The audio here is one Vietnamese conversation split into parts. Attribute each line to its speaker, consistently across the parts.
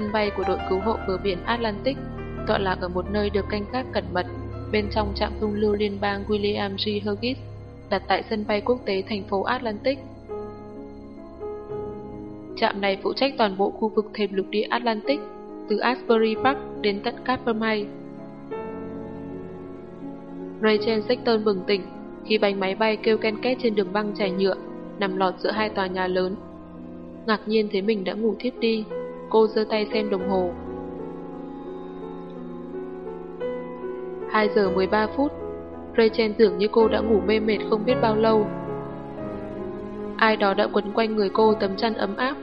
Speaker 1: Sân bay của đội cứu hộ bờ biển Atlantic tọa lạc ở một nơi được canh gác cẩn mật bên trong trạm không lưu liên bang William G. Hughes đặt tại sân bay quốc tế thành phố Atlantic. Trạm này phụ trách toàn bộ khu vực thềm lục địa Atlantic từ Asbury Park đến tận Capermay. Rachel Sexton bừng tỉnh khi bánh máy bay kêu ken két trên đường băng chảy nhựa nằm lọt giữa hai tòa nhà lớn. Ngạc nhiên thấy mình đã ngủ thiếp đi, cô giơ tay xem đồng hồ. 2 giờ 13 phút, Rachel tưởng như cô đã ngủ mê mệt không biết bao lâu. Ai đó đã quấn quanh người cô tấm chăn ấm áp,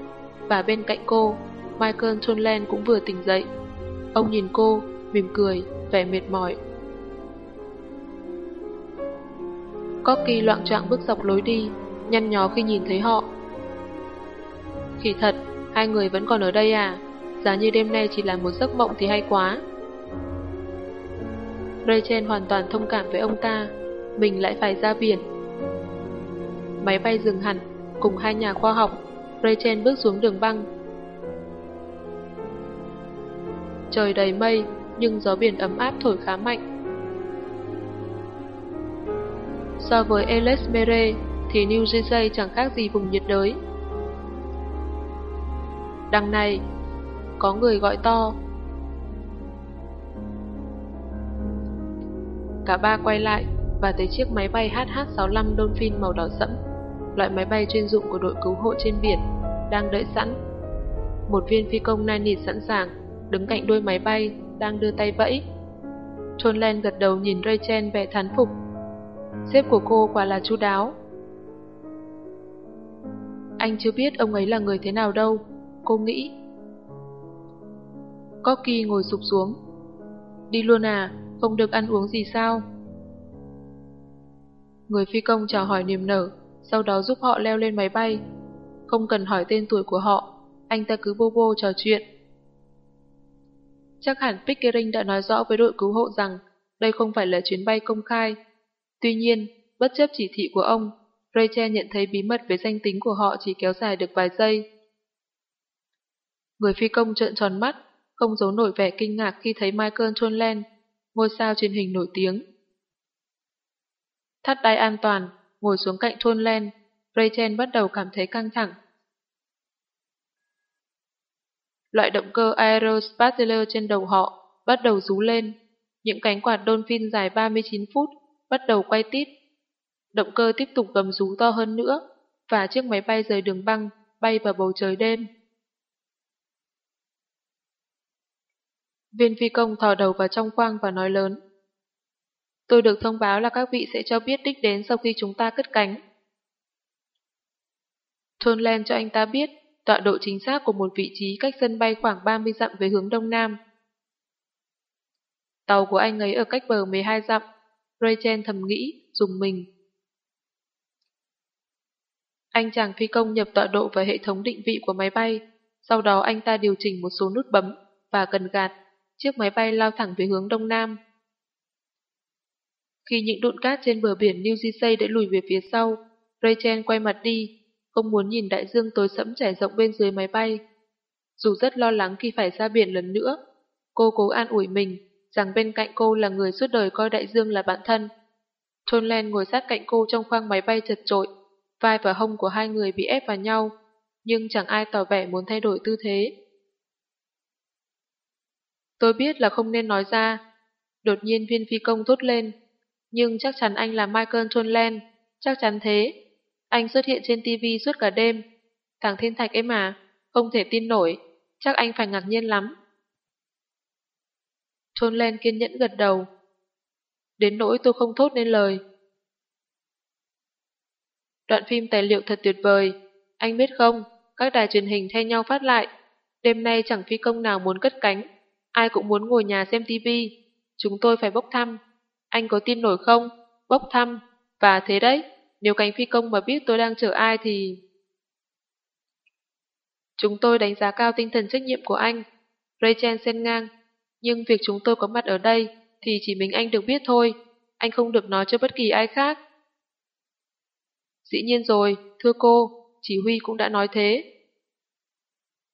Speaker 1: và bên cạnh cô, Michael Tonland cũng vừa tỉnh dậy. Ông nhìn cô, mỉm cười, vẻ mệt mỏi. Corky loạn trọng bước dọc lối đi, nhăn nhó khi nhìn thấy họ. Khi thật, hai người vẫn còn ở đây à? Giá như đêm nay chỉ là một giấc mộng thì hay quá. Rachel hoàn toàn thông cảm với ông ta, mình lại phải ra biển. Máy bay dừng hẳn, cùng hai nhà khoa học, Rachel bước xuống đường băng. Trời đầy mây, nhưng gió biển ấm áp thổi khá mạnh. So với Ellesmere thì New Jersey chẳng khác gì vùng nhiệt đới. Đằng này, có người gọi to. Cả ba quay lại và thấy chiếc máy bay HH-65 Dolphin màu đỏ sẫm, loại máy bay chuyên dụng của đội cứu hộ trên biển, đang đợi sẵn. Một viên phi công nai nịt sẵn sàng, đứng cạnh đuôi máy bay, đang đưa tay vẫy. Trôn Len gật đầu nhìn Rachel vẻ thán phục. Sếp của cô quả là chu đáo. Anh chưa biết ông ấy là người thế nào đâu, cô nghĩ. Corky ngồi sụp xuống. Đi luôn à, không được ăn uống gì sao? Người phi công chào hỏi niềm nở, sau đó giúp họ leo lên máy bay. Không cần hỏi tên tuổi của họ, anh ta cứ bô bô trò chuyện. Chắc hẳn Pickering đã nói rõ với đội cứu hộ rằng đây không phải là chuyến bay công khai. Tuy nhiên, bất chấp chỉ thị của ông, Rachel nhận thấy bí mật về danh tính của họ chỉ kéo dài được vài giây. Người phi công trợn tròn mắt, không giấu nổi vẻ kinh ngạc khi thấy Michael Tonland, ngôi sao truyền hình nổi tiếng. Thắt đai an toàn, ngồi xuống cạnh Tonland, Rachel bắt đầu cảm thấy căng thẳng. Loại động cơ Aerospatialer trên đầu họ bắt đầu rú lên, những cánh quạt Dolphin dài 39 phút bắt đầu quay tít. Động cơ tiếp tục gầm rú to hơn nữa, và chiếc máy bay rời đường băng, bay vào bầu trời đêm. Viên phi công thò đầu vào trong khoang và nói lớn. Tôi được thông báo là các vị sẽ cho biết đích đến sau khi chúng ta cất cánh. Tonland cho anh ta biết tọa độ chính xác của một vị trí cách sân bay khoảng 30 dặm về hướng đông nam. Tàu của anh ấy ở cách bờ 12 dặm, Rachel thầm nghĩ, dùng mình. Anh chàng phi công nhập tọa độ vào hệ thống định vị của máy bay, sau đó anh ta điều chỉnh một số nút bấm và cần gạt, chiếc máy bay lao thẳng về hướng đông nam. Khi những đụn cát trên bờ biển New Jersey đã lùi về phía sau, Rachel quay mặt đi, không muốn nhìn đại dương tối sẫm trải rộng bên dưới máy bay. Dù rất lo lắng khi phải ra biển lần nữa, cô cố an ủi mình rằng bên cạnh cô là người suốt đời coi đại dương là bạn thân. Tonland ngồi sát cạnh cô trong khoang máy bay chật trội, vai và hông của hai người bị ép vào nhau, nhưng chẳng ai tỏ vẻ muốn thay đổi tư thế. Tôi biết là không nên nói ra. Đột nhiên viên phi công thốt lên, nhưng chắc chắn anh là Michael Tonland, chắc chắn thế. Anh xuất hiện trên TV suốt cả đêm. Thằng thiên thạch ấy mà, không thể tin nổi, chắc anh phải ngạc nhiên lắm. Trôn kiên nhẫn gật đầu. Đến nỗi tôi không thốt nên lời. Đoạn phim tài liệu thật tuyệt vời. Anh biết không, các đài truyền hình thay nhau phát lại. Đêm nay chẳng phi công nào muốn cất cánh. Ai cũng muốn ngồi nhà xem tivi. Chúng tôi phải bốc thăm. Anh có tin nổi không? Bốc thăm. Và thế đấy, nếu cánh phi công mà biết tôi đang chở ai thì... Chúng tôi đánh giá cao tinh thần trách nhiệm của anh. Rachel xen ngang. Nhưng việc chúng tôi có mặt ở đây thì chỉ mình anh được biết thôi. Anh không được nói cho bất kỳ ai khác. Dĩ nhiên rồi, thưa cô, chỉ huy cũng đã nói thế.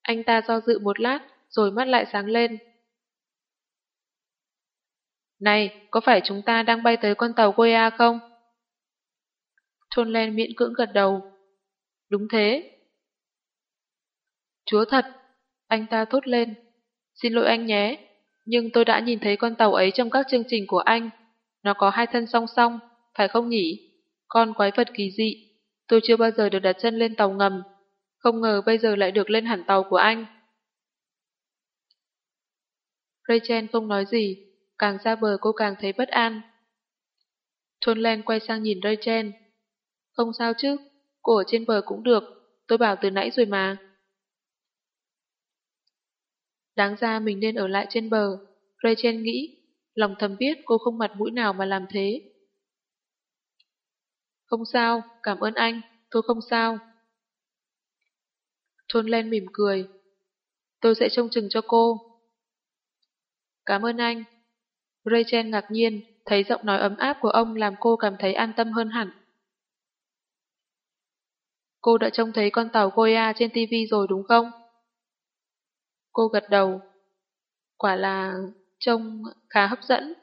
Speaker 1: Anh ta do dự một lát, rồi mắt lại sáng lên. Này, có phải chúng ta đang bay tới con tàu Goya không? Trôn Len miễn cưỡng gật đầu. Đúng thế. Chúa thật, anh ta thốt lên. Xin lỗi anh nhé, nhưng tôi đã nhìn thấy con tàu ấy trong các chương trình của anh. Nó có hai thân song song, phải không nhỉ? Con quái vật kỳ dị. Tôi chưa bao giờ được đặt chân lên tàu ngầm. Không ngờ bây giờ lại được lên hẳn tàu của anh. Rachel không nói gì, càng ra bờ cô càng thấy bất an. Thôn Len quay sang nhìn Rachel. Không sao chứ, cô ở trên bờ cũng được, tôi bảo từ nãy rồi mà. Đáng ra mình nên ở lại trên bờ, Rachel nghĩ, lòng thầm biết cô không mặt mũi nào mà làm thế. Không sao, cảm ơn anh, tôi không sao. Thôn Len mỉm cười. Tôi sẽ trông chừng cho cô. Cảm ơn anh. Rachel ngạc nhiên, thấy giọng nói ấm áp của ông làm cô cảm thấy an tâm hơn hẳn. Cô đã trông thấy con tàu Goya trên TV rồi đúng không? Cô gật đầu. Quả là trông khá hấp dẫn.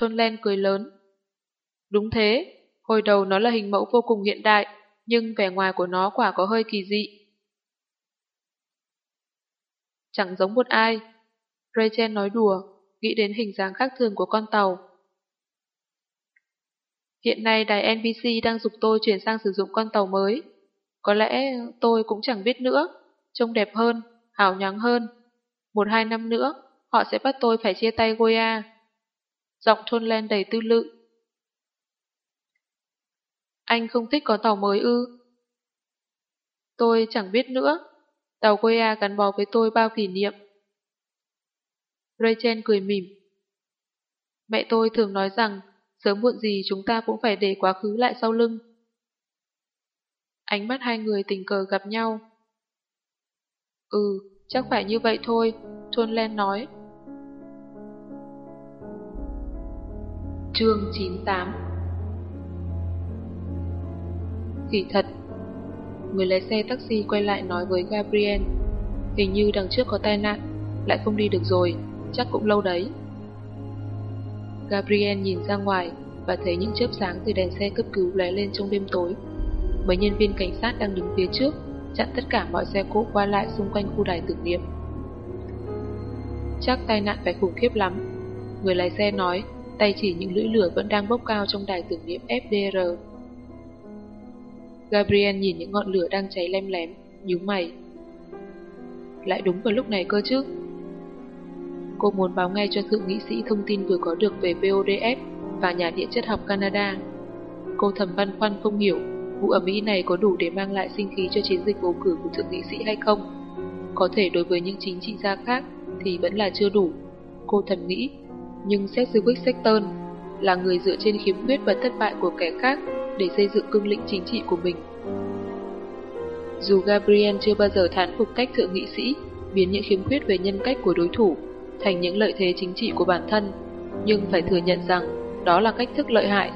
Speaker 1: Thôn Len cười lớn. Đúng thế, hồi đầu nó là hình mẫu vô cùng hiện đại, nhưng vẻ ngoài của nó quả có hơi kỳ dị. Chẳng giống một ai. Rachel nói đùa, nghĩ đến hình dáng khác thường của con tàu. Hiện nay đài NBC đang dục tôi chuyển sang sử dụng con tàu mới. Có lẽ tôi cũng chẳng biết nữa, trông đẹp hơn, hào nhoáng hơn. Một hai năm nữa, họ sẽ bắt tôi phải chia tay Goya. Giọng thôn lên đầy tư lự. Anh không thích có tàu mới ư? Tôi chẳng biết nữa. Tàu Goya gắn bó với tôi bao kỷ niệm. Rachel cười mỉm. Mẹ tôi thường nói rằng sớm muộn gì chúng ta cũng phải để quá khứ lại sau lưng. Ánh mắt hai người tình cờ gặp nhau. Ừ, chắc phải như vậy thôi, Thôn Len nói. Chương 98 Kỳ thật Người lái xe taxi quay lại nói với Gabriel Hình như đằng trước có tai nạn Lại không đi được rồi Chắc cũng lâu đấy. Gabriel nhìn ra ngoài Và thấy những chớp sáng từ đèn xe cấp cứu lóe lên trong đêm tối. Mấy nhân viên cảnh sát đang đứng phía trước Chặn tất cả mọi xe cộ qua lại xung quanh khu đài tưởng niệm. Chắc tai nạn phải khủng khiếp lắm. Người lái xe nói Tay chỉ những lưỡi lửa vẫn đang bốc cao trong đài tưởng niệm FDR Gabriel nhìn những ngọn lửa đang cháy lem lém, nhíu mày. Lại đúng vào lúc này cơ chứ. Cô muốn báo ngay cho thượng nghị sĩ thông tin vừa có được về VODF và nhà địa chất học Canada. Cô thầm băn khoăn không hiểu vụ ẩm ý này có đủ để mang lại sinh khí cho chiến dịch bầu cử của thượng nghị sĩ hay không. Có thể đối với những chính trị gia khác thì vẫn là chưa đủ. Cô thầm nghĩ, nhưng Sedgwick Sexton là người dựa trên khiếm khuyết và thất bại của kẻ khác để xây dựng cương lĩnh chính trị của mình. Dù Gabriel chưa bao giờ thán phục cách thượng nghị sĩ biến những khiếm khuyết về nhân cách của đối thủ thành những lợi thế chính trị của bản thân, nhưng phải thừa nhận rằng đó là cách thức lợi hại.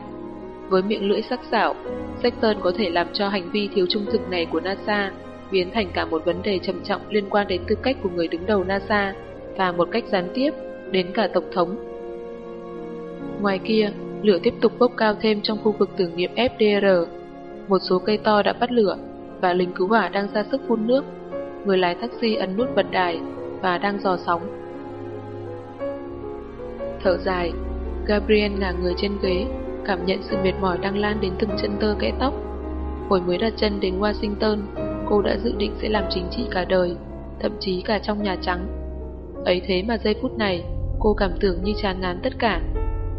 Speaker 1: Với miệng lưỡi sắc sảo, Sexton có thể làm cho hành vi thiếu trung thực này của NASA biến thành cả một vấn đề trầm trọng liên quan đến tư cách của người đứng đầu NASA và một cách gián tiếp đến cả Tổng thống. Ngoài kia, lửa tiếp tục bốc cao thêm trong khu vực tưởng niệm FDR. Một số cây to đã bắt lửa và lính cứu hỏa đang ra sức phun nước. Người lái taxi ấn nút bật đài và đang dò sóng. Thở dài, Gabriel ngả người trên ghế, cảm nhận sự mệt mỏi đang lan đến từng chân tơ kẽ tóc. Hồi mới đặt chân đến Washington, cô đã dự định sẽ làm chính trị cả đời, thậm chí cả trong Nhà Trắng. Ấy thế mà giây phút này, cô cảm tưởng như chán ngán tất cả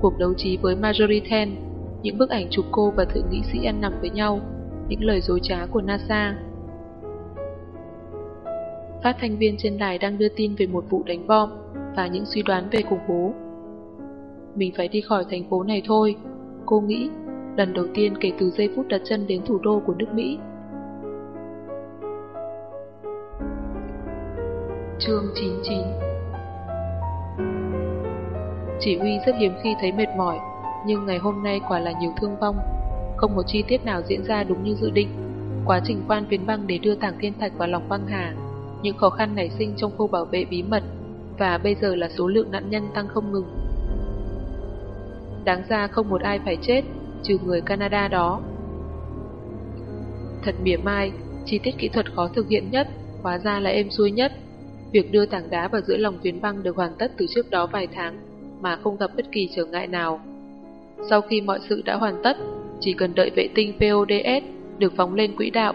Speaker 1: cuộc đấu trí với Marjorie Ten, những bức ảnh chụp cô và thượng nghị sĩ ăn nằm với nhau, những lời dối trá của NASA. Phát thanh viên trên đài đang đưa tin về một vụ đánh bom và những suy đoán về khủng bố. Mình phải đi khỏi thành phố này thôi, cô nghĩ, lần đầu tiên kể từ giây phút đặt chân đến thủ đô của nước Mỹ. Chương 99 chỉ huy rất hiếm khi thấy mệt mỏi, nhưng ngày hôm nay quả là nhiều thương vong. Không một chi tiết nào diễn ra đúng như dự định. Quá trình quan viến băng để đưa tảng thiên thạch vào lòng băng hà, những khó khăn nảy sinh trong khu bảo vệ bí mật và bây giờ là số lượng nạn nhân tăng không ngừng. Đáng ra không một ai phải chết, trừ người Canada đó. Thật mỉa mai, chi tiết kỹ thuật khó thực hiện nhất, hóa ra là êm xuôi nhất. Việc đưa tảng đá vào giữa lòng tuyến băng được hoàn tất từ trước đó vài tháng, mà không gặp bất kỳ trở ngại nào. Sau khi mọi sự đã hoàn tất, chỉ cần đợi vệ tinh PODS được phóng lên quỹ đạo,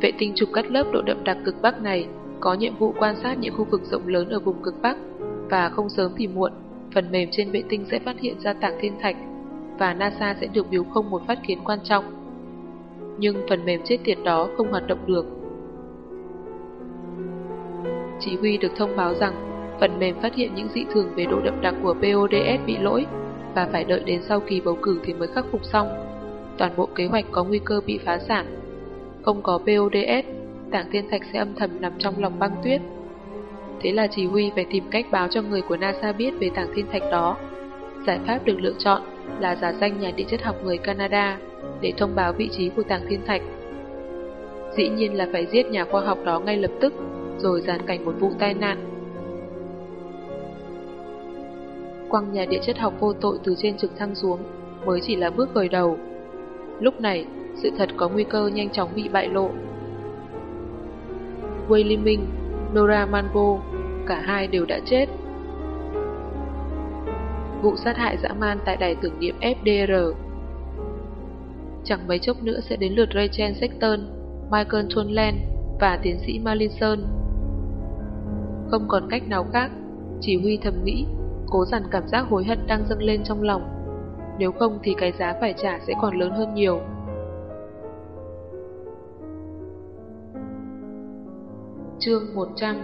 Speaker 1: vệ tinh chụp cắt lớp độ đậm đặc cực Bắc này có nhiệm vụ quan sát những khu vực rộng lớn ở vùng cực Bắc và không sớm thì muộn, phần mềm trên vệ tinh sẽ phát hiện ra tảng thiên thạch và NASA sẽ được biếu không một phát kiến quan trọng. Nhưng phần mềm chết tiệt đó không hoạt động được. Chỉ huy được thông báo rằng phần mềm phát hiện những dị thường về độ đậm đặc của PODS bị lỗi và phải đợi đến sau kỳ bầu cử thì mới khắc phục xong. Toàn bộ kế hoạch có nguy cơ bị phá sản. Không có PODS, tảng thiên thạch sẽ âm thầm nằm trong lòng băng tuyết. Thế là chỉ huy phải tìm cách báo cho người của NASA biết về tảng thiên thạch đó. Giải pháp được lựa chọn là giả danh nhà địa chất học người Canada để thông báo vị trí của tảng thiên thạch. Dĩ nhiên là phải giết nhà khoa học đó ngay lập tức, rồi dàn cảnh một vụ tai nạn. Quăng nhà địa chất học vô tội từ trên trực thăng xuống mới chỉ là bước khởi đầu. Lúc này, sự thật có nguy cơ nhanh chóng bị bại lộ. Wei Liming. Nora Mango, cả hai đều đã chết. Vụ sát hại dã man tại đài tưởng niệm FDR Chẳng mấy chốc nữa sẽ đến lượt Rachel Sexton, Michael Tonland và tiến sĩ Malinson. Không còn cách nào khác, chỉ huy thầm nghĩ, cố dằn cảm giác hối hận đang dâng lên trong lòng. Nếu không thì cái giá phải trả sẽ còn lớn hơn nhiều. Chương 100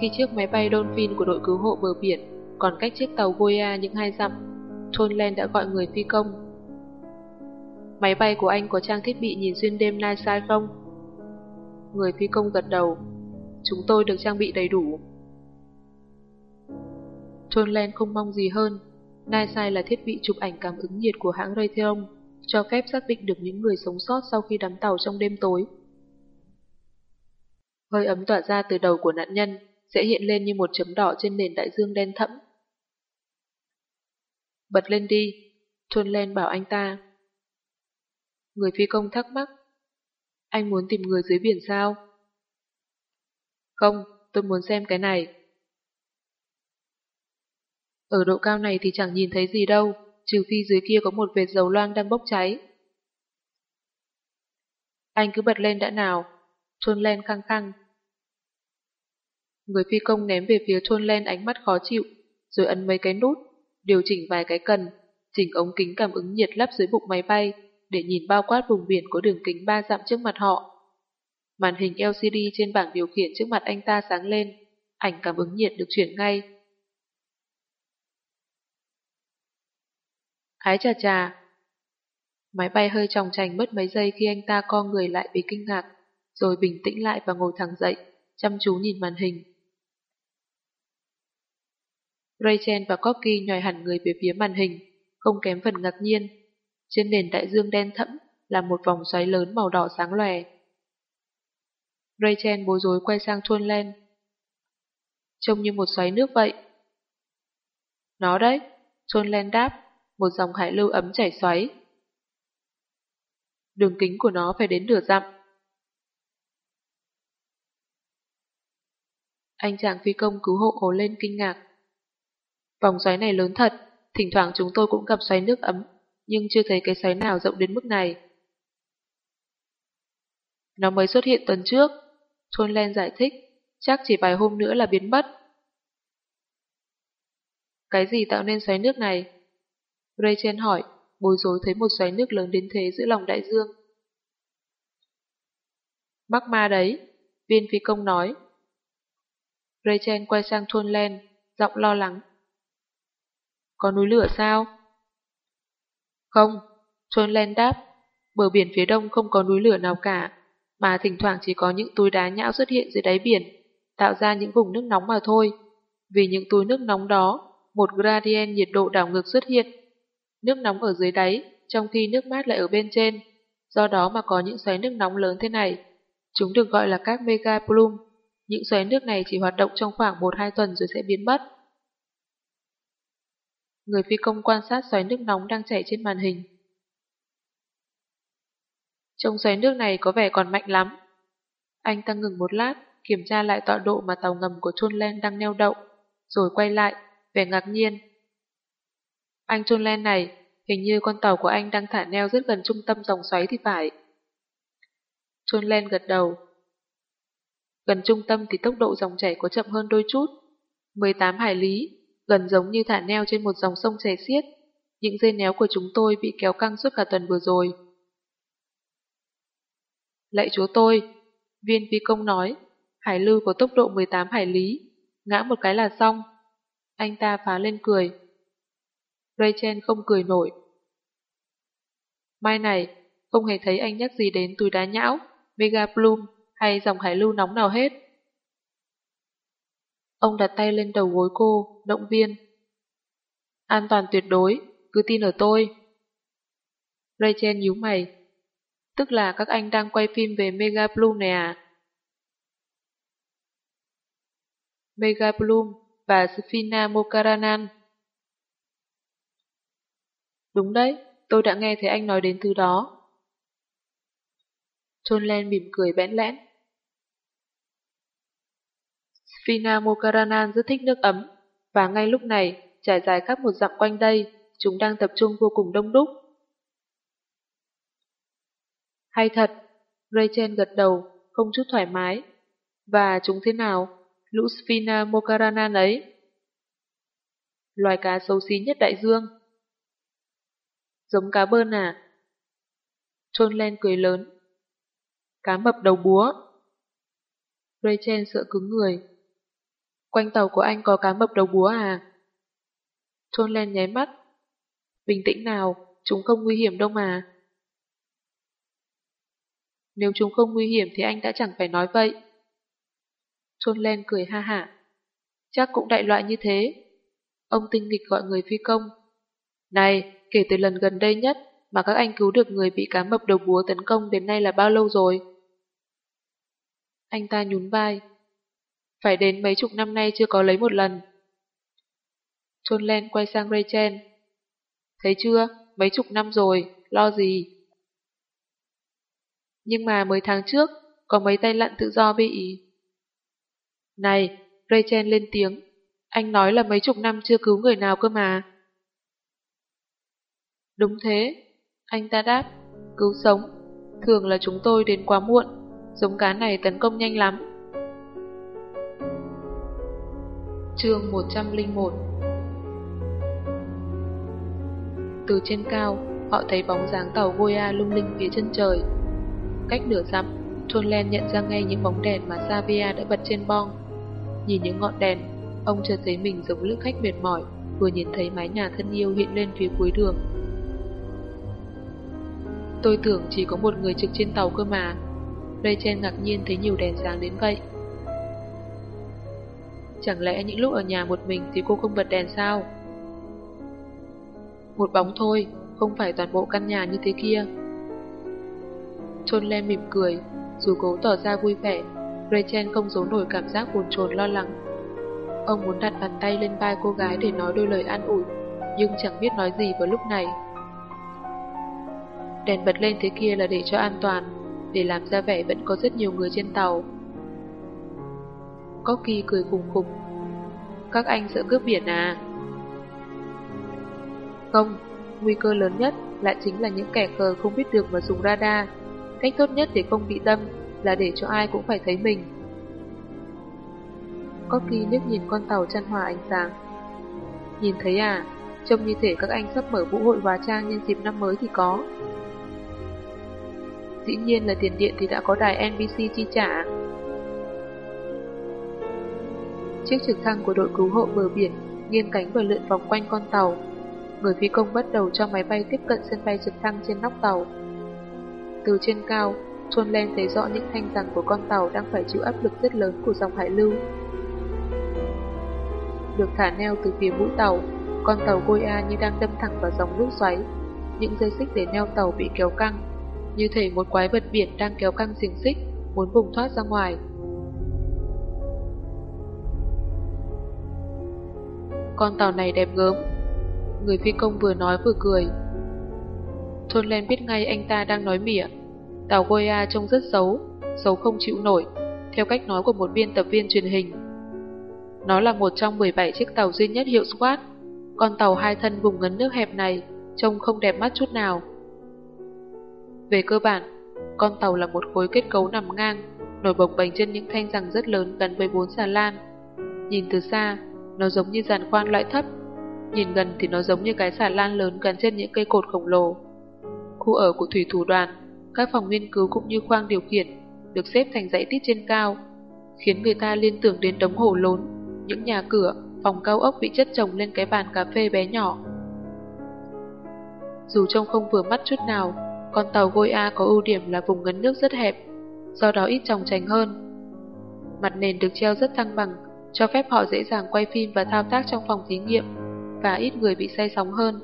Speaker 1: Khi chiếc máy bay Dolphin của đội cứu hộ bờ biển còn cách chiếc tàu Goya những hai dặm, Tonlen đã gọi người phi công. Máy bay của anh có trang thiết bị nhìn xuyên đêm night sight không? Người phi công gật đầu. Chúng tôi được trang bị đầy đủ. Tonlen không mong gì hơn. Night là thiết bị chụp ảnh cảm ứng nhiệt của hãng Raytheon, cho phép xác định được những người sống sót sau khi đắm tàu trong đêm tối. Hơi ấm tỏa ra từ đầu của nạn nhân sẽ hiện lên như một chấm đỏ trên nền đại dương đen thẫm. Bật lên đi, Trôn Len bảo anh ta. Người phi công thắc mắc. Anh muốn tìm người dưới biển sao? Không, tôi muốn xem cái này. Ở độ cao này thì chẳng nhìn thấy gì đâu, trừ phi dưới kia có một vệt dầu loang đang bốc cháy. Anh cứ bật lên đã nào, Trôn Len khăng khăng. Người phi công ném về phía Trôn len ánh mắt khó chịu, rồi ấn mấy cái nút, điều chỉnh vài cái cần, chỉnh ống kính cảm ứng nhiệt lắp dưới bụng máy bay để nhìn bao quát vùng biển có đường kính 3 dặm trước mặt họ. Màn hình LCD trên bảng điều khiển trước mặt anh ta sáng lên, ảnh cảm ứng nhiệt được chuyển ngay. Ái chà chà! Máy bay hơi tròng trành mất mấy giây khi anh ta co người lại vì kinh ngạc, rồi bình tĩnh lại và ngồi thẳng dậy, chăm chú nhìn màn hình. Rachel và Corky nhòi hẳn người về phía màn hình, không kém phần ngạc nhiên. Trên nền đại dương đen thẫm là một vòng xoáy lớn màu đỏ sáng lòe. Rachel bối rối quay sang chuôn Len. Trông như một xoáy nước vậy. Nó đấy, chuôn Len đáp, một dòng hải lưu ấm chảy xoáy. Đường kính của nó phải đến nửa dặm. Anh chàng phi công cứu hộ ồ lên kinh ngạc. Vòng xoáy này lớn thật, thỉnh thoảng chúng tôi cũng gặp xoáy nước ấm, nhưng chưa thấy cái xoáy nào rộng đến mức này. Nó mới xuất hiện tuần trước, Thôn Len giải thích, chắc chỉ vài hôm nữa là biến mất. Cái gì tạo nên xoáy nước này? Rachel hỏi, bối rối thấy một xoáy nước lớn đến thế giữa lòng đại dương. Mắc ma đấy, viên phi công nói. Rachel quay sang Thôn Len, giọng lo lắng. Có núi lửa sao? Không, John Len đáp, bờ biển phía đông không có núi lửa nào cả, mà thỉnh thoảng chỉ có những túi đá nhão xuất hiện dưới đáy biển, tạo ra những vùng nước nóng mà thôi. Vì những túi nước nóng đó, một gradient nhiệt độ đảo ngược xuất hiện. Nước nóng ở dưới đáy, trong khi nước mát lại ở bên trên. do đó mà có những xoáy nước nóng lớn thế này. Chúng được gọi là các mega plume. Những xoáy nước này chỉ hoạt động trong khoảng 1-2 tuần rồi sẽ biến mất. Người phi công quan sát xoáy nước nóng đang chảy trên màn hình. Trong xoáy nước này có vẻ còn mạnh lắm. Anh ta ngừng một lát, kiểm tra lại tọa độ mà tàu ngầm của Chôn Len đang neo đậu, rồi quay lại, vẻ ngạc nhiên. Anh Chôn Len này, hình như con tàu của anh đang thả neo rất gần trung tâm dòng xoáy thì phải. Chôn Len gật đầu. Gần trung tâm thì tốc độ dòng chảy có chậm hơn đôi chút, 18 hải lý, gần giống như thả neo trên một dòng sông chảy xiết. Những dây néo của chúng tôi bị kéo căng suốt cả tuần vừa rồi. Lạy chúa tôi, viên phi công nói, hải lưu có tốc độ 18 hải lý, ngã một cái là xong. Anh ta phá lên cười. Rachel không cười nổi. Mai này, không hề thấy anh nhắc gì đến túi đá nhão, Mega Bloom hay dòng hải lưu nóng nào hết. Ông đặt tay lên đầu gối cô, động viên. An toàn tuyệt đối, cứ tin ở tôi. Rachel nhíu mày. Tức là các anh đang quay phim về Mega Bloom này à? Mega Bloom và Sfina Mokaranan. Đúng đấy, tôi đã nghe thấy anh nói đến thứ đó. John Len mỉm cười bẽn lẽn. Vina Mokaranan rất thích nước ấm, và ngay lúc này, trải dài khắp một dặm quanh đây, chúng đang tập trung vô cùng đông đúc. Hay thật, Rachel gật đầu, không chút thoải mái. Và chúng thế nào? Lũ Sphina Mokaranan ấy. Loài cá xấu xí nhất đại dương. Giống cá bơn à? Trôn len cười lớn. Cá mập đầu búa. Rachel sợ cứng người. Quanh tàu của anh có cá mập đầu búa à? Thôn len nháy mắt. Bình tĩnh nào, chúng không nguy hiểm đâu mà. Nếu chúng không nguy hiểm thì anh đã chẳng phải nói vậy. Thôn len cười ha hả. Chắc cũng đại loại như thế. Ông tinh nghịch gọi người phi công. Này, kể từ lần gần đây nhất mà các anh cứu được người bị cá mập đầu búa tấn công đến nay là bao lâu rồi? Anh ta nhún vai. Phải đến mấy chục năm nay chưa có lấy một lần. Chôn len quay sang Rachel. Thấy chưa, mấy chục năm rồi, lo gì? Nhưng mà mới tháng trước, có mấy tay lặn tự do bị... Này, Rachel lên tiếng. Anh nói là mấy chục năm chưa cứu người nào cơ mà. Đúng thế, anh ta đáp. Cứu sống. Thường là chúng tôi đến quá muộn. Giống cá này tấn công nhanh lắm. Chương 101 Từ trên cao, họ thấy bóng dáng tàu Goya lung linh phía chân trời. Cách nửa dặm, Trôn Len nhận ra ngay những bóng đèn mà Savia đã bật trên bong. Nhìn những ngọn đèn, ông chợt thấy mình giống lữ khách mệt mỏi, vừa nhìn thấy mái nhà thân yêu hiện lên phía cuối đường. Tôi tưởng chỉ có một người trực trên tàu cơ mà. Rachel ngạc nhiên thấy nhiều đèn sáng đến vậy. Chẳng lẽ những lúc ở nhà một mình thì cô không bật đèn sao? Một bóng thôi, không phải toàn bộ căn nhà như thế kia. Trôn Lem mỉm cười, dù cố tỏ ra vui vẻ, Rachel không giấu nổi cảm giác buồn chồn lo lắng. Ông muốn đặt bàn tay lên vai cô gái để nói đôi lời an ủi, nhưng chẳng biết nói gì vào lúc này. Đèn bật lên thế kia là để cho an toàn, để làm ra vẻ vẫn có rất nhiều người trên tàu. Có kỳ cười khùng khục. Các anh sợ cướp biển à? Không, nguy cơ lớn nhất lại chính là những kẻ khờ không biết được mà dùng radar. Cách tốt nhất để không bị tâm là để cho ai cũng phải thấy mình. Có kỳ liếc nhìn con tàu chăn hòa ánh sáng. Nhìn thấy à, trông như thể các anh sắp mở vũ hội hóa trang nhân dịp năm mới thì có. Dĩ nhiên là tiền điện thì đã có đài NBC chi trả. Chiếc trực thăng của đội cứu hộ bờ biển nghiêng cánh và lượn vòng quanh con tàu. Người phi công bắt đầu cho máy bay tiếp cận sân bay trực thăng trên nóc tàu. Từ trên cao, Chôn Len thấy rõ những thanh rằng của con tàu đang phải chịu áp lực rất lớn của dòng hải lưu. Được thả neo từ phía mũi tàu, con tàu Goya như đang đâm thẳng vào dòng nước xoáy. Những dây xích để neo tàu bị kéo căng. như thể một quái vật biển đang kéo căng xiềng xích, muốn vùng thoát ra ngoài. Con tàu này đẹp gớm. Người phi công vừa nói vừa cười. Thôn Len biết ngay anh ta đang nói mỉa. Tàu Goya trông rất xấu, xấu không chịu nổi, theo cách nói của một biên tập viên truyền hình. Nó là một trong 17 chiếc tàu duy nhất hiệu SWAT. Con tàu hai thân vùng ngấn nước hẹp này trông không đẹp mắt chút nào. Về cơ bản, con tàu là một khối kết cấu nằm ngang, nổi bồng bềnh trên những thanh rằng rất lớn gắn với bốn xà lan. Nhìn từ xa, nó giống như giàn khoan loại thấp, nhìn gần thì nó giống như cái xà lan lớn gắn trên những cây cột khổng lồ. Khu ở của thủy thủ đoàn, các phòng nghiên cứu cũng như khoang điều khiển được xếp thành dãy tít trên cao, khiến người ta liên tưởng đến đống hồ lốn, những nhà cửa, phòng cao ốc bị chất chồng lên cái bàn cà phê bé nhỏ. Dù trông không vừa mắt chút nào, con tàu Goya có ưu điểm là vùng ngấn nước rất hẹp, do đó ít tròng trành hơn. Mặt nền được treo rất thăng bằng, cho phép họ dễ dàng quay phim và thao tác trong phòng thí nghiệm, và ít người bị say sóng hơn.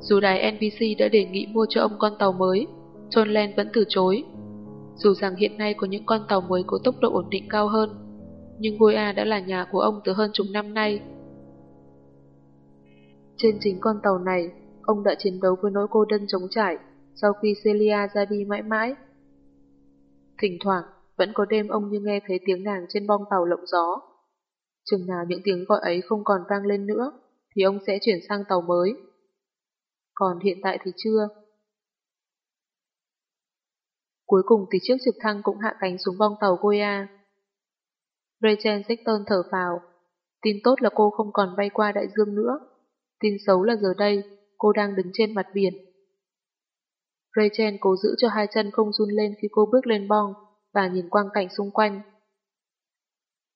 Speaker 1: Dù đài NBC đã đề nghị mua cho ông con tàu mới, John Land vẫn từ chối. Dù rằng hiện nay có những con tàu mới có tốc độ ổn định cao hơn, nhưng Goya đã là nhà của ông từ hơn chục năm nay. Trên chính con tàu này, ông đã chiến đấu với nỗi cô đơn chống trải sau khi Celia ra đi mãi mãi. Thỉnh thoảng, vẫn có đêm ông như nghe thấy tiếng nàng trên bong tàu lộng gió. Chừng nào những tiếng gọi ấy không còn vang lên nữa, thì ông sẽ chuyển sang tàu mới. Còn hiện tại thì chưa. Cuối cùng thì chiếc trực thăng cũng hạ cánh xuống bong tàu Goya. Rachel Sexton thở phào. Tin tốt là cô không còn bay qua đại dương nữa. Tin xấu là giờ đây, cô đang đứng trên mặt biển. Rachel cố giữ cho hai chân không run lên khi cô bước lên bong và nhìn quang cảnh xung quanh.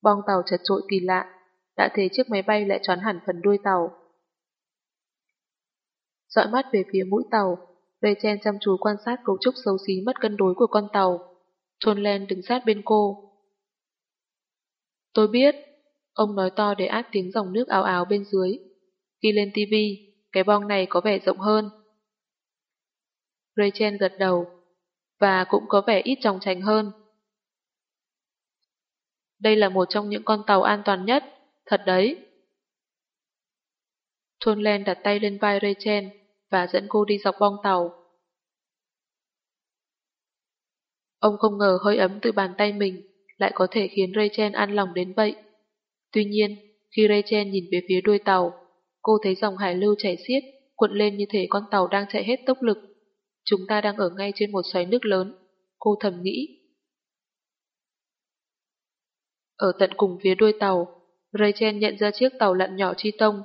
Speaker 1: Bong tàu chật trội kỳ lạ, đã thế chiếc máy bay lại tròn hẳn phần đuôi tàu. Dõi mắt về phía mũi tàu, Rachel chăm chú quan sát cấu trúc xấu xí mất cân đối của con tàu. John Len đứng sát bên cô. Tôi biết, ông nói to để át tiếng dòng nước áo áo bên dưới. Khi lên TV, cái bong này có vẻ rộng hơn. Rachel gật đầu, và cũng có vẻ ít trong trành hơn. Đây là một trong những con tàu an toàn nhất, thật đấy. Thôn Len đặt tay lên vai Rachel và dẫn cô đi dọc bong tàu. Ông không ngờ hơi ấm từ bàn tay mình lại có thể khiến Rachel an lòng đến vậy. Tuy nhiên, khi Rachel nhìn về phía đuôi tàu, cô thấy dòng hải lưu chảy xiết, cuộn lên như thể con tàu đang chạy hết tốc lực. Chúng ta đang ở ngay trên một xoáy nước lớn, cô thầm nghĩ. Ở tận cùng phía đuôi tàu, Rachel nhận ra chiếc tàu lặn nhỏ chi tông,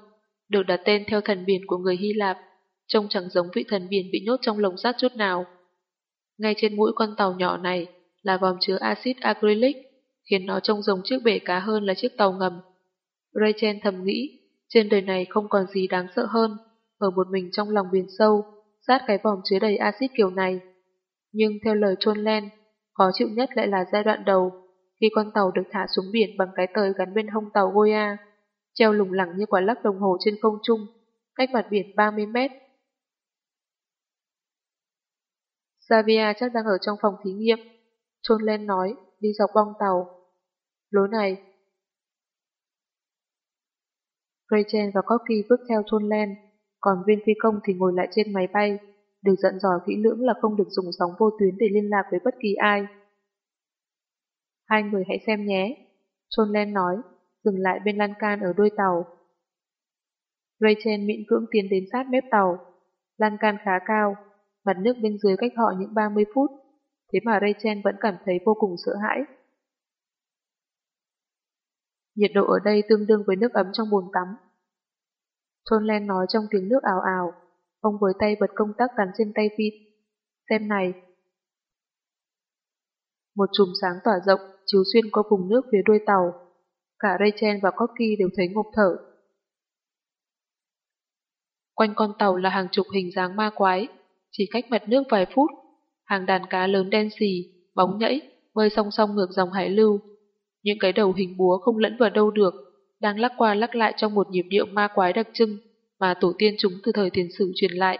Speaker 1: được đặt tên theo thần biển của người Hy Lạp, trông chẳng giống vị thần biển bị nhốt trong lồng sắt chút nào. Ngay trên mũi con tàu nhỏ này là vòm chứa axit acrylic, khiến nó trông giống chiếc bể cá hơn là chiếc tàu ngầm. Rachel thầm nghĩ, trên đời này không còn gì đáng sợ hơn, ở một mình trong lòng biển sâu, sát cái vòm chứa đầy axit kiểu này. Nhưng theo lời John Len, khó chịu nhất lại là giai đoạn đầu, khi con tàu được thả xuống biển bằng cái tời gắn bên hông tàu Goya, treo lủng lẳng như quả lắc đồng hồ trên không trung, cách mặt biển 30 mét. Xavier chắc đang ở trong phòng thí nghiệm. Trôn lên nói, đi dọc bong tàu. Lối này. Rachel và Corky bước theo Trôn lên, còn viên phi công thì ngồi lại trên máy bay, được dặn dò kỹ lưỡng là không được dùng sóng vô tuyến để liên lạc với bất kỳ ai. Hai người hãy xem nhé. Trôn Len nói, dừng lại bên lan can ở đuôi tàu. Rachel miễn cưỡng tiến đến sát mép tàu. Lan can khá cao, mặt nước bên dưới cách họ những 30 phút. Thế mà Rachel vẫn cảm thấy vô cùng sợ hãi. Nhiệt độ ở đây tương đương với nước ấm trong bồn tắm. Trôn Len nói trong tiếng nước ảo ảo. Ông với tay bật công tắc gắn trên tay vịt. Xem này. Một chùm sáng tỏa rộng chiếu xuyên qua vùng nước phía đuôi tàu. Cả Rachel và Corky đều thấy ngộp thở. Quanh con tàu là hàng chục hình dáng ma quái, chỉ cách mặt nước vài phút, hàng đàn cá lớn đen xì, bóng nhảy, bơi song song ngược dòng hải lưu. Những cái đầu hình búa không lẫn vào đâu được, đang lắc qua lắc lại trong một nhịp điệu ma quái đặc trưng mà tổ tiên chúng từ thời tiền sử truyền lại.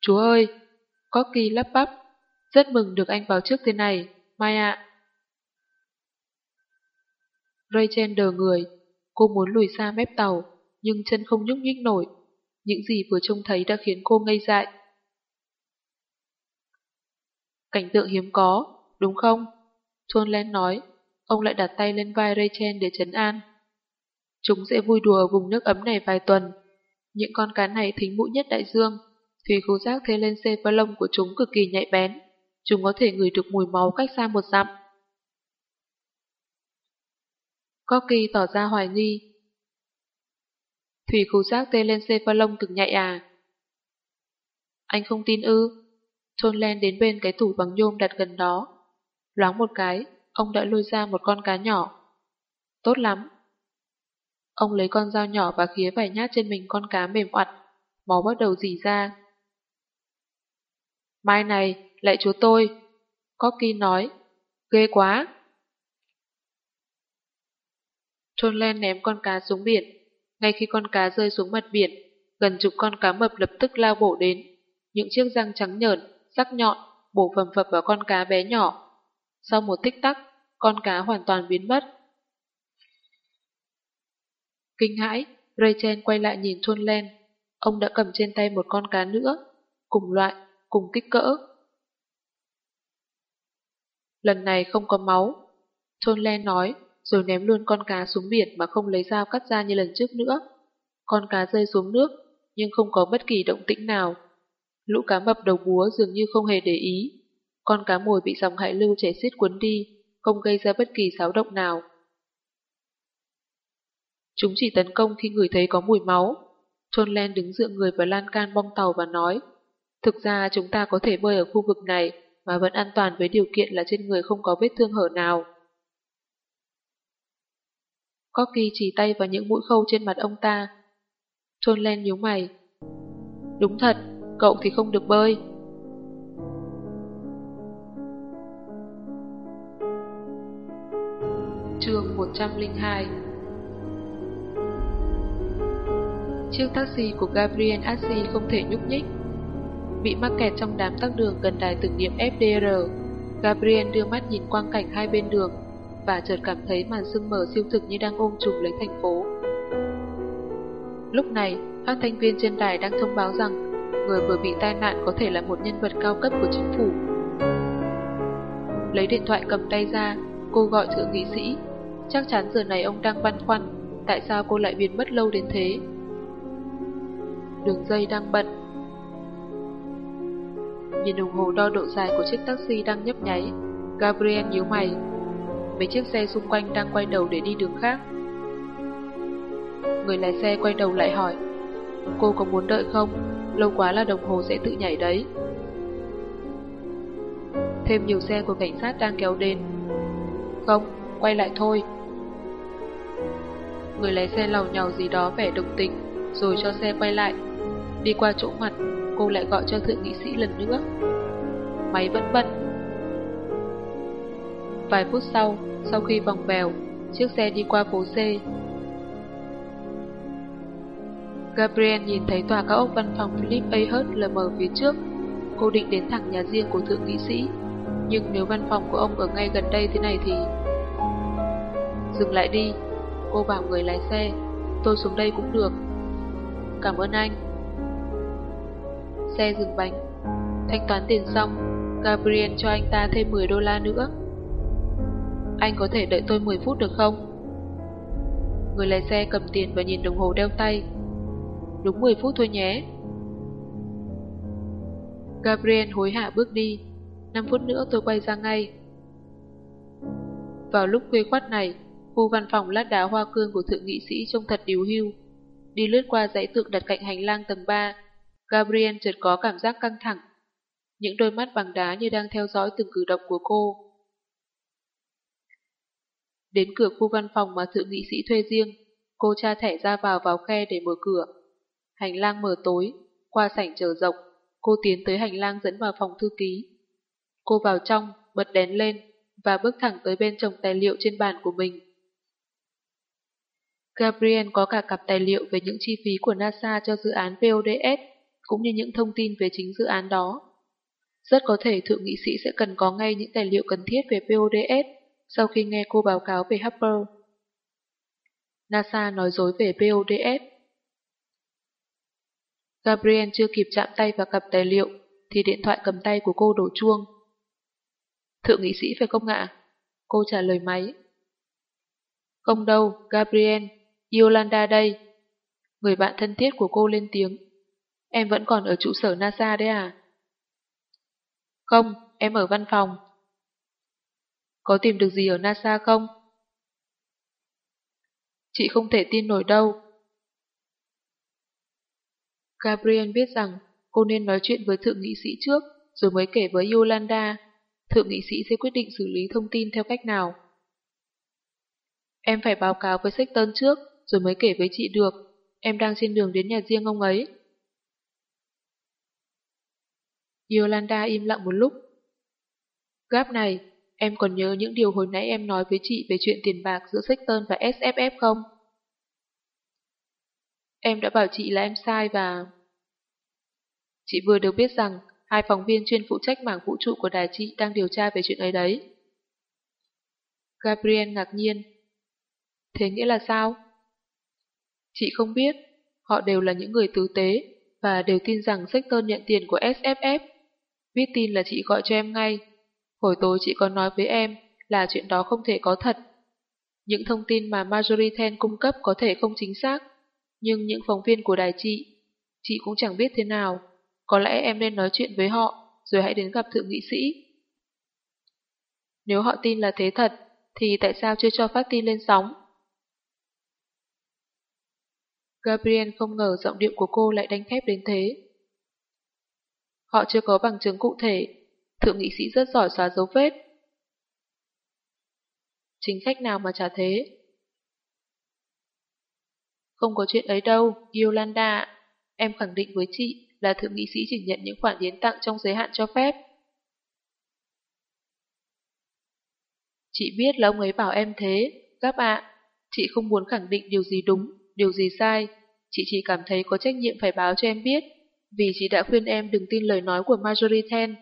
Speaker 1: Chúa ơi! Có kỳ lắp bắp. Rất mừng được anh báo trước thế này, Mai ạ. Rachel đờ người. Cô muốn lùi xa mép tàu, nhưng chân không nhúc nhích nổi. Những gì vừa trông thấy đã khiến cô ngây dại. Cảnh tượng hiếm có, đúng không? John Len nói. Ông lại đặt tay lên vai Rachel để chấn an. Chúng sẽ vui đùa ở vùng nước ấm này vài tuần. Những con cá này thính mũi nhất đại dương. Thủy khứu giác thế lên xe và lông của chúng cực kỳ nhạy bén. Chúng có thể ngửi được mùi máu cách xa một dặm. Corky tỏ ra hoài nghi. Thủy khứu giác tê lên xe lông cực nhạy à? Anh không tin ư? Trôn len đến bên cái tủ bằng nhôm đặt gần đó. Loáng một cái, ông đã lôi ra một con cá nhỏ. Tốt lắm. Ông lấy con dao nhỏ và khía vài nhát trên mình con cá mềm oặt, máu bắt đầu dì ra. Mai này, lại chúa tôi. Corky nói, ghê quá. Trôn len ném con cá xuống biển. Ngay khi con cá rơi xuống mặt biển, gần chục con cá mập lập tức lao bổ đến. Những chiếc răng trắng nhởn, sắc nhọn, bổ phầm phập vào con cá bé nhỏ. Sau một tích tắc, con cá hoàn toàn biến mất. Kinh hãi, Rachel quay lại nhìn Trôn len. Ông đã cầm trên tay một con cá nữa, cùng loại, cùng kích cỡ. Lần này không có máu. Thôn Le nói, rồi ném luôn con cá xuống biển mà không lấy dao cắt ra như lần trước nữa. Con cá rơi xuống nước, nhưng không có bất kỳ động tĩnh nào. Lũ cá mập đầu búa dường như không hề để ý. Con cá mồi bị dòng hải lưu chảy xiết cuốn đi, không gây ra bất kỳ xáo động nào. Chúng chỉ tấn công khi người thấy có mùi máu. John Len đứng dựa người vào lan can bong tàu và nói, thực ra chúng ta có thể bơi ở khu vực này mà vẫn an toàn với điều kiện là trên người không có vết thương hở nào. Corky chỉ tay vào những mũi khâu trên mặt ông ta. Trôn len nhíu mày. Đúng thật, cậu thì không được bơi. Chương 102 Chiếc taxi của Gabriel Assi không thể nhúc nhích. Bị mắc kẹt trong đám tắc đường gần đài tưởng niệm FDR, Gabriel đưa mắt nhìn quang cảnh hai bên đường và chợt cảm thấy màn sương mờ siêu thực như đang ôm trùm lấy thành phố. Lúc này, phát thanh viên trên đài đang thông báo rằng người vừa bị tai nạn có thể là một nhân vật cao cấp của chính phủ. Lấy điện thoại cầm tay ra, cô gọi thượng nghị sĩ. Chắc chắn giờ này ông đang băn khoăn tại sao cô lại biến mất lâu đến thế. Đường dây đang bận. Nhìn đồng hồ đo độ dài của chiếc taxi đang nhấp nháy, Gabriel nhíu mày mấy chiếc xe xung quanh đang quay đầu để đi đường khác. Người lái xe quay đầu lại hỏi, cô có muốn đợi không? Lâu quá là đồng hồ sẽ tự nhảy đấy. Thêm nhiều xe của cảnh sát đang kéo đến. Không, quay lại thôi. Người lái xe lầu nhào gì đó vẻ đồng tình, rồi cho xe quay lại. Đi qua chỗ mặt, cô lại gọi cho thượng nghị sĩ lần nữa. Máy vẫn bận, Vài phút sau, sau khi vòng bèo, chiếc xe đi qua phố C. Gabriel nhìn thấy tòa cao ốc văn phòng Philip A. Hurt lờ mờ phía trước. Cô định đến thẳng nhà riêng của thượng nghị sĩ. Nhưng nếu văn phòng của ông ở ngay gần đây thế này thì... Dừng lại đi, cô bảo người lái xe. Tôi xuống đây cũng được. Cảm ơn anh. Xe dừng bánh. Thanh toán tiền xong, Gabriel cho anh ta thêm 10 đô la nữa. Anh có thể đợi tôi 10 phút được không? Người lái xe cầm tiền và nhìn đồng hồ đeo tay. Đúng 10 phút thôi nhé. Gabriel hối hả bước đi. 5 phút nữa tôi quay ra ngay. Vào lúc khuya khoát này, khu văn phòng lát đá hoa cương của thượng nghị sĩ trông thật điều hưu. Đi lướt qua dãy tượng đặt cạnh hành lang tầng 3, Gabriel chợt có cảm giác căng thẳng. Những đôi mắt bằng đá như đang theo dõi từng cử động của cô. Đến cửa khu văn phòng mà thượng nghị sĩ thuê riêng, cô tra thẻ ra vào vào khe để mở cửa. Hành lang mở tối, qua sảnh chờ rộng, cô tiến tới hành lang dẫn vào phòng thư ký. Cô vào trong, bật đèn lên và bước thẳng tới bên chồng tài liệu trên bàn của mình. Gabriel có cả cặp tài liệu về những chi phí của NASA cho dự án VODS cũng như những thông tin về chính dự án đó. Rất có thể thượng nghị sĩ sẽ cần có ngay những tài liệu cần thiết về PODS sau khi nghe cô báo cáo về Harper. NASA nói dối về PODS. Gabriel chưa kịp chạm tay vào cặp tài liệu thì điện thoại cầm tay của cô đổ chuông. Thượng nghị sĩ phải không ạ? Cô trả lời máy. Không đâu, Gabriel, Yolanda đây. Người bạn thân thiết của cô lên tiếng. Em vẫn còn ở trụ sở NASA đấy à? Không, em ở văn phòng. Có tìm được gì ở NASA không? Chị không thể tin nổi đâu. Gabriel biết rằng cô nên nói chuyện với thượng nghị sĩ trước, rồi mới kể với Yolanda. Thượng nghị sĩ sẽ quyết định xử lý thông tin theo cách nào. Em phải báo cáo với Sexton trước, rồi mới kể với chị được. Em đang trên đường đến nhà riêng ông ấy. Yolanda im lặng một lúc. Gáp này, em còn nhớ những điều hồi nãy em nói với chị về chuyện tiền bạc giữa Sexton và SFF không? Em đã bảo chị là em sai và... Chị vừa được biết rằng hai phóng viên chuyên phụ trách mảng vũ trụ của đài chị đang điều tra về chuyện ấy đấy. Gabriel ngạc nhiên. Thế nghĩa là sao? Chị không biết, họ đều là những người tử tế và đều tin rằng Sexton nhận tiền của SFF. Biết tin là chị gọi cho em ngay. Hồi tối chị có nói với em là chuyện đó không thể có thật. Những thông tin mà Marjorie Ten cung cấp có thể không chính xác, nhưng những phóng viên của đài chị, chị cũng chẳng biết thế nào. Có lẽ em nên nói chuyện với họ, rồi hãy đến gặp thượng nghị sĩ. Nếu họ tin là thế thật, thì tại sao chưa cho phát tin lên sóng? Gabriel không ngờ giọng điệu của cô lại đánh thép đến thế. Họ chưa có bằng chứng cụ thể, thượng nghị sĩ rất giỏi xóa dấu vết. Chính khách nào mà chả thế? Không có chuyện ấy đâu, Yolanda. Em khẳng định với chị là thượng nghị sĩ chỉ nhận những khoản hiến tặng trong giới hạn cho phép. Chị biết là ông ấy bảo em thế, các ạ. Chị không muốn khẳng định điều gì đúng, điều gì sai. Chị chỉ cảm thấy có trách nhiệm phải báo cho em biết, vì chị đã khuyên em đừng tin lời nói của Marjorie Ten.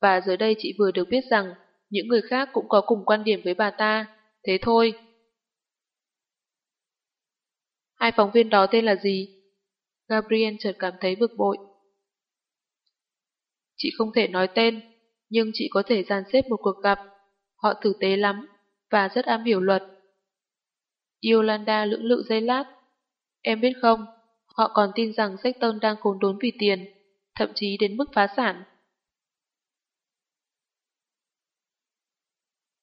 Speaker 1: Và giờ đây chị vừa được biết rằng những người khác cũng có cùng quan điểm với bà ta. Thế thôi. Hai phóng viên đó tên là gì? Gabriel chợt cảm thấy bực bội. Chị không thể nói tên, nhưng chị có thể dàn xếp một cuộc gặp. Họ tử tế lắm và rất am hiểu luật. Yolanda lưỡng lự dây lát. Em biết không, họ còn tin rằng Sexton đang khốn đốn vì tiền, thậm chí đến mức phá sản.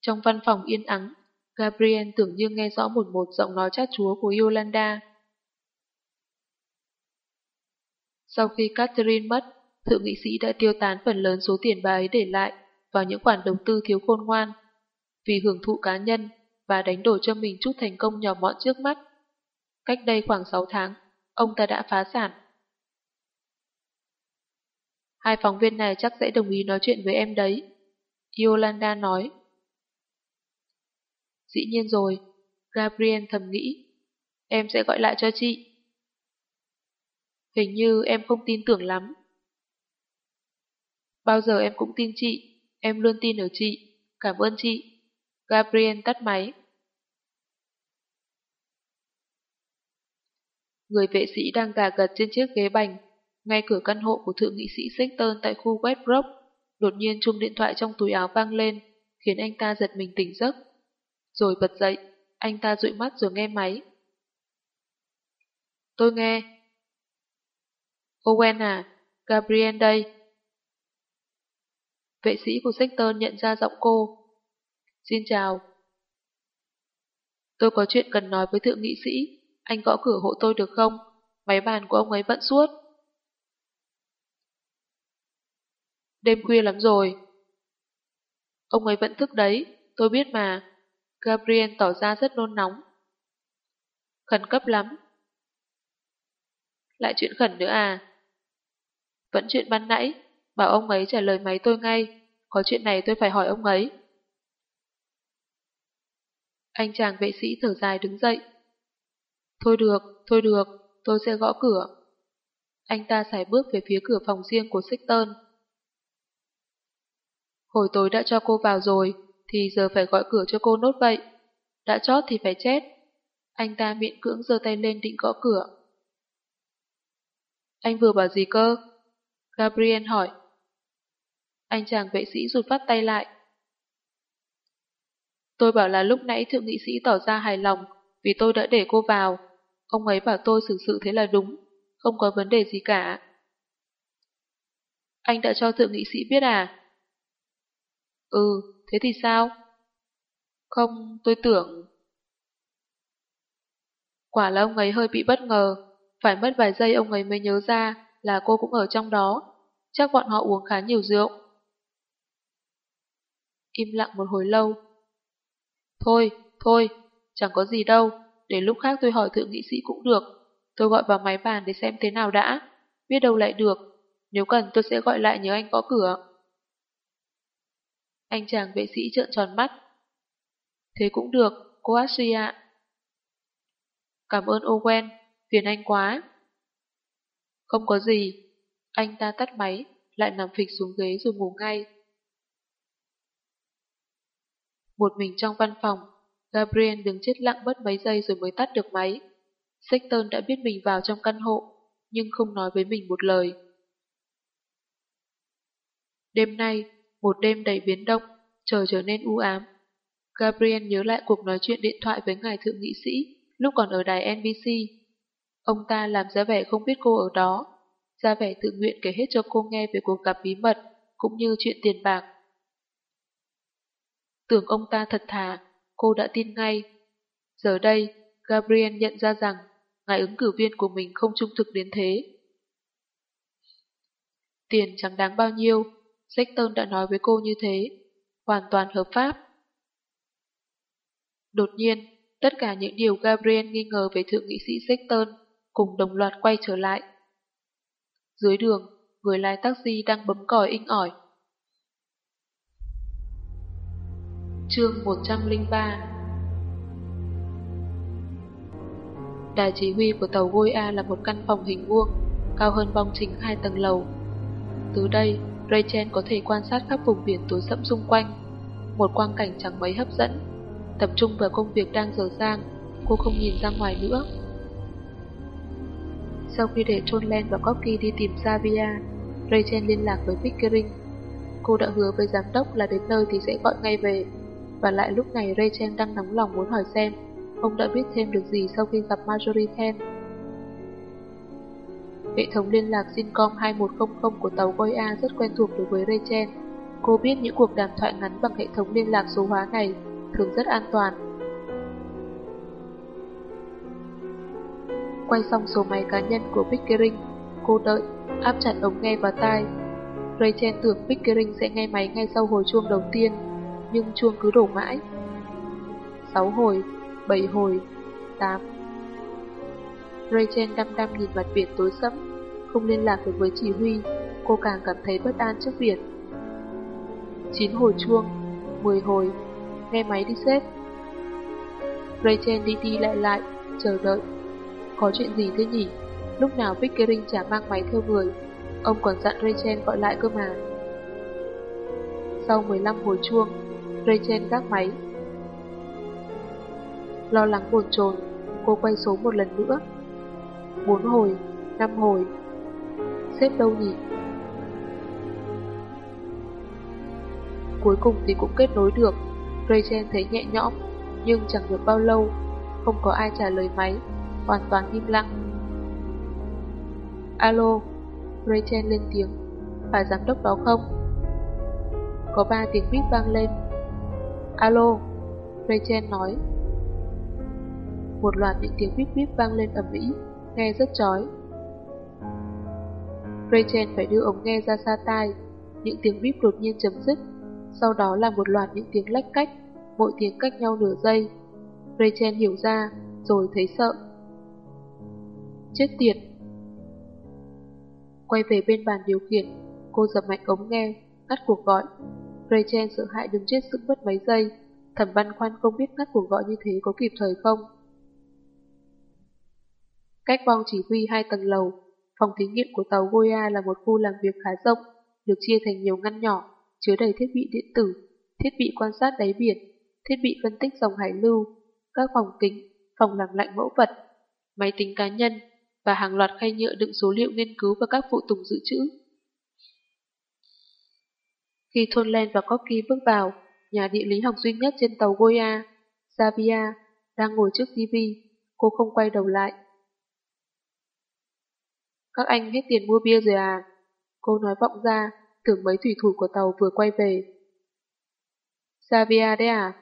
Speaker 1: Trong văn phòng yên ắng, Gabriel tưởng như nghe rõ một một giọng nói chát chúa của Yolanda. Sau khi Catherine mất, thượng nghị sĩ đã tiêu tán phần lớn số tiền bà ấy để lại vào những khoản đầu tư thiếu khôn ngoan, vì hưởng thụ cá nhân và đánh đổi cho mình chút thành công nhỏ mọn trước mắt. Cách đây khoảng 6 tháng, ông ta đã phá sản. Hai phóng viên này chắc sẽ đồng ý nói chuyện với em đấy. Yolanda nói. Dĩ nhiên rồi, Gabriel thầm nghĩ. Em sẽ gọi lại cho chị. Hình như em không tin tưởng lắm. Bao giờ em cũng tin chị, em luôn tin ở chị. Cảm ơn chị. Gabriel tắt máy. Người vệ sĩ đang gà gật trên chiếc ghế bành, ngay cửa căn hộ của thượng nghị sĩ Sexton tại khu Westbrook. Đột nhiên chuông điện thoại trong túi áo vang lên, khiến anh ta giật mình tỉnh giấc. Rồi bật dậy, anh ta dụi mắt rồi nghe máy. Tôi nghe. Owen à, Gabriel đây. Vệ sĩ của Sexton nhận ra giọng cô. Xin chào. Tôi có chuyện cần nói với thượng nghị sĩ. Anh gõ cửa hộ tôi được không? Máy bàn của ông ấy bận suốt. Đêm khuya lắm rồi. Ông ấy vẫn thức đấy, tôi biết mà. Gabriel tỏ ra rất nôn nóng. Khẩn cấp lắm. Lại chuyện khẩn nữa à? Vẫn chuyện ban nãy, bảo ông ấy trả lời máy tôi ngay. Có chuyện này tôi phải hỏi ông ấy. Anh chàng vệ sĩ thở dài đứng dậy. Thôi được, thôi được, tôi sẽ gõ cửa. Anh ta xài bước về phía cửa phòng riêng của Sexton. Hồi tối đã cho cô vào rồi, thì giờ phải gọi cửa cho cô nốt vậy. Đã chót thì phải chết. Anh ta miệng cưỡng giơ tay lên định gõ cửa. Anh vừa bảo gì cơ? Gabriel hỏi. Anh chàng vệ sĩ rụt phát tay lại. Tôi bảo là lúc nãy thượng nghị sĩ tỏ ra hài lòng vì tôi đã để cô vào. Ông ấy bảo tôi xử sự thế là đúng, không có vấn đề gì cả. Anh đã cho thượng nghị sĩ biết à? Ừ, thế thì sao? Không, tôi tưởng... Quả là ông ấy hơi bị bất ngờ, phải mất vài giây ông ấy mới nhớ ra là cô cũng ở trong đó. Chắc bọn họ uống khá nhiều rượu. Im lặng một hồi lâu. Thôi, thôi, chẳng có gì đâu, để lúc khác tôi hỏi thượng nghị sĩ cũng được. Tôi gọi vào máy bàn để xem thế nào đã, biết đâu lại được. Nếu cần tôi sẽ gọi lại nhớ anh có cửa. Anh chàng vệ sĩ trợn tròn mắt. Thế cũng được, cô Ashley ạ. Cảm ơn Owen, phiền anh quá. Không có gì. Anh ta tắt máy, lại nằm phịch xuống ghế rồi ngủ ngay. Một mình trong văn phòng, Gabriel đứng chết lặng mất mấy giây rồi mới tắt được máy. Sexton đã biết mình vào trong căn hộ, nhưng không nói với mình một lời. Đêm nay, một đêm đầy biến động, trời trở nên u ám. Gabriel nhớ lại cuộc nói chuyện điện thoại với ngài thượng nghị sĩ lúc còn ở đài NBC. Ông ta làm ra vẻ không biết cô ở đó, ra vẻ tự nguyện kể hết cho cô nghe về cuộc gặp bí mật, cũng như chuyện tiền bạc. Tưởng ông ta thật thà, cô đã tin ngay. Giờ đây, Gabriel nhận ra rằng ngài ứng cử viên của mình không trung thực đến thế. Tiền chẳng đáng bao nhiêu, Sexton đã nói với cô như thế, hoàn toàn hợp pháp. Đột nhiên, tất cả những điều Gabriel nghi ngờ về thượng nghị sĩ Sexton cùng đồng loạt quay trở lại. Dưới đường, người lái taxi đang bấm còi inh ỏi. Chương 103 Đài chỉ huy của tàu Goya A là một căn phòng hình vuông, cao hơn bong chính hai tầng lầu. Từ đây, Rachel có thể quan sát khắp vùng biển tối sẫm xung quanh. Một quang cảnh chẳng mấy hấp dẫn. Tập trung vào công việc đang dở dang, cô không nhìn ra ngoài nữa. Sau khi để John Len và Corky đi tìm Savia, Rachel liên lạc với Pickering. Cô đã hứa với giám đốc là đến nơi thì sẽ gọi ngay về. Và lại lúc này Rachel đang nóng lòng muốn hỏi xem ông đã biết thêm được gì sau khi gặp Marjorie Ten. Hệ thống liên lạc Sincom 2100 của tàu Goya rất quen thuộc đối với Rachel. Cô biết những cuộc đàm thoại ngắn bằng hệ thống liên lạc số hóa này thường rất an toàn. Quay xong số máy cá nhân của Pickering, cô đợi, áp chặt ống nghe vào tai. Rachel tưởng Pickering sẽ nghe máy ngay sau hồi chuông đầu tiên, nhưng chuông cứ đổ mãi. 6 hồi, 7 hồi, 8. Rachel đăm đăm nhìn mặt biển tối sẫm, không liên lạc được với chỉ huy, cô càng cảm thấy bất an trước biển. 9 hồi chuông, 10 hồi, nghe máy đi xếp. Rachel đi đi lại lại, chờ đợi. Có chuyện gì thế nhỉ? Lúc nào Pickering chả mang máy theo người, ông còn dặn Rachel gọi lại cơ mà. Sau 15 hồi chuông, Raychen các máy. Lo lắng bồn chồn, cô quay số một lần nữa. Bốn hồi, năm hồi. Xếp đâu nhỉ? Cuối cùng thì cũng kết nối được. Rachel thấy nhẹ nhõm, nhưng chẳng được bao lâu, không có ai trả lời máy, hoàn toàn im lặng. Alo, Rachel lên tiếng, phải giám đốc đó không? Có ba tiếng bíp vang lên. Alo, Rachel nói. Một loạt những tiếng bíp bíp vang lên ầm ĩ, nghe rất chói. Rachel phải đưa ống nghe ra xa tai, những tiếng bíp đột nhiên chấm dứt, sau đó là một loạt những tiếng lách cách, mỗi tiếng cách nhau nửa giây. Rachel hiểu ra, rồi thấy sợ. Chết tiệt! Quay về bên bàn điều khiển, cô dập mạnh ống nghe, ngắt cuộc gọi. Rachel sợ hãi đứng chết sức mất mấy giây, thẩm băn khoăn không biết ngắt cuộc gọi như thế có kịp thời không. Cách bong chỉ huy hai tầng lầu, phòng thí nghiệm của tàu Goya là một khu làm việc khá rộng, được chia thành nhiều ngăn nhỏ, chứa đầy thiết bị điện tử, thiết bị quan sát đáy biển, thiết bị phân tích dòng hải lưu, các phòng kính, phòng làm lạnh mẫu vật, máy tính cá nhân và hàng loạt khay nhựa đựng số liệu nghiên cứu và các phụ tùng dự trữ. Khi Thôn Len và Corky bước vào, nhà địa lý học duy nhất trên tàu Goya, Savia, đang ngồi trước TV, cô không quay đầu lại. Các anh hết tiền mua bia rồi à? Cô nói vọng ra, tưởng mấy thủy thủ của tàu vừa quay về. Savia đấy à?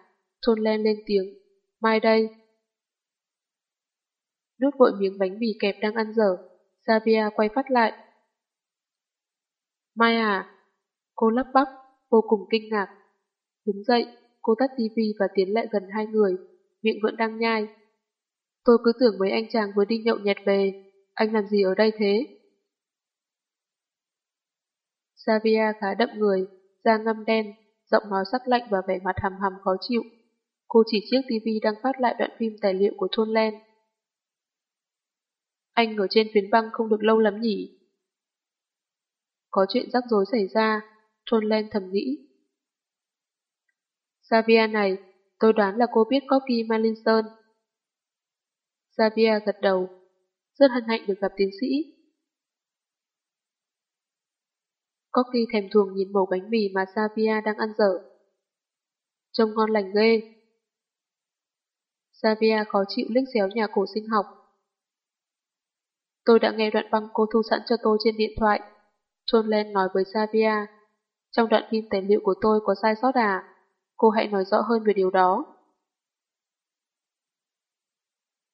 Speaker 1: Thôn Len lên tiếng. Mai đây. Nút vội miếng bánh mì kẹp đang ăn dở. Savia quay phát lại. Mai à? Cô lắp bắp, vô cùng kinh ngạc. Đứng dậy, cô tắt tivi và tiến lại gần hai người, miệng vẫn đang nhai. Tôi cứ tưởng mấy anh chàng vừa đi nhậu nhẹt về, anh làm gì ở đây thế? Savia khá đậm người, da ngâm đen, giọng nói sắc lạnh và vẻ mặt hầm hầm khó chịu. Cô chỉ chiếc tivi đang phát lại đoạn phim tài liệu của Thôn Len. Anh ở trên phiến băng không được lâu lắm nhỉ? Có chuyện rắc rối xảy ra, Thôn lên thầm nghĩ. Xavier này, tôi đoán là cô biết Corky Malinson. Xavier gật đầu, rất hân hạnh được gặp tiến sĩ. Corky thèm thuồng nhìn mẩu bánh mì mà Xavier đang ăn dở. Trông ngon lành ghê. Xavier khó chịu liếc xéo nhà cổ sinh học. Tôi đã nghe đoạn băng cô thu sẵn cho tôi trên điện thoại. John Len nói với Xavier. Trong đoạn phim tài liệu của tôi có sai sót à? Cô hãy nói rõ hơn về điều đó.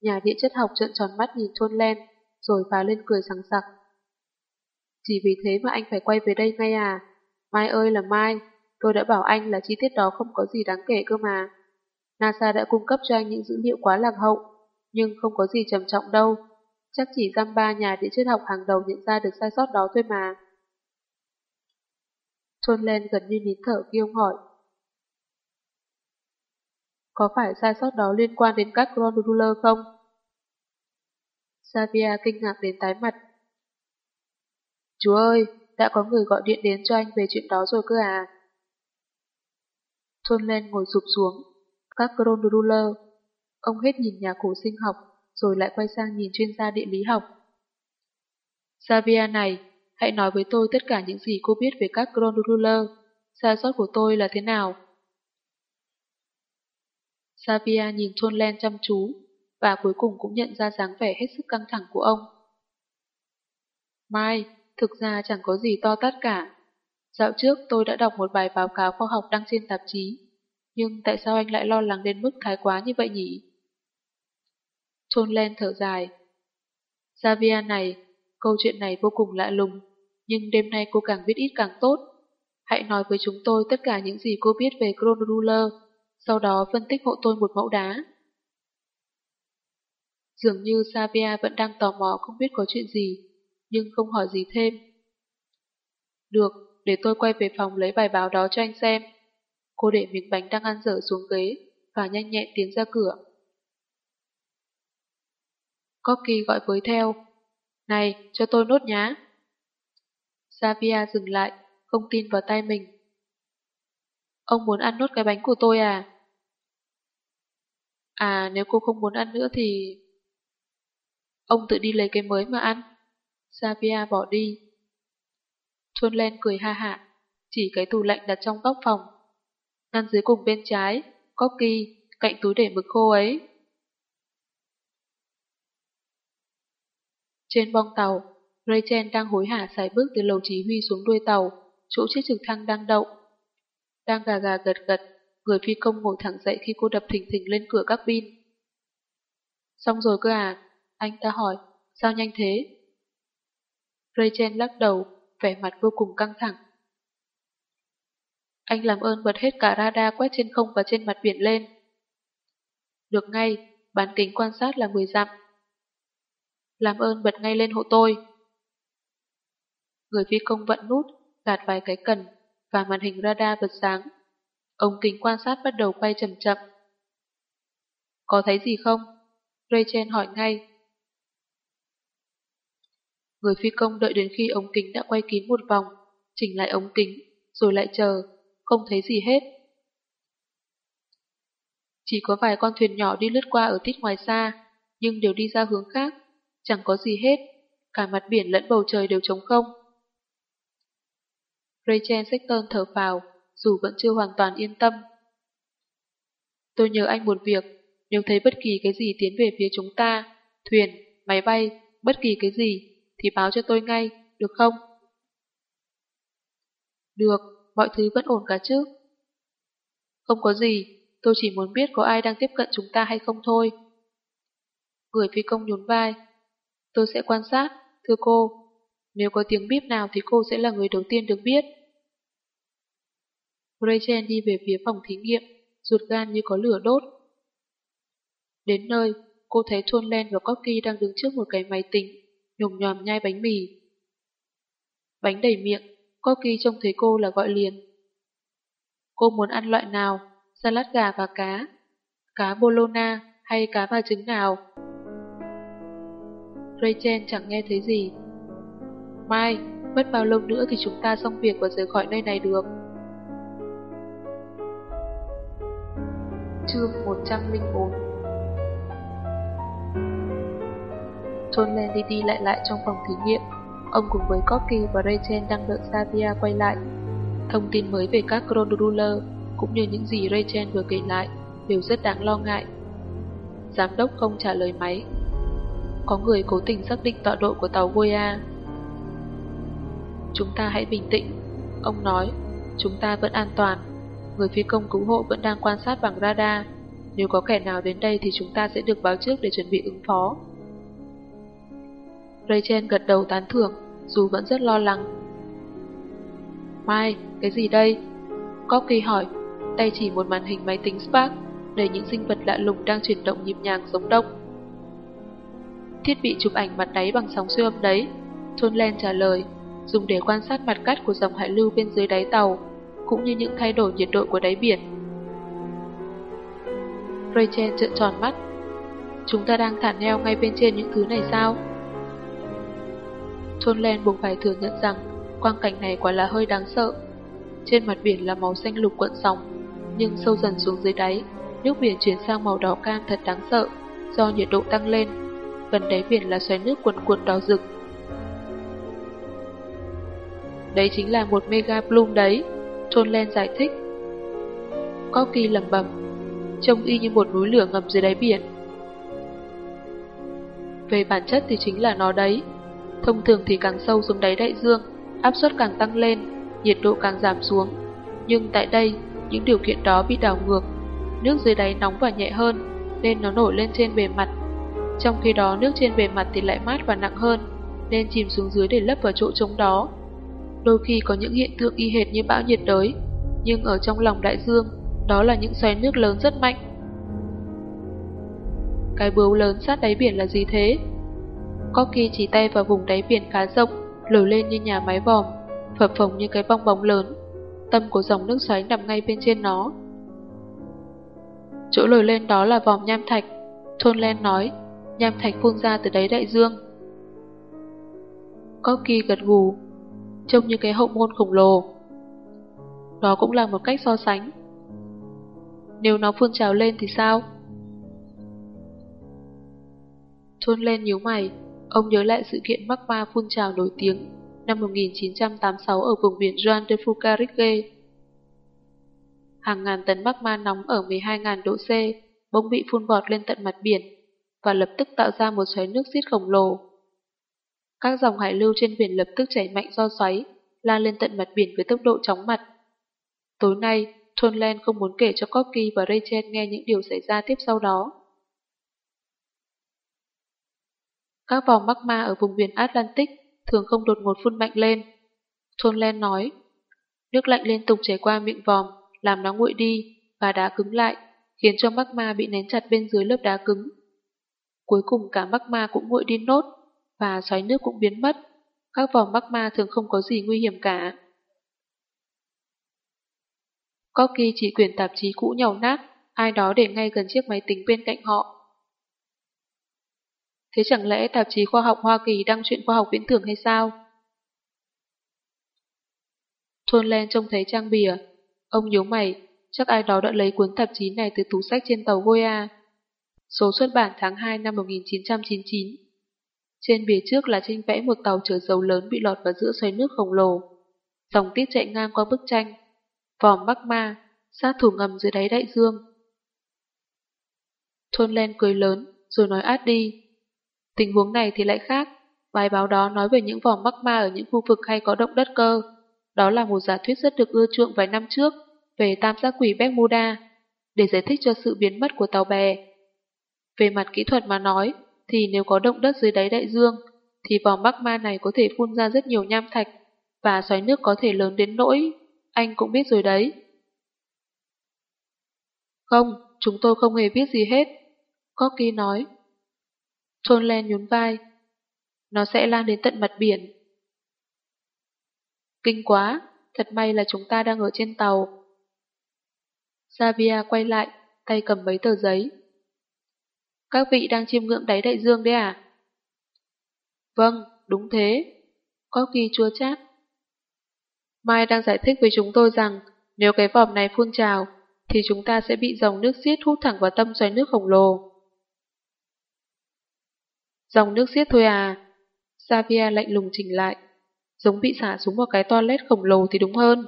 Speaker 1: Nhà địa chất học trợn tròn mắt nhìn Thôn Len, rồi phá lên cười sẵn sặc. Chỉ vì thế mà anh phải quay về đây ngay à? Mai ơi là Mai, tôi đã bảo anh là chi tiết đó không có gì đáng kể cơ mà. NASA đã cung cấp cho anh những dữ liệu quá lạc hậu, nhưng không có gì trầm trọng đâu. Chắc chỉ giam ba nhà địa chất học hàng đầu nhận ra được sai sót đó thôi mà. Xuân Len gần như nín thở khi ông hỏi. Có phải sai sót đó liên quan đến các chronoruler không? Savia kinh ngạc đến tái mặt. Chú ơi, đã có người gọi điện đến cho anh về chuyện đó rồi cơ à? Xuân Len ngồi sụp xuống. Các chronoruler. Ông hết nhìn nhà cổ sinh học, rồi lại quay sang nhìn chuyên gia địa lý học. Savia này, hãy nói với tôi tất cả những gì cô biết về các chronoruler. Sai sót của tôi là thế nào? Savia nhìn Thôn Len chăm chú, và cuối cùng cũng nhận ra dáng vẻ hết sức căng thẳng của ông. Mai, thực ra chẳng có gì to tát cả. Dạo trước tôi đã đọc một bài báo cáo khoa học đăng trên tạp chí, nhưng tại sao anh lại lo lắng đến mức thái quá như vậy nhỉ? Thôn Len thở dài. Savia này, câu chuyện này vô cùng lạ lùng, nhưng đêm nay cô càng biết ít càng tốt. Hãy nói với chúng tôi tất cả những gì cô biết về Chrono Ruler sau đó phân tích hộ tôi một mẫu đá. Dường như Savia vẫn đang tò mò không biết có chuyện gì, nhưng không hỏi gì thêm. Được, để tôi quay về phòng lấy bài báo đó cho anh xem. Cô để miếng bánh đang ăn dở xuống ghế và nhanh nhẹn tiến ra cửa. Corky gọi với theo. Này, cho tôi nốt nhá. Xavia dừng lại, không tin vào tay mình. Ông muốn ăn nốt cái bánh của tôi à? À nếu cô không muốn ăn nữa thì... Ông tự đi lấy cái mới mà ăn. Xavia bỏ đi. Thuân Len cười ha hạ, chỉ cái tủ lạnh đặt trong góc phòng. Ngăn dưới cùng bên trái, có kỳ, cạnh túi để mực khô ấy. Trên bong tàu, Rachel đang hối hả xài bước từ lầu chỉ huy xuống đuôi tàu, chỗ chiếc trực thăng đang đậu. Đang gà gà gật gật, người phi công ngồi thẳng dậy khi cô đập thình thình lên cửa các pin. Xong rồi cơ à? Anh ta hỏi, sao nhanh thế? Rachel lắc đầu, vẻ mặt vô cùng căng thẳng. Anh làm ơn bật hết cả radar quét trên không và trên mặt biển lên. Được ngay, bán kính quan sát là 10 dặm. Làm ơn bật ngay lên hộ tôi. Người phi công vận nút, gạt vài cái cần và màn hình radar bật sáng. Ống kính quan sát bắt đầu quay chậm chậm. Có thấy gì không? Rachel hỏi ngay. Người phi công đợi đến khi ống kính đã quay kín một vòng, chỉnh lại ống kính, rồi lại chờ, không thấy gì hết. Chỉ có vài con thuyền nhỏ đi lướt qua ở tít ngoài xa, nhưng đều đi ra hướng khác, chẳng có gì hết, cả mặt biển lẫn bầu trời đều trống không. Rachel Sexton thở phào, dù vẫn chưa hoàn toàn yên tâm. Tôi nhớ anh một việc, nếu thấy bất kỳ cái gì tiến về phía chúng ta, thuyền, máy bay, bất kỳ cái gì, thì báo cho tôi ngay, được không? Được, mọi thứ vẫn ổn cả chứ? Không có gì, tôi chỉ muốn biết có ai đang tiếp cận chúng ta hay không thôi. Người phi công nhún vai. Tôi sẽ quan sát, thưa cô. Nếu có tiếng bíp nào thì cô sẽ là người đầu tiên được biết. Rachel đi về phía phòng thí nghiệm, ruột gan như có lửa đốt. Đến nơi, cô thấy Thôn Len và Corky đang đứng trước một cái máy tính, nhồm nhòm nhai bánh mì. Bánh đầy miệng, Corky trông thấy cô là gọi liền. Cô muốn ăn loại nào? Salad gà và cá, cá bologna hay cá và trứng nào? Rachel chẳng nghe thấy gì. Mai, mất bao lâu nữa thì chúng ta xong việc và rời khỏi nơi này được. Chương 104 John Len đi đi lại lại trong phòng thí nghiệm. Ông cùng với Corky và Rachel đang đợi Savia quay lại. Thông tin mới về các chronoruler cũng như những gì Rachel vừa kể lại đều rất đáng lo ngại. Giám đốc không trả lời máy. Có người cố tình xác định tọa độ của tàu Goya. Chúng ta hãy bình tĩnh. Ông nói, chúng ta vẫn an toàn. Người phi công cứu hộ vẫn đang quan sát bằng radar. Nếu có kẻ nào đến đây thì chúng ta sẽ được báo trước để chuẩn bị ứng phó. Rachel gật đầu tán thưởng, dù vẫn rất lo lắng. Mai, cái gì đây? Corky hỏi, tay chỉ một màn hình máy tính Spark, đầy những sinh vật lạ lùng đang chuyển động nhịp nhàng giống đông. Thiết bị chụp ảnh mặt đáy bằng sóng siêu âm đấy, Thôn Len trả lời, dùng để quan sát mặt cắt của dòng hải lưu bên dưới đáy tàu, cũng như những thay đổi nhiệt độ của đáy biển. Rachel trợn tròn mắt. Chúng ta đang thả neo ngay bên trên những thứ này sao? Thôn Len buộc phải thừa nhận rằng quang cảnh này quả là hơi đáng sợ. Trên mặt biển là màu xanh lục cuộn sóng, nhưng sâu dần xuống dưới đáy, nước biển chuyển sang màu đỏ cam thật đáng sợ do nhiệt độ tăng lên. Gần đáy biển là xoáy nước cuộn cuộn đỏ rực. Đấy chính là một mega bloom đấy, Thôn Len giải thích. Corky lầm bầm, trông y như một núi lửa ngầm dưới đáy biển. Về bản chất thì chính là nó đấy. Thông thường thì càng sâu xuống đáy đại dương, áp suất càng tăng lên, nhiệt độ càng giảm xuống. Nhưng tại đây, những điều kiện đó bị đảo ngược. Nước dưới đáy nóng và nhẹ hơn, nên nó nổi lên trên bề mặt. Trong khi đó nước trên bề mặt thì lại mát và nặng hơn, nên chìm xuống dưới để lấp vào chỗ trống đó. Đôi khi có những hiện tượng y hệt như bão nhiệt đới, nhưng ở trong lòng đại dương, đó là những xoáy nước lớn rất mạnh. Cái bướu lớn sát đáy biển là gì thế? Corky chỉ tay vào vùng đáy biển khá rộng, lồi lên như nhà máy vòm, phập phồng như cái bong bóng lớn. Tâm của dòng nước xoáy nằm ngay bên trên nó. Chỗ lồi lên đó là vòm nham thạch. Thôn Len nói, nham thạch phun ra từ đáy đại dương. Corky gật gù, trông như cái hậu môn khổng lồ. Đó cũng là một cách so sánh. Nếu nó phun trào lên thì sao? Thôn lên nhíu mày, Ông nhớ lại sự kiện magma phun trào nổi tiếng năm 1986 ở vùng biển Juan de Fucarique. Hàng ngàn tấn magma nóng ở 12.000 độ C bỗng bị phun bọt lên tận mặt biển và lập tức tạo ra một xoáy nước xiết khổng lồ. Các dòng hải lưu trên biển lập tức chảy mạnh do xoáy, lan lên tận mặt biển với tốc độ chóng mặt. Tối nay, Thôn Len không muốn kể cho Corky và Rachel nghe những điều xảy ra tiếp sau đó. Các vòng magma ở vùng biển Atlantic thường không đột ngột phun mạnh lên. Thôn Len nói, nước lạnh liên tục chảy qua miệng vòm, làm nó nguội đi và đá cứng lại, khiến cho magma bị nén chặt bên dưới lớp đá cứng. Cuối cùng cả magma cũng nguội đi nốt và xoáy nước cũng biến mất. Các vòng magma thường không có gì nguy hiểm cả. Corky chỉ quyển tạp chí cũ nhầu nát, ai đó để ngay gần chiếc máy tính bên cạnh họ. Thế chẳng lẽ tạp chí khoa học Hoa Kỳ đăng chuyện khoa học viễn tưởng hay sao? Thôn Len trông thấy trang bìa. Ông nhớ mày, chắc ai đó đã lấy cuốn tạp chí này từ tủ sách trên tàu Goya. Số xuất bản tháng 2 năm 1999. Trên bìa trước là tranh vẽ một tàu chở dầu lớn bị lọt vào giữa xoáy nước khổng lồ. Dòng tiết chạy ngang qua bức tranh. Vòm Bắc Ma, sát thủ ngầm dưới đáy đại dương. Thôn Len cười lớn, rồi nói át đi. Tình huống này thì lại khác. Bài báo đó nói về những vòm Bắc Ma ở những khu vực hay có động đất cơ. Đó là một giả thuyết rất được ưa chuộng vài năm trước về tam giác quỷ Bermuda để giải thích cho sự biến mất của tàu bè. Về mặt kỹ thuật mà nói, thì nếu có động đất dưới đáy đại dương, thì vòm Bắc Ma này có thể phun ra rất nhiều nham thạch và xoáy nước có thể lớn đến nỗi, anh cũng biết rồi đấy. Không, chúng tôi không hề biết gì hết. Corky nói. Trôn Len nhún vai. Nó sẽ lan đến tận mặt biển. Kinh quá, thật may là chúng ta đang ở trên tàu. Xavier quay lại, tay cầm mấy tờ giấy. Các vị đang chiêm ngưỡng đáy đại dương đấy à? Vâng, đúng thế. Có kỳ chua chát. Mai đang giải thích với chúng tôi rằng nếu cái vòm này phun trào, thì chúng ta sẽ bị dòng nước xiết hút thẳng vào tâm xoáy nước khổng lồ. Dòng nước xiết thôi à? Xavier lạnh lùng chỉnh lại giống bị xả xuống một cái toilet khổng lồ thì đúng hơn.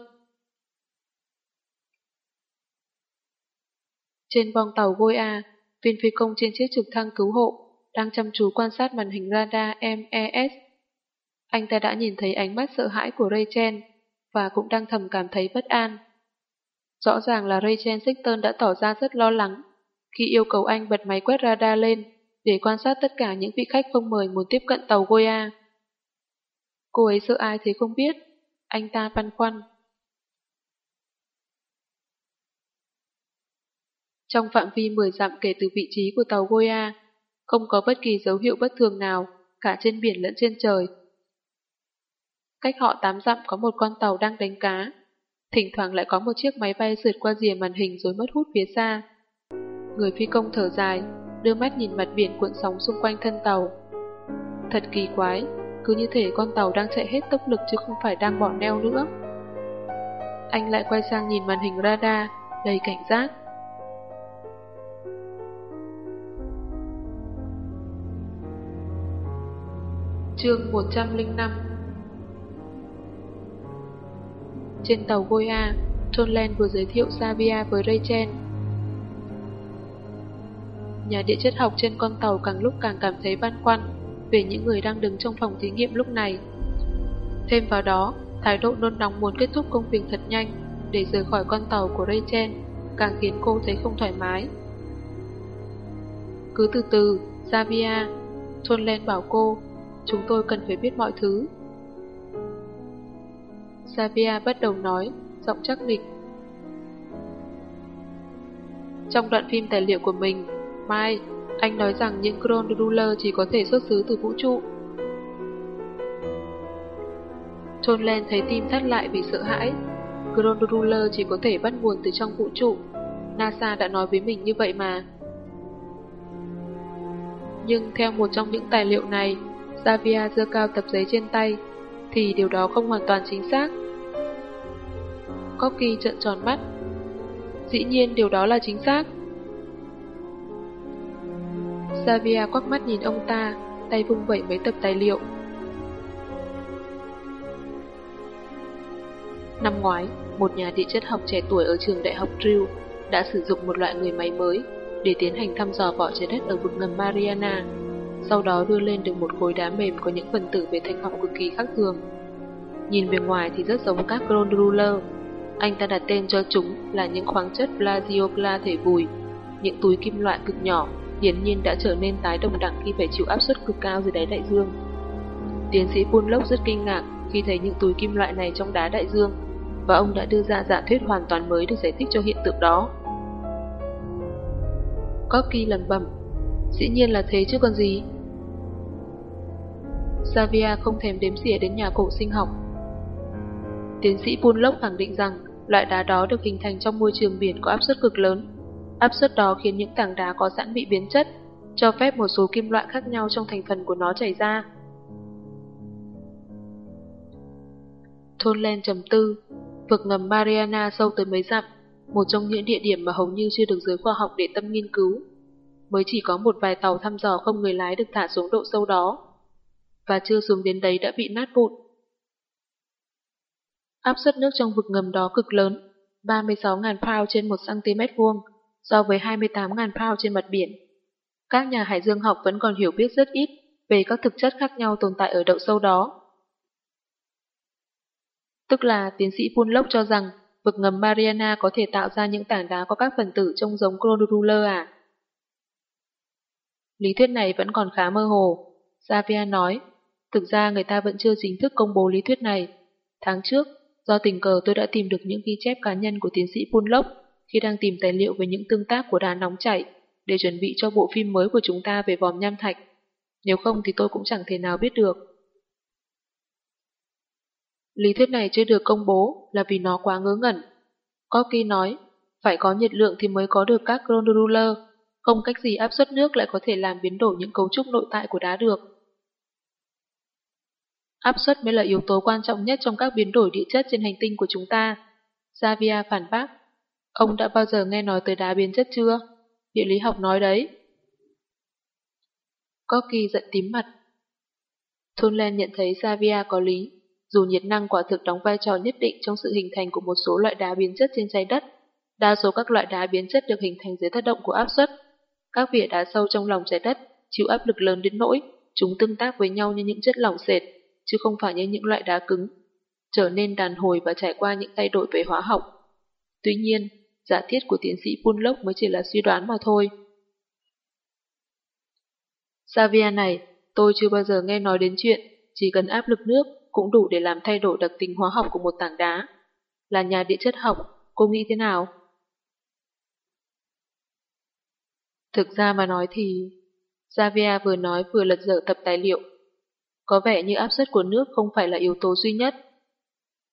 Speaker 1: Trên bong tàu Goya, viên phi công trên chiếc trực thăng cứu hộ, đang chăm chú quan sát màn hình radar MES. Anh ta đã nhìn thấy ánh mắt sợ hãi của Rachel và cũng đang thầm cảm thấy bất an. Rõ ràng là Rachel Sexton đã tỏ ra rất lo lắng khi yêu cầu anh bật máy quét radar lên để quan sát tất cả những vị khách không mời muốn tiếp cận tàu Goya. Cô ấy sợ ai thì không biết. Anh ta băn khoăn. Trong phạm vi 10 dặm kể từ vị trí của tàu Goya, không có bất kỳ dấu hiệu bất thường nào, cả trên biển lẫn trên trời. Cách họ 8 dặm có một con tàu đang đánh cá. Thỉnh thoảng lại có một chiếc máy bay sượt qua rìa màn hình rồi mất hút phía xa. Người phi công thở dài, đưa mắt nhìn mặt biển cuộn sóng xung quanh thân tàu. Thật kỳ quái, cứ như thể con tàu đang chạy hết tốc lực chứ không phải đang bỏ neo nữa. Anh lại quay sang nhìn màn hình radar, đầy cảnh giác. Chương 105 Trên tàu Goya, John Land vừa giới thiệu Xavier với Rachel. Nhà địa chất học trên con tàu càng lúc càng cảm thấy băn khoăn về những người đang đứng trong phòng thí nghiệm lúc này. Thêm vào đó, thái độ nôn nóng muốn kết thúc công việc thật nhanh để rời khỏi con tàu của Rachel càng khiến cô thấy không thoải mái. Cứ từ từ, Xavier, John Land bảo cô, chúng tôi cần phải biết mọi thứ. Zavia bắt đầu nói, giọng chắc nịch. Trong đoạn phim tài liệu của mình, Mai anh nói rằng những Grand Ruler chỉ có thể xuất xứ từ vũ trụ. Trôn lên thấy tim thắt lại vì sợ hãi. Grand Ruler chỉ có thể bắt nguồn từ trong vũ trụ. NASA đã nói với mình như vậy mà. Nhưng theo một trong những tài liệu này, Xavier giơ cao tập giấy trên tay, thì điều đó không hoàn toàn chính xác. Corky trợn tròn mắt. Dĩ nhiên điều đó là chính xác. Xavier quắc mắt nhìn ông ta, tay vung vẩy mấy tập tài liệu. Năm ngoái, một nhà địa chất học trẻ tuổi ở trường đại học Drew đã sử dụng một loại người máy mới để tiến hành thăm dò vỏ trái đất ở vực ngầm Mariana, sau đó đưa lên được một khối đá mềm có những phần tử về thanh học cực kỳ khác thường. Nhìn bề ngoài thì rất giống các Grondruller. Anh ta đặt tên cho chúng là những khoáng chất Plagiopla thể vùi, những túi kim loại cực nhỏ hiển nhiên đã trở nên tái đồng đẳng khi phải chịu áp suất cực cao dưới đáy đại dương. Tiến sĩ Punlock rất kinh ngạc khi thấy những túi kim loại này trong đá đại dương, và ông đã đưa ra giả thuyết hoàn toàn mới để giải thích cho hiện tượng đó. Corky lầm bẩm, dĩ nhiên là thế chứ còn gì. Xavier không thèm đếm xỉa đến nhà cổ sinh học. Tiến sĩ Punlock khẳng định rằng loại đá đó được hình thành trong môi trường biển có áp suất cực lớn Áp suất đó khiến những tảng đá có sẵn bị biến chất, cho phép một số kim loại khác nhau trong thành phần của nó chảy ra. Thôn Len trầm tư, vực ngầm Mariana sâu tới mấy dặm, một trong những địa điểm mà hầu như chưa được giới khoa học để tâm nghiên cứu. Mới chỉ có một vài tàu thăm dò không người lái được thả xuống độ sâu đó, và chưa xuống đến đấy đã bị nát vụn. Áp suất nước trong vực ngầm đó cực lớn, 36.000 pound trên 1 cm vuông, so với 28.000 pound trên mặt biển. Các nhà hải dương học vẫn còn hiểu biết rất ít về các thực chất khác nhau tồn tại ở độ sâu đó. Tức là tiến sĩ Punlock cho rằng vực ngầm Mariana có thể tạo ra những tảng đá có các phần tử trông giống chronoruler à? Lý thuyết này vẫn còn khá mơ hồ. Xavier nói, thực ra người ta vẫn chưa chính thức công bố lý thuyết này. Tháng trước, do tình cờ tôi đã tìm được những ghi chép cá nhân của tiến sĩ Punlock khi đang tìm tài liệu về những tương tác của đá nóng chảy để chuẩn bị cho bộ phim mới của chúng ta về vòm nham thạch. Nếu không thì tôi cũng chẳng thể nào biết được. Lý thuyết này chưa được công bố là vì nó quá ngớ ngẩn. Corky nói, phải có nhiệt lượng thì mới có được các chronoruler, không cách gì áp suất nước lại có thể làm biến đổi những cấu trúc nội tại của đá được. Áp suất mới là yếu tố quan trọng nhất trong các biến đổi địa chất trên hành tinh của chúng ta. Xavier phản bác. Ông đã bao giờ nghe nói tới đá biến chất chưa? Địa lý học nói đấy. Corky giận tím mặt. Thôn Len nhận thấy Xavier có lý. Dù nhiệt năng quả thực đóng vai trò nhất định trong sự hình thành của một số loại đá biến chất trên trái đất, đa số các loại đá biến chất được hình thành dưới tác động của áp suất. Các vỉa đá sâu trong lòng trái đất chịu áp lực lớn đến nỗi chúng tương tác với nhau như những chất lỏng sệt, chứ không phải như những loại đá cứng, trở nên đàn hồi và trải qua những thay đổi về hóa học. Tuy nhiên, giả thiết của tiến sĩ Punlock mới chỉ là suy đoán mà thôi. Xavier này, tôi chưa bao giờ nghe nói đến chuyện chỉ cần áp lực nước cũng đủ để làm thay đổi đặc tính hóa học của một tảng đá. Là nhà địa chất học, cô nghĩ thế nào? Thực ra mà nói thì... Xavier vừa nói vừa lật dở tập tài liệu. Có vẻ như áp suất của nước không phải là yếu tố duy nhất.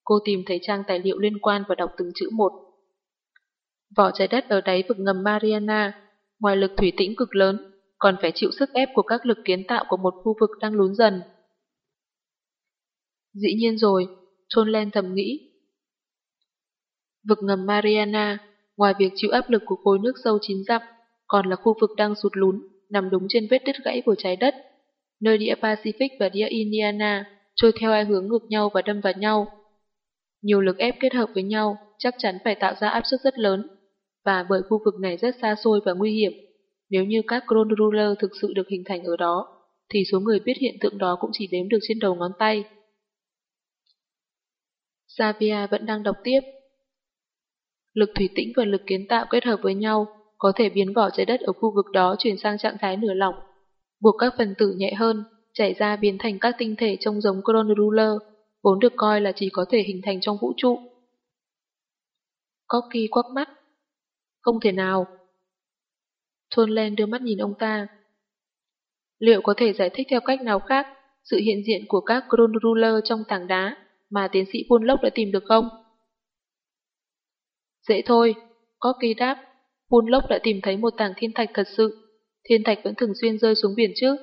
Speaker 1: Cô tìm thấy trang tài liệu liên quan và đọc từng chữ một. Vỏ trái đất ở đáy vực ngầm Mariana, ngoài lực thủy tĩnh cực lớn, còn phải chịu sức ép của các lực kiến tạo của một khu vực đang lún dần. Dĩ nhiên rồi, Trôn Len thầm nghĩ. Vực ngầm Mariana, ngoài việc chịu áp lực của khối nước sâu chín dặm, còn là khu vực đang sụt lún, nằm đúng trên vết đứt gãy của trái đất, nơi đĩa Pacific và đĩa Indiana trôi theo hai hướng ngược nhau và đâm vào nhau. Nhiều lực ép kết hợp với nhau chắc chắn phải tạo ra áp suất rất lớn, và bởi khu vực này rất xa xôi và nguy hiểm, nếu như các Grand ruler thực sự được hình thành ở đó, thì số người biết hiện tượng đó cũng chỉ đếm được trên đầu ngón tay. Xavier vẫn đang đọc tiếp. Lực thủy tĩnh và lực kiến tạo kết hợp với nhau có thể biến vỏ trái đất ở khu vực đó chuyển sang trạng thái nửa lỏng, buộc các phần tử nhẹ hơn chảy ra biến thành các tinh thể trông giống chronoruler, vốn được coi là chỉ có thể hình thành trong vũ trụ. Corky quắc mắt. Không thể nào. Thôn Len đưa mắt nhìn ông ta. Liệu có thể giải thích theo cách nào khác sự hiện diện của các chronoruler trong tảng đá mà tiến sĩ Bullock đã tìm được không? Dễ thôi, Corky đáp. Punlock đã tìm thấy một tảng thiên thạch thật sự. Thiên thạch vẫn thường xuyên rơi xuống biển chứ.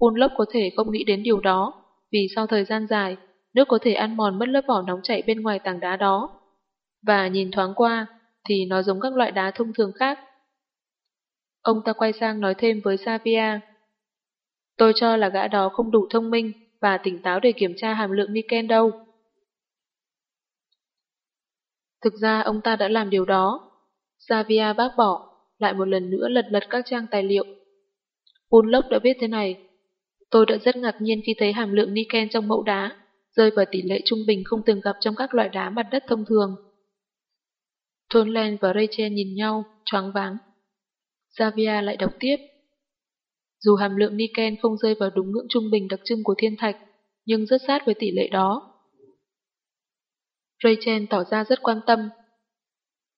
Speaker 1: Punlock có thể không nghĩ đến điều đó, vì sau thời gian dài, nước có thể ăn mòn mất lớp vỏ nóng chảy bên ngoài tảng đá đó. Và nhìn thoáng qua, thì nó giống các loại đá thông thường khác. Ông ta quay sang nói thêm với Savia. Tôi cho là gã đó không đủ thông minh và tỉnh táo để kiểm tra hàm lượng niken đâu. Thực ra ông ta đã làm điều đó. Xavier bác bỏ, lại một lần nữa lật lật các trang tài liệu. Bullock đã viết thế này. Tôi đã rất ngạc nhiên khi thấy hàm lượng niken trong mẫu đá rơi vào tỷ lệ trung bình không từng gặp trong các loại đá mặt đất thông thường. Thornland và Rachel nhìn nhau, choáng váng. Xavier lại đọc tiếp. Dù hàm lượng niken không rơi vào đúng ngưỡng trung bình đặc trưng của thiên thạch, nhưng rất sát với tỷ lệ đó. Rachel tỏ ra rất quan tâm.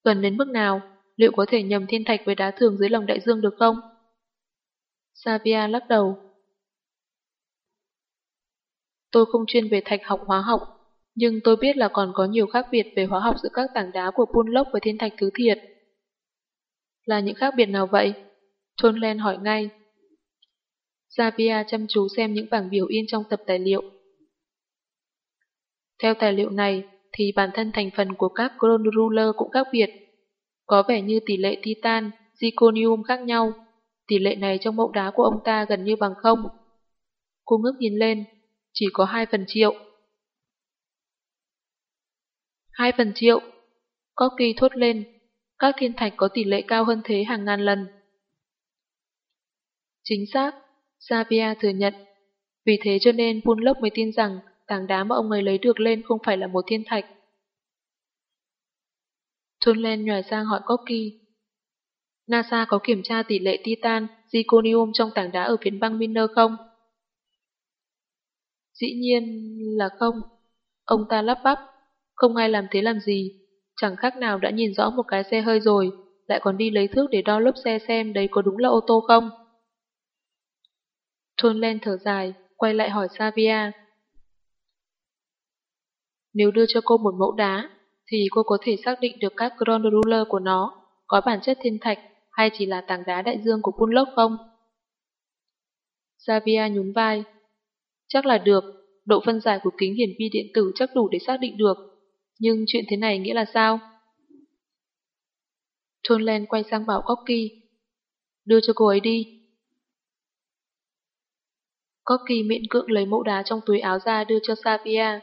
Speaker 1: Gần đến mức nào, liệu có thể nhầm thiên thạch với đá thường dưới lòng đại dương được không? Savia lắc đầu. Tôi không chuyên về thạch học hóa học, nhưng tôi biết là còn có nhiều khác biệt về hóa học giữa các tảng đá của Punlock và thiên thạch thứ thiệt. Là những khác biệt nào vậy? Thôn Len hỏi ngay. Savia chăm chú xem những bảng biểu in trong tập tài liệu. Theo tài liệu này, thì bản thân thành phần của các Cron cũng khác biệt. Có vẻ như tỷ lệ titan, zirconium khác nhau. Tỷ lệ này trong mẫu đá của ông ta gần như bằng không. Cô ngước nhìn lên, chỉ có 2 phần triệu. 2 phần triệu. Corky thốt lên, các thiên thạch có tỷ lệ cao hơn thế hàng ngàn lần. Chính xác, Xavier thừa nhận. Vì thế cho nên Punlock mới tin rằng tảng đá mà ông ấy lấy được lên không phải là một thiên thạch. Thôn Len nhòi sang hỏi Corky. NASA có kiểm tra tỷ lệ titan, zirconium trong tảng đá ở phiến băng Miner không? Dĩ nhiên là không. Ông ta lắp bắp. Không ai làm thế làm gì. Chẳng khác nào đã nhìn rõ một cái xe hơi rồi, lại còn đi lấy thước để đo lốp xe xem đấy có đúng là ô tô không. Thôn Len thở dài, quay lại hỏi Savia. Nếu đưa cho cô một mẫu đá, thì cô có thể xác định được các ground ruler của nó có bản chất thiên thạch hay chỉ là tảng đá đại dương của Punlock không? Savia nhún vai. Chắc là được, độ phân giải của kính hiển vi điện tử chắc đủ để xác định được. Nhưng chuyện thế này nghĩa là sao? Thunlen quay sang bảo Corky. Đưa cho cô ấy đi. Corky miễn cưỡng lấy mẫu đá trong túi áo ra đưa cho Savia.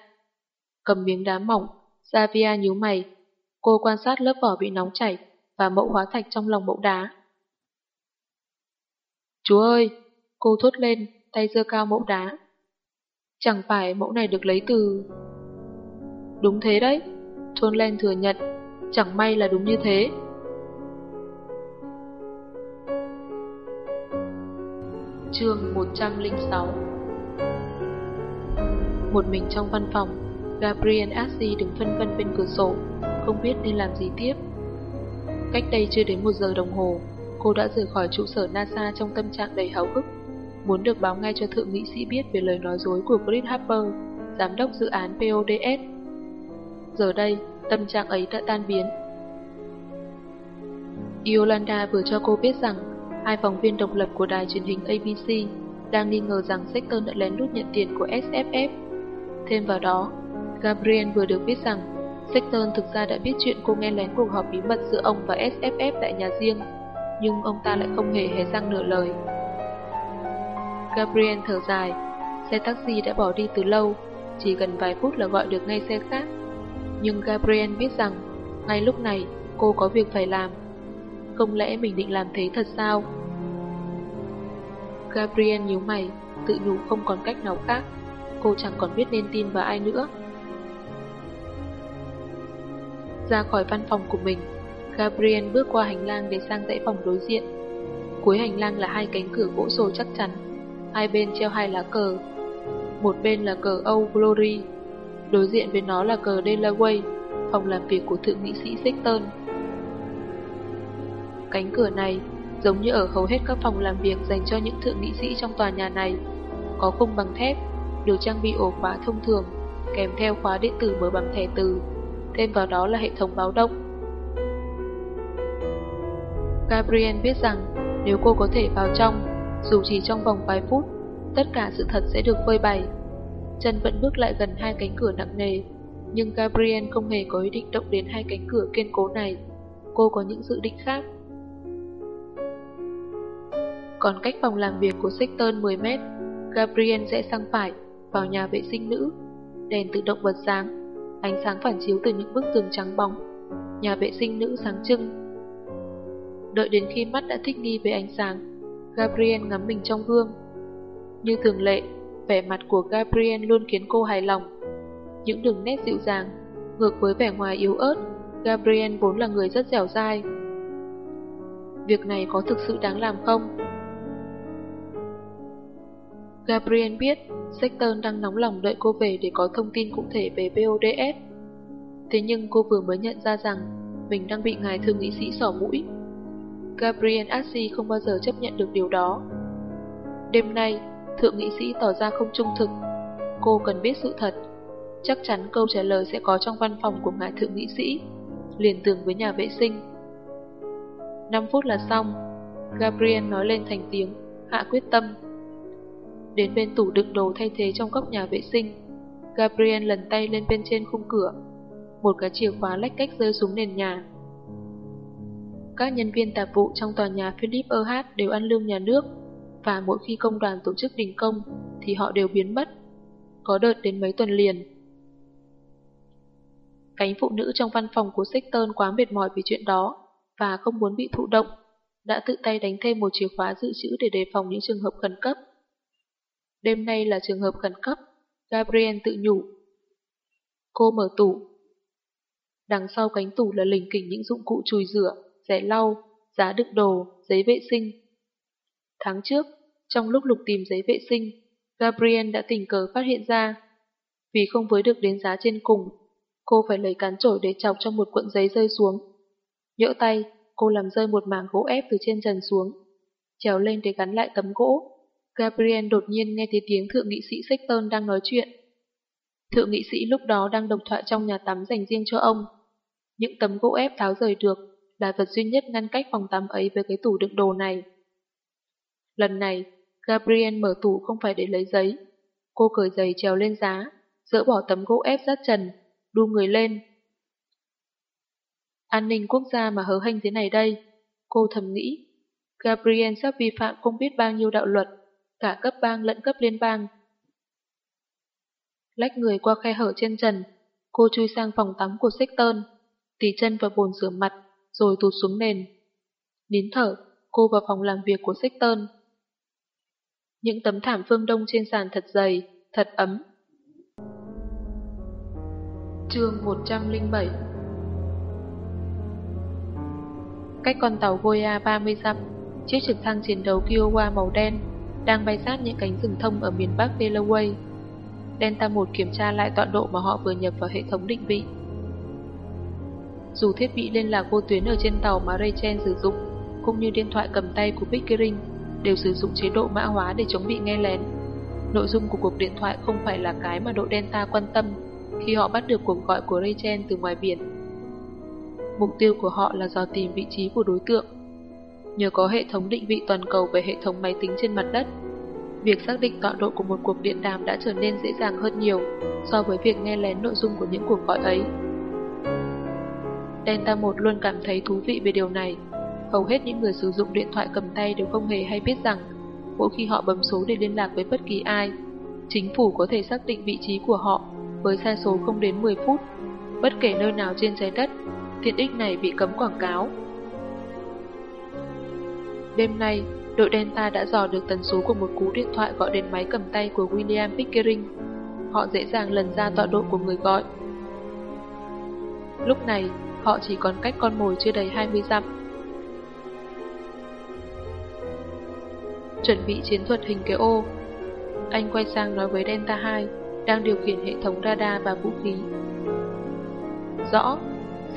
Speaker 1: Cầm miếng đá mỏng, Savia nhíu mày. Cô quan sát lớp vỏ bị nóng chảy và mẫu hóa thạch trong lòng mẫu đá. Chú ơi! Cô thốt lên, tay giơ cao mẫu đá. Chẳng phải mẫu này được lấy từ... Đúng thế đấy, Thôn Len thừa nhận, chẳng may là đúng như thế. Chương 106 Một mình trong văn phòng, Gabriel Assi đứng phân vân bên cửa sổ, không biết nên làm gì tiếp. Cách đây chưa đến một giờ đồng hồ, cô đã rời khỏi trụ sở NASA trong tâm trạng đầy háo hức, muốn được báo ngay cho thượng nghị sĩ biết về lời nói dối của Chris Harper, giám đốc dự án PODS. Giờ đây, tâm trạng ấy đã tan biến. Yolanda vừa cho cô biết rằng hai phóng viên độc lập của đài truyền hình ABC đang nghi ngờ rằng Sector đã lén lút nhận tiền của SFF. Thêm vào đó, Gabriel vừa được biết rằng Sexton thực ra đã biết chuyện cô nghe lén cuộc họp bí mật giữa ông và SFF tại nhà riêng, nhưng ông ta lại không hề hé răng nửa lời. Gabriel thở dài, xe taxi đã bỏ đi từ lâu, chỉ gần vài phút là gọi được ngay xe khác. Nhưng Gabriel biết rằng, ngay lúc này cô có việc phải làm. Không lẽ mình định làm thế thật sao? Gabriel nhíu mày, tự nhủ không còn cách nào khác. Cô chẳng còn biết nên tin vào ai nữa. Ra khỏi văn phòng của mình, Gabriel bước qua hành lang để sang dãy phòng đối diện. Cuối hành lang là hai cánh cửa gỗ sồi chắc chắn, hai bên treo hai lá cờ. Một bên là cờ Âu Glory, đối diện với nó là cờ Delaware, phòng làm việc của thượng nghị sĩ Sexton. Cánh cửa này, giống như ở hầu hết các phòng làm việc dành cho những thượng nghị sĩ trong tòa nhà này, có khung bằng thép, được trang bị ổ khóa thông thường, kèm theo khóa điện tử mở bằng thẻ từ, thêm vào đó là hệ thống báo động. Gabriel biết rằng nếu cô có thể vào trong, dù chỉ trong vòng vài phút, tất cả sự thật sẽ được phơi bày. Chân vẫn bước lại gần hai cánh cửa nặng nề, nhưng Gabriel không hề có ý định động đến hai cánh cửa kiên cố này. Cô có những dự định khác. Còn cách phòng làm việc của Sexton 10 mét, Gabriel sẽ sang phải, vào nhà vệ sinh nữ. Đèn tự động bật sáng, ánh sáng phản chiếu từ những bức tường trắng bóng. Nhà vệ sinh nữ sáng trưng. Đợi đến khi mắt đã thích nghi với ánh sáng, Gabriel ngắm mình trong gương. Như thường lệ, vẻ mặt của Gabriel luôn khiến cô hài lòng. Những đường nét dịu dàng, ngược với vẻ ngoài yếu ớt, Gabriel vốn là người rất dẻo dai. Việc này có thực sự đáng làm không? Gabriel biết Sexton đang nóng lòng đợi cô về để có thông tin cụ thể về BODS. Thế nhưng cô vừa mới nhận ra rằng mình đang bị ngài thương nghị sĩ sỏ mũi. Gabriel Assi không bao giờ chấp nhận được điều đó. Đêm nay, thượng nghị sĩ tỏ ra không trung thực. Cô cần biết sự thật. Chắc chắn câu trả lời sẽ có trong văn phòng của ngài thượng nghị sĩ, liền tường với nhà vệ sinh. 5 phút là xong. Gabriel nói lên thành tiếng, hạ quyết tâm. Đến bên tủ đựng đồ thay thế trong góc nhà vệ sinh, Gabriel lần tay lên bên trên khung cửa. Một cái chìa khóa lách cách rơi xuống nền nhà. Các nhân viên tạp vụ trong tòa nhà Philip EH đều ăn lương nhà nước, và mỗi khi công đoàn tổ chức đình công thì họ đều biến mất. Có đợt đến mấy tuần liền. Cánh phụ nữ trong văn phòng của Sexton quá mệt mỏi vì chuyện đó và không muốn bị thụ động, đã tự tay đánh thêm một chìa khóa dự trữ để đề phòng những trường hợp khẩn cấp. Đêm nay là trường hợp khẩn cấp, Gabriel tự nhủ. Cô mở tủ. Đằng sau cánh tủ là lình kỉnh những dụng cụ chùi rửa, rẻ lau, giá đựng đồ, giấy vệ sinh. Tháng trước, trong lúc lục tìm giấy vệ sinh, Gabriel đã tình cờ phát hiện ra. Vì không với được đến giá trên cùng, cô phải lấy cán chổi để chọc trong một cuộn giấy rơi xuống. Nhỡ tay, cô làm rơi một mảng gỗ ép từ trên trần xuống. Trèo lên để gắn lại tấm gỗ. Gabriel đột nhiên nghe thấy tiếng thượng nghị sĩ Sexton đang nói chuyện. Thượng nghị sĩ lúc đó đang độc thoại trong nhà tắm dành riêng cho ông. Những tấm gỗ ép tháo rời được là vật duy nhất ngăn cách phòng tắm ấy với cái tủ đựng đồ này. Lần này, Gabriel mở tủ không phải để lấy giấy. Cô cởi giày trèo lên giá, dỡ bỏ tấm gỗ ép sát trần, đu người lên. An ninh quốc gia mà hớ hênh thế này đây, cô thầm nghĩ. Gabriel sắp vi phạm không biết bao nhiêu đạo luật, cả cấp bang lẫn cấp liên bang. Lách người qua khe hở trên trần, cô chui sang phòng tắm của Sexton, tì chân vào bồn rửa mặt, rồi tụt xuống nền. Nín thở, cô vào phòng làm việc của Sexton. Những tấm thảm phương đông trên sàn thật dày, thật ấm. Chương 107 Cách con tàu Goya 30 dặm, chiếc trực thăng chiến đấu Kiowa màu đen đang bay sát những cánh rừng thông ở miền Bắc Delaware. Delta 1 kiểm tra lại tọa độ mà họ vừa nhập vào hệ thống định vị. Dù thiết bị liên lạc vô tuyến ở trên tàu mà Rachel sử dụng, cũng như điện thoại cầm tay của Pickering, đều sử dụng chế độ mã hóa để chống bị nghe lén. Nội dung của cuộc điện thoại không phải là cái mà đội Delta quan tâm khi họ bắt được cuộc gọi của Rachel từ ngoài biển. Mục tiêu của họ là dò tìm vị trí của đối tượng. Nhờ có hệ thống định vị toàn cầu về hệ thống máy tính trên mặt đất, việc xác định tọa độ của một cuộc điện đàm đã trở nên dễ dàng hơn nhiều so với việc nghe lén nội dung của những cuộc gọi ấy. Delta 1 luôn cảm thấy thú vị về điều này. Hầu hết những người sử dụng điện thoại cầm tay đều không hề hay biết rằng mỗi khi họ bấm số để liên lạc với bất kỳ ai, chính phủ có thể xác định vị trí của họ với sai số không đến 10 phút, bất kể nơi nào trên trái đất, tiện ích này bị cấm quảng cáo. Đêm nay, đội Delta đã dò được tần số của một cú điện thoại gọi đến máy cầm tay của William Pickering. Họ dễ dàng lần ra tọa độ của người gọi. Lúc này, họ chỉ còn cách con mồi chưa đầy 20 dặm. Chuẩn bị chiến thuật hình cái ô. Anh quay sang nói với Delta 2, đang điều khiển hệ thống radar và vũ khí. Rõ,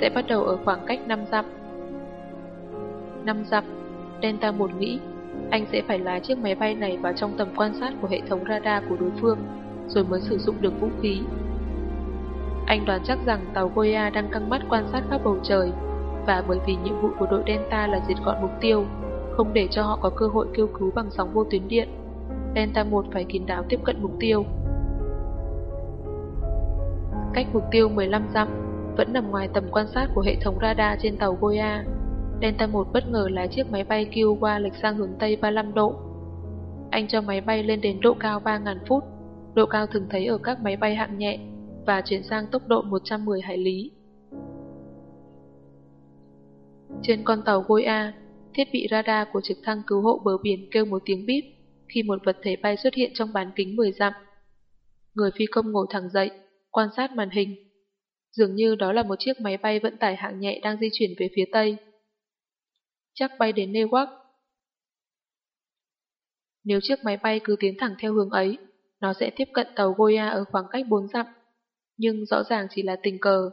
Speaker 1: sẽ bắt đầu ở khoảng cách 5 dặm. 5 dặm, Delta 1 nghĩ, anh sẽ phải lái chiếc máy bay này vào trong tầm quan sát của hệ thống radar của đối phương, rồi mới sử dụng được vũ khí. Anh đoán chắc rằng tàu Goya đang căng mắt quan sát khắp bầu trời, và bởi vì nhiệm vụ của đội Delta là diệt gọn mục tiêu, không để cho họ có cơ hội kêu cứu bằng sóng vô tuyến điện, Delta 1 phải kín đáo tiếp cận mục tiêu. Cách mục tiêu 15 dặm, vẫn nằm ngoài tầm quan sát của hệ thống radar trên tàu Goya. Delta 1 bất ngờ lái chiếc máy bay kêu qua lệch sang hướng Tây 35 độ. Anh cho máy bay lên đến độ cao 3.000 phút, độ cao thường thấy ở các máy bay hạng nhẹ, và chuyển sang tốc độ 110 hải lý. Trên con tàu Goya, thiết bị radar của trực thăng cứu hộ bờ biển kêu một tiếng bíp khi một vật thể bay xuất hiện trong bán kính 10 dặm. Người phi công ngồi thẳng dậy, quan sát màn hình. Dường như đó là một chiếc máy bay vận tải hạng nhẹ đang di chuyển về phía Tây. Chắc bay đến Newark. Nếu chiếc máy bay cứ tiến thẳng theo hướng ấy, nó sẽ tiếp cận tàu Goya ở khoảng cách 4 dặm, nhưng rõ ràng chỉ là tình cờ.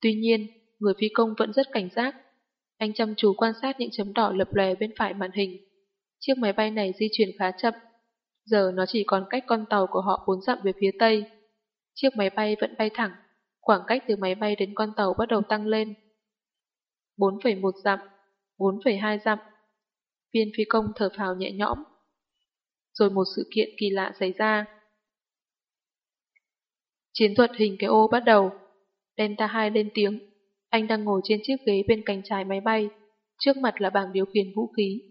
Speaker 1: Tuy nhiên, người phi công vẫn rất cảnh giác. Anh chăm chú quan sát những chấm đỏ lập lòe bên phải màn hình. Chiếc máy bay này di chuyển khá chậm. Giờ nó chỉ còn cách con tàu của họ 4 dặm về phía Tây. Chiếc máy bay vẫn bay thẳng, khoảng cách từ máy bay đến con tàu bắt đầu tăng lên. 4,1 dặm, 4,2 dặm. Viên phi công thở phào nhẹ nhõm. rồi một sự kiện kỳ lạ xảy ra. Chiến thuật hình cái ô bắt đầu. Delta 2 lên tiếng. Anh đang ngồi trên chiếc ghế bên cánh trái máy bay. Trước mặt là bảng điều khiển vũ khí.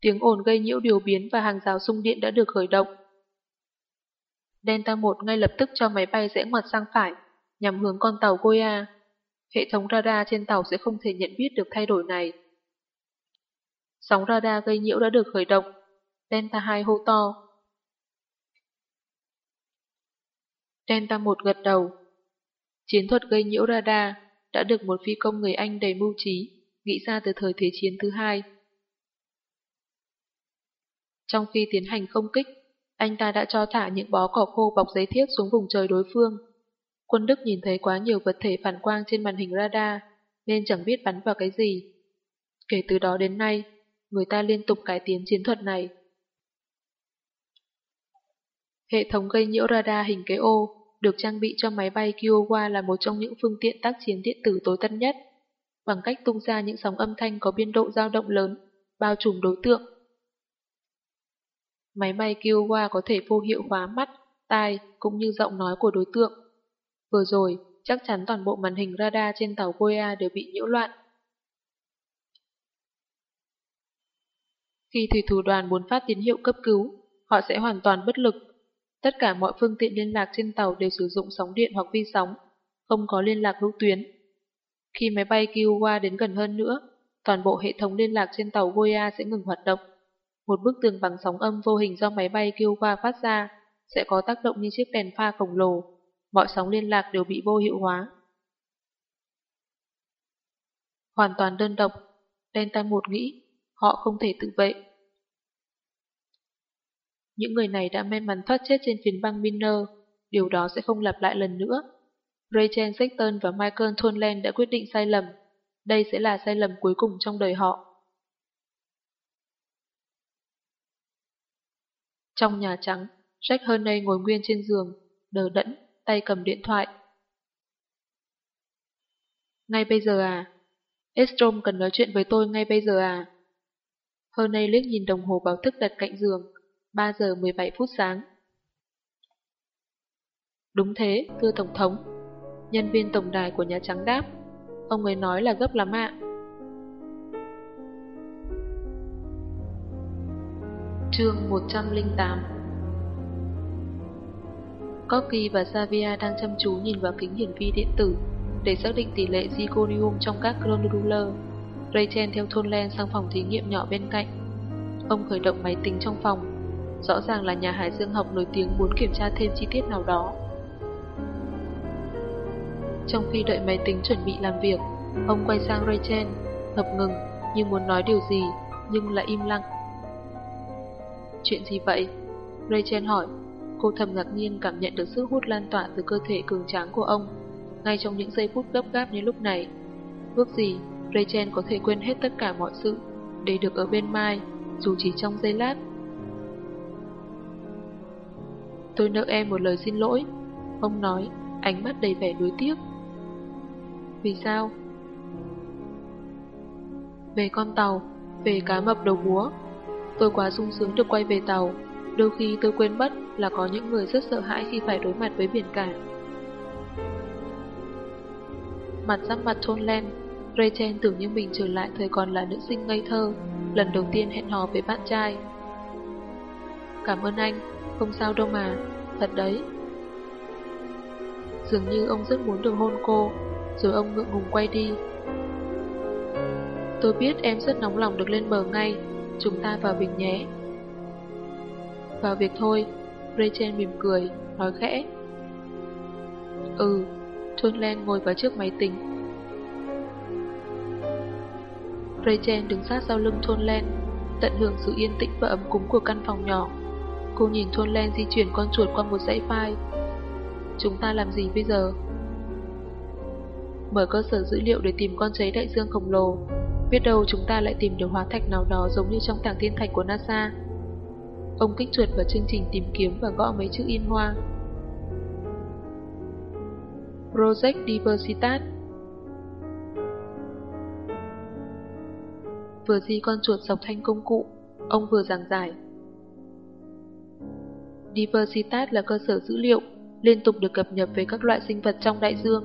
Speaker 1: Tiếng ồn gây nhiễu điều biến và hàng rào xung điện đã được khởi động. Delta 1 ngay lập tức cho máy bay rẽ ngoặt sang phải, nhằm hướng con tàu Goya. Hệ thống radar trên tàu sẽ không thể nhận biết được thay đổi này. Sóng radar gây nhiễu đã được khởi động. Delta 2 hô to. Delta 1 gật đầu. Chiến thuật gây nhiễu radar đã được một phi công người Anh đầy mưu trí, nghĩ ra từ thời Thế chiến thứ hai. Trong khi tiến hành không kích, anh ta đã cho thả những bó cỏ khô bọc giấy thiếc xuống vùng trời đối phương. Quân Đức nhìn thấy quá nhiều vật thể phản quang trên màn hình radar, nên chẳng biết bắn vào cái gì. Kể từ đó đến nay, người ta liên tục cải tiến chiến thuật này. Hệ thống gây nhiễu radar hình cái ô được trang bị cho máy bay Kiowa là một trong những phương tiện tác chiến điện tử tối tân nhất, bằng cách tung ra những sóng âm thanh có biên độ dao động lớn, bao trùm đối tượng. Máy bay Kiowa có thể vô hiệu hóa mắt, tai cũng như giọng nói của đối tượng. Vừa rồi, chắc chắn toàn bộ màn hình radar trên tàu Goya đều bị nhiễu loạn. Khi thủy thủ đoàn muốn phát tín hiệu cấp cứu, họ sẽ hoàn toàn bất lực Tất cả mọi phương tiện liên lạc trên tàu đều sử dụng sóng điện hoặc vi sóng, không có liên lạc hữu tuyến. Khi máy bay Kiowa đến gần hơn nữa, toàn bộ hệ thống liên lạc trên tàu Goya sẽ ngừng hoạt động. Một bức tường bằng sóng âm vô hình do máy bay Kiowa phát ra sẽ có tác động như chiếc đèn pha khổng lồ. Mọi sóng liên lạc đều bị vô hiệu hóa. Hoàn toàn đơn độc, Delta 1 nghĩ, họ không thể tự vệ. Những người này đã may mắn thoát chết trên phiến băng Miner, điều đó sẽ không lặp lại lần nữa. Rachel Sexton và Michael Thornland đã quyết định sai lầm. Đây sẽ là sai lầm cuối cùng trong đời họ. Trong Nhà Trắng, Jack Herney ngồi nguyên trên giường, đờ đẫn, tay cầm điện thoại. Ngay bây giờ à? Estrom cần nói chuyện với tôi ngay bây giờ à? Hernay liếc nhìn đồng hồ báo thức đặt cạnh giường, 3 giờ 17 phút sáng. Đúng thế, thưa Tổng thống. Nhân viên tổng đài của Nhà Trắng đáp. Ông ấy nói là gấp lắm ạ. Chương 108 Corky và Xavier đang chăm chú nhìn vào kính hiển vi điện tử để xác định tỷ lệ zirconium trong các chronoruler. Rachel theo thôn len sang phòng thí nghiệm nhỏ bên cạnh. Ông khởi động máy tính trong phòng Rõ ràng là nhà hải dương học nổi tiếng muốn kiểm tra thêm chi tiết nào đó. Trong khi đợi máy tính chuẩn bị làm việc, ông quay sang Rachel, ngập ngừng như muốn nói điều gì, nhưng lại im lặng. Chuyện gì vậy? Rachel hỏi. Cô thầm ngạc nhiên cảm nhận được sức hút lan tỏa từ cơ thể cường tráng của ông, ngay trong những giây phút gấp gáp như lúc này. Ước gì, Rachel có thể quên hết tất cả mọi sự, để được ở bên Mai, dù chỉ trong giây lát. Tôi nợ em một lời xin lỗi. Ông nói, ánh mắt đầy vẻ đối tiếc. Vì sao? Về con tàu, về cá mập đầu búa. Tôi quá sung sướng được quay về tàu. Đôi khi tôi quên mất là có những người rất sợ hãi khi phải đối mặt với biển cả. Mặt giáp mặt thôn len, Rachel tưởng như mình trở lại thời còn là nữ sinh ngây thơ, lần đầu tiên hẹn hò với bạn trai. Cảm ơn anh, không sao đâu mà, thật đấy. Dường như ông rất muốn được hôn cô, rồi ông ngượng ngùng quay đi. Tôi biết em rất nóng lòng được lên bờ ngay, chúng ta vào việc nhé. Vào việc thôi, Rachel mỉm cười, nói khẽ. Ừ, Thôn Len ngồi vào trước máy tính. Rachel đứng sát sau lưng Thôn Len, tận hưởng sự yên tĩnh và ấm cúng của căn phòng nhỏ. Cô nhìn Thôn Len di chuyển con chuột qua một dãy file. Chúng ta làm gì bây giờ? Mở cơ sở dữ liệu để tìm con cháy đại dương khổng lồ. Biết đâu chúng ta lại tìm được hóa thạch nào đó giống như trong tảng thiên thạch của NASA. Ông kích chuột vào chương trình tìm kiếm và gõ mấy chữ in hoa. Project diversitas. Vừa di con chuột dọc thanh công cụ, ông vừa giảng giải. Diversitat là cơ sở dữ liệu liên tục được cập nhật về các loại sinh vật trong đại dương.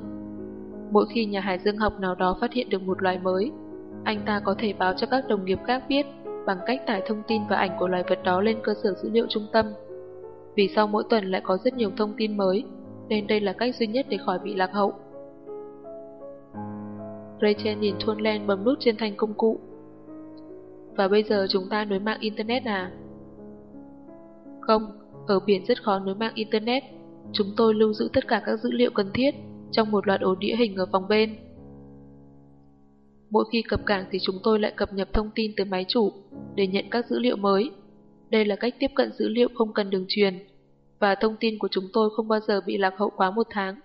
Speaker 1: Mỗi khi nhà hải dương học nào đó phát hiện được một loài mới, anh ta có thể báo cho các đồng nghiệp khác biết bằng cách tải thông tin và ảnh của loài vật đó lên cơ sở dữ liệu trung tâm. Vì sau mỗi tuần lại có rất nhiều thông tin mới, nên đây là cách duy nhất để khỏi bị lạc hậu. Rachel nhìn Thôn Len bấm nút trên thanh công cụ. Và bây giờ chúng ta nối mạng Internet à? Không, ở biển rất khó nối mạng Internet. Chúng tôi lưu giữ tất cả các dữ liệu cần thiết trong một loạt ổ đĩa hình ở phòng bên. Mỗi khi cập cảng thì chúng tôi lại cập nhật thông tin từ máy chủ để nhận các dữ liệu mới. Đây là cách tiếp cận dữ liệu không cần đường truyền, và thông tin của chúng tôi không bao giờ bị lạc hậu quá một tháng.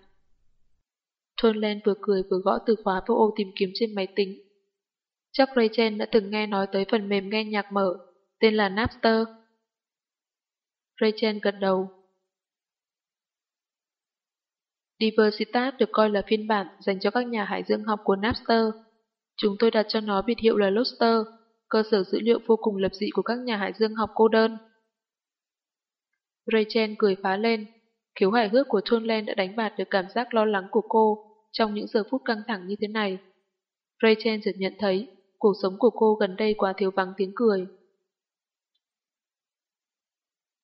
Speaker 1: Thôn Len vừa cười vừa gõ từ khóa vào ô tìm kiếm trên máy tính. Chắc Rachel đã từng nghe nói tới phần mềm nghe nhạc mở, tên là Napster. Rachel gật đầu. Diversitas được coi là phiên bản dành cho các nhà hải dương học của Napster. Chúng tôi đặt cho nó biệt hiệu là Luster, cơ sở dữ liệu vô cùng lập dị của các nhà hải dương học cô đơn. Rachel cười phá lên. Khiếu hài hước của Thunlen đã đánh bạt được cảm giác lo lắng của cô trong những giờ phút căng thẳng như thế này. Rachel chợt nhận thấy cuộc sống của cô gần đây quá thiếu vắng tiếng cười.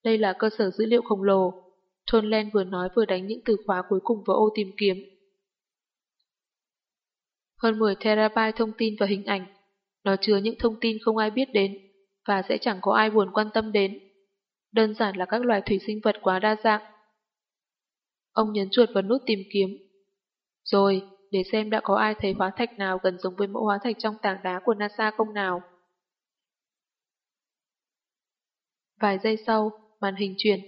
Speaker 1: Đây là cơ sở dữ liệu khổng lồ. Thunlen vừa nói vừa đánh những từ khóa cuối cùng vào ô tìm kiếm. Hơn 10 terabyte thông tin và hình ảnh. Nó chứa những thông tin không ai biết đến và sẽ chẳng có ai buồn quan tâm đến. Đơn giản là các loài thủy sinh vật quá đa dạng. Ông nhấn chuột vào nút tìm kiếm. Rồi, để xem đã có ai thấy hóa thạch nào gần giống với mẫu hóa thạch trong tảng đá của NASA không nào. Vài giây sau, màn hình chuyển,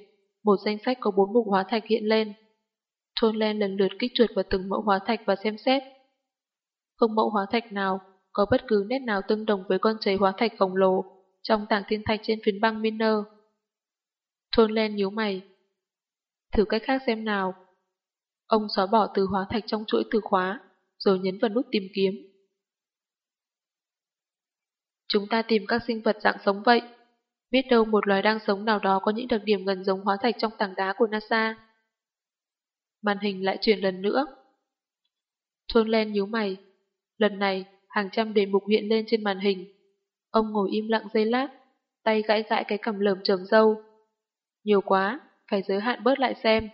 Speaker 1: một danh sách có bốn mục hóa thạch hiện lên. Thôn Len lần lượt kích chuột vào từng mẫu hóa thạch và xem xét. Không mẫu hóa thạch nào có bất cứ nét nào tương đồng với con cháy hóa thạch khổng lồ trong tảng thiên thạch trên phiến băng Miner. Thôn Len nhíu mày. Thử cách khác xem nào. Ông xóa bỏ từ hóa thạch trong chuỗi từ khóa, rồi nhấn vào nút tìm kiếm. Chúng ta tìm các sinh vật dạng sống vậy. Biết đâu một loài đang sống nào đó có những đặc điểm gần giống hóa thạch trong tảng đá của NASA. Màn hình lại chuyển lần nữa. Thôn Len nhíu mày. Lần này, hàng trăm đề mục hiện lên trên màn hình. Ông ngồi im lặng giây lát, tay gãi gãi cái cằm lởm trầm dâu. Nhiều quá, phải giới hạn bớt lại xem.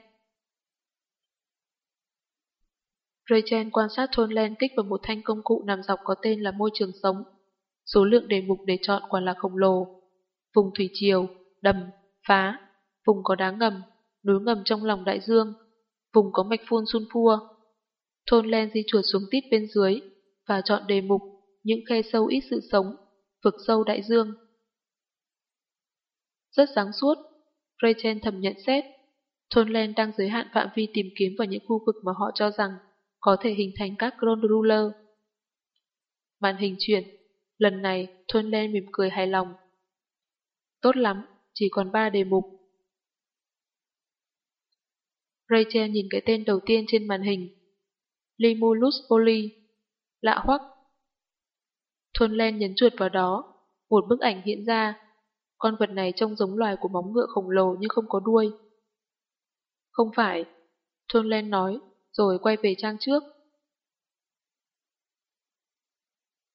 Speaker 1: Rachel quan sát thôn len kích vào một thanh công cụ nằm dọc có tên là môi trường sống. Số lượng đề mục để chọn quả là khổng lồ. Vùng thủy triều, đầm, phá, vùng có đá ngầm, núi ngầm trong lòng đại dương, vùng có mạch phun sun phua. Thôn len di chuột xuống tít bên dưới và chọn đề mục những khe sâu ít sự sống, vực sâu đại dương. Rất sáng suốt, Rachel thầm nhận xét. Thôn Len đang giới hạn phạm vi tìm kiếm vào những khu vực mà họ cho rằng có thể hình thành các ground ruler. Màn hình chuyển, lần này Thôn Len mỉm cười hài lòng. Tốt lắm, chỉ còn 3 đề mục. Rachel nhìn cái tên đầu tiên trên màn hình. Limulus poly. Lạ hoắc. Thôn Len nhấn chuột vào đó, một bức ảnh hiện ra con vật này trông giống loài của móng ngựa khổng lồ nhưng không có đuôi. Không phải, Thôn Len nói, rồi quay về trang trước.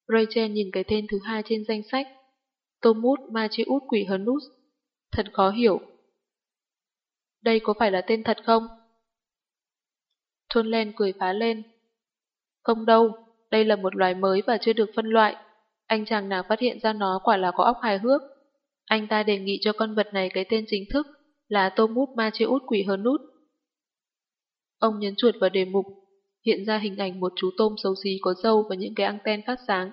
Speaker 1: Rachel nhìn cái tên thứ hai trên danh sách. Tomut Machiut Quỷ Hernus. Thật khó hiểu. Đây có phải là tên thật không? Thôn Len cười phá lên. Không đâu, đây là một loài mới và chưa được phân loại. Anh chàng nào phát hiện ra nó quả là có óc hài hước. Anh ta đề nghị cho con vật này cái tên chính thức là Tomut Machiut quỷ hơn nút. Ông nhấn chuột vào đề mục, hiện ra hình ảnh một chú tôm xấu xí có râu và những cái anten phát sáng.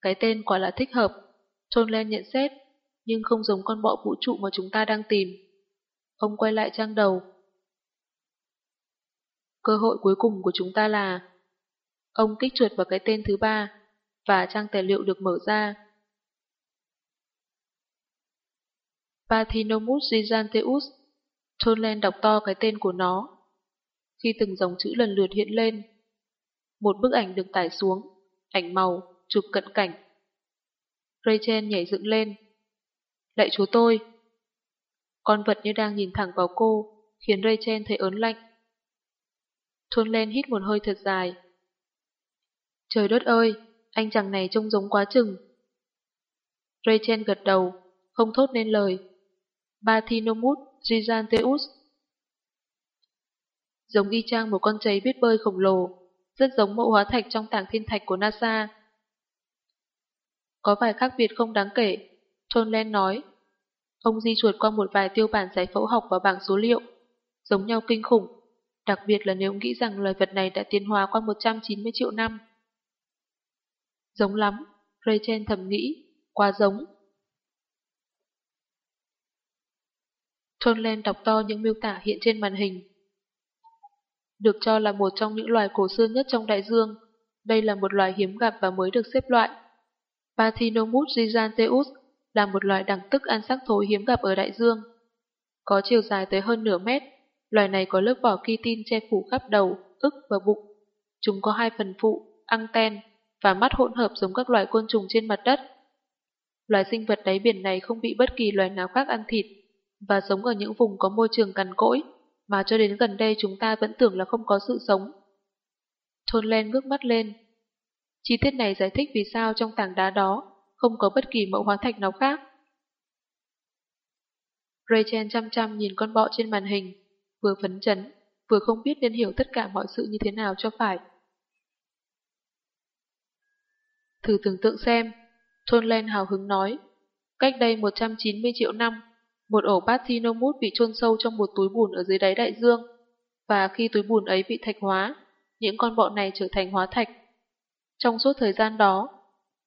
Speaker 1: Cái tên quả là thích hợp, John Len nhận xét, nhưng không giống con bọ vũ trụ mà chúng ta đang tìm. Ông quay lại trang đầu. Cơ hội cuối cùng của chúng ta là... Ông kích chuột vào cái tên thứ ba, và trang tài liệu được mở ra. Parthenomus giganteus. Tonlen đọc to cái tên của nó. Khi từng dòng chữ lần lượt hiện lên, một bức ảnh được tải xuống, ảnh màu, chụp cận cảnh. Rachel nhảy dựng lên. Lạy chúa tôi! con vật như đang nhìn thẳng vào cô, khiến Rachel thấy ớn lạnh. Thôn lên hít một hơi thật dài. Trời đất ơi, anh chàng này trông giống quá chừng. Rachel gật đầu, không thốt nên lời. Bathinomut giganteus. Giống y chang một con cháy biết bơi khổng lồ, rất giống mẫu hóa thạch trong tảng thiên thạch của NASA. Có vài khác biệt không đáng kể, John Len nói. Ông di chuột qua một vài tiêu bản giải phẫu học và bảng số liệu, giống nhau kinh khủng, đặc biệt là nếu nghĩ rằng loài vật này đã tiến hóa qua 190 triệu năm. Giống lắm, Rachel thầm nghĩ, quá giống. John Len đọc to những miêu tả hiện trên màn hình. Được cho là một trong những loài cổ xưa nhất trong đại dương, đây là một loài hiếm gặp và mới được xếp loại. Parthenomus giganteus là một loài đẳng tức ăn sắc thối hiếm gặp ở đại dương. Có chiều dài tới hơn nửa mét, loài này có lớp vỏ kitin che phủ khắp đầu, ức và bụng. Chúng có hai phần phụ, anten và mắt hỗn hợp giống các loài côn trùng trên mặt đất. Loài sinh vật đáy biển này không bị bất kỳ loài nào khác ăn thịt và sống ở những vùng có môi trường cằn cỗi mà cho đến gần đây chúng ta vẫn tưởng là không có sự sống. Thôn Len ngước mắt lên. Chi tiết này giải thích vì sao trong tảng đá đó không có bất kỳ mẫu hóa thạch nào khác. Rachel chăm chăm nhìn con bọ trên màn hình, vừa phấn chấn, vừa không biết nên hiểu tất cả mọi sự như thế nào cho phải. Thử tưởng tượng xem, Thôn Len hào hứng nói, cách đây 190 triệu năm, một ổ Patinomus bị chôn sâu trong một túi bùn ở dưới đáy đại dương, và khi túi bùn ấy bị thạch hóa, những con bọ này trở thành hóa thạch. Trong suốt thời gian đó,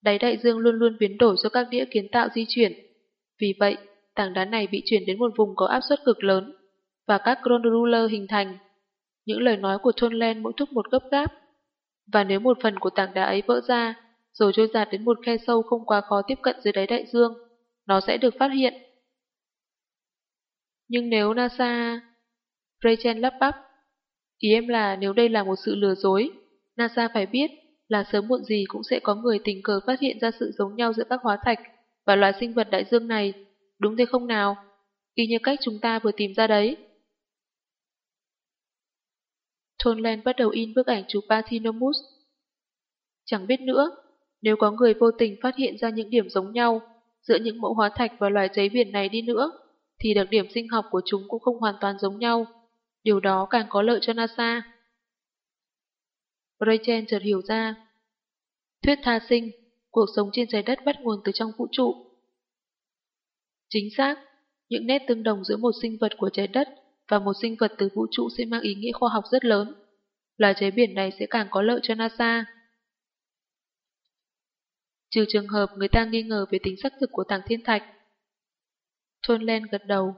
Speaker 1: đáy đại dương luôn luôn biến đổi do các đĩa kiến tạo di chuyển. Vì vậy, tảng đá này bị chuyển đến một vùng có áp suất cực lớn, và các chronoruler hình thành. Những lời nói của Thôn Len mỗi thúc một gấp gáp. Và nếu một phần của tảng đá ấy vỡ ra, rồi trôi giạt đến một khe sâu không quá khó tiếp cận dưới đáy đại dương, nó sẽ được phát hiện. Nhưng nếu NASA... Rachel lắp bắp. Ý em là nếu đây là một sự lừa dối, NASA phải biết là sớm muộn gì cũng sẽ có người tình cờ phát hiện ra sự giống nhau giữa các hóa thạch và loài sinh vật đại dương này, đúng thế không nào? Y như cách chúng ta vừa tìm ra đấy. Tonland bắt đầu in bức ảnh chụp Parthenomus. Chẳng biết nữa, nếu có người vô tình phát hiện ra những điểm giống nhau giữa những mẫu hóa thạch và loài giấy biển này đi nữa, thì đặc điểm sinh học của chúng cũng không hoàn toàn giống nhau. Điều đó càng có lợi cho NASA. Rachel chợt hiểu ra. Thuyết tha sinh, cuộc sống trên trái đất bắt nguồn từ trong vũ trụ. Chính xác, những nét tương đồng giữa một sinh vật của trái đất và một sinh vật từ vũ trụ sẽ mang ý nghĩa khoa học rất lớn. Loài trái biển này sẽ càng có lợi cho NASA. Trừ trường hợp người ta nghi ngờ về tính xác thực của tàng thiên thạch. Thôn Len gật đầu.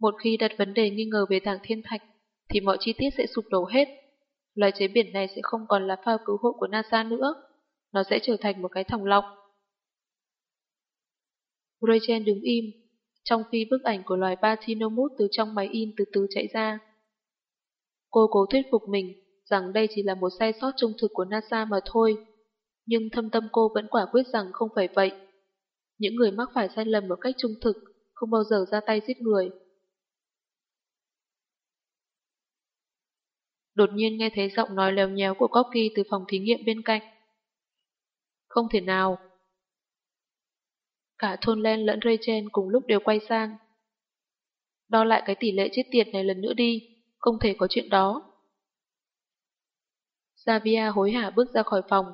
Speaker 1: Một khi đặt vấn đề nghi ngờ về tảng thiên thạch, thì mọi chi tiết sẽ sụp đổ hết. Loài chế biển này sẽ không còn là phao cứu hộ của NASA nữa. Nó sẽ trở thành một cái thòng lọng. Rachel đứng im, trong khi bức ảnh của loài Bathynomus từ trong máy in từ từ chạy ra. Cô cố thuyết phục mình rằng đây chỉ là một sai sót trung thực của NASA mà thôi. Nhưng thâm tâm cô vẫn quả quyết rằng không phải vậy. Những người mắc phải sai lầm một cách trung thực không bao giờ ra tay giết người. Đột nhiên nghe thấy giọng nói lèo nhéo của Corky từ phòng thí nghiệm bên cạnh. Không thể nào. Cả thôn Len lẫn Rachel cùng lúc đều quay sang. Đo lại cái tỷ lệ chết tiệt này lần nữa đi, không thể có chuyện đó. Xavier hối hả bước ra khỏi phòng,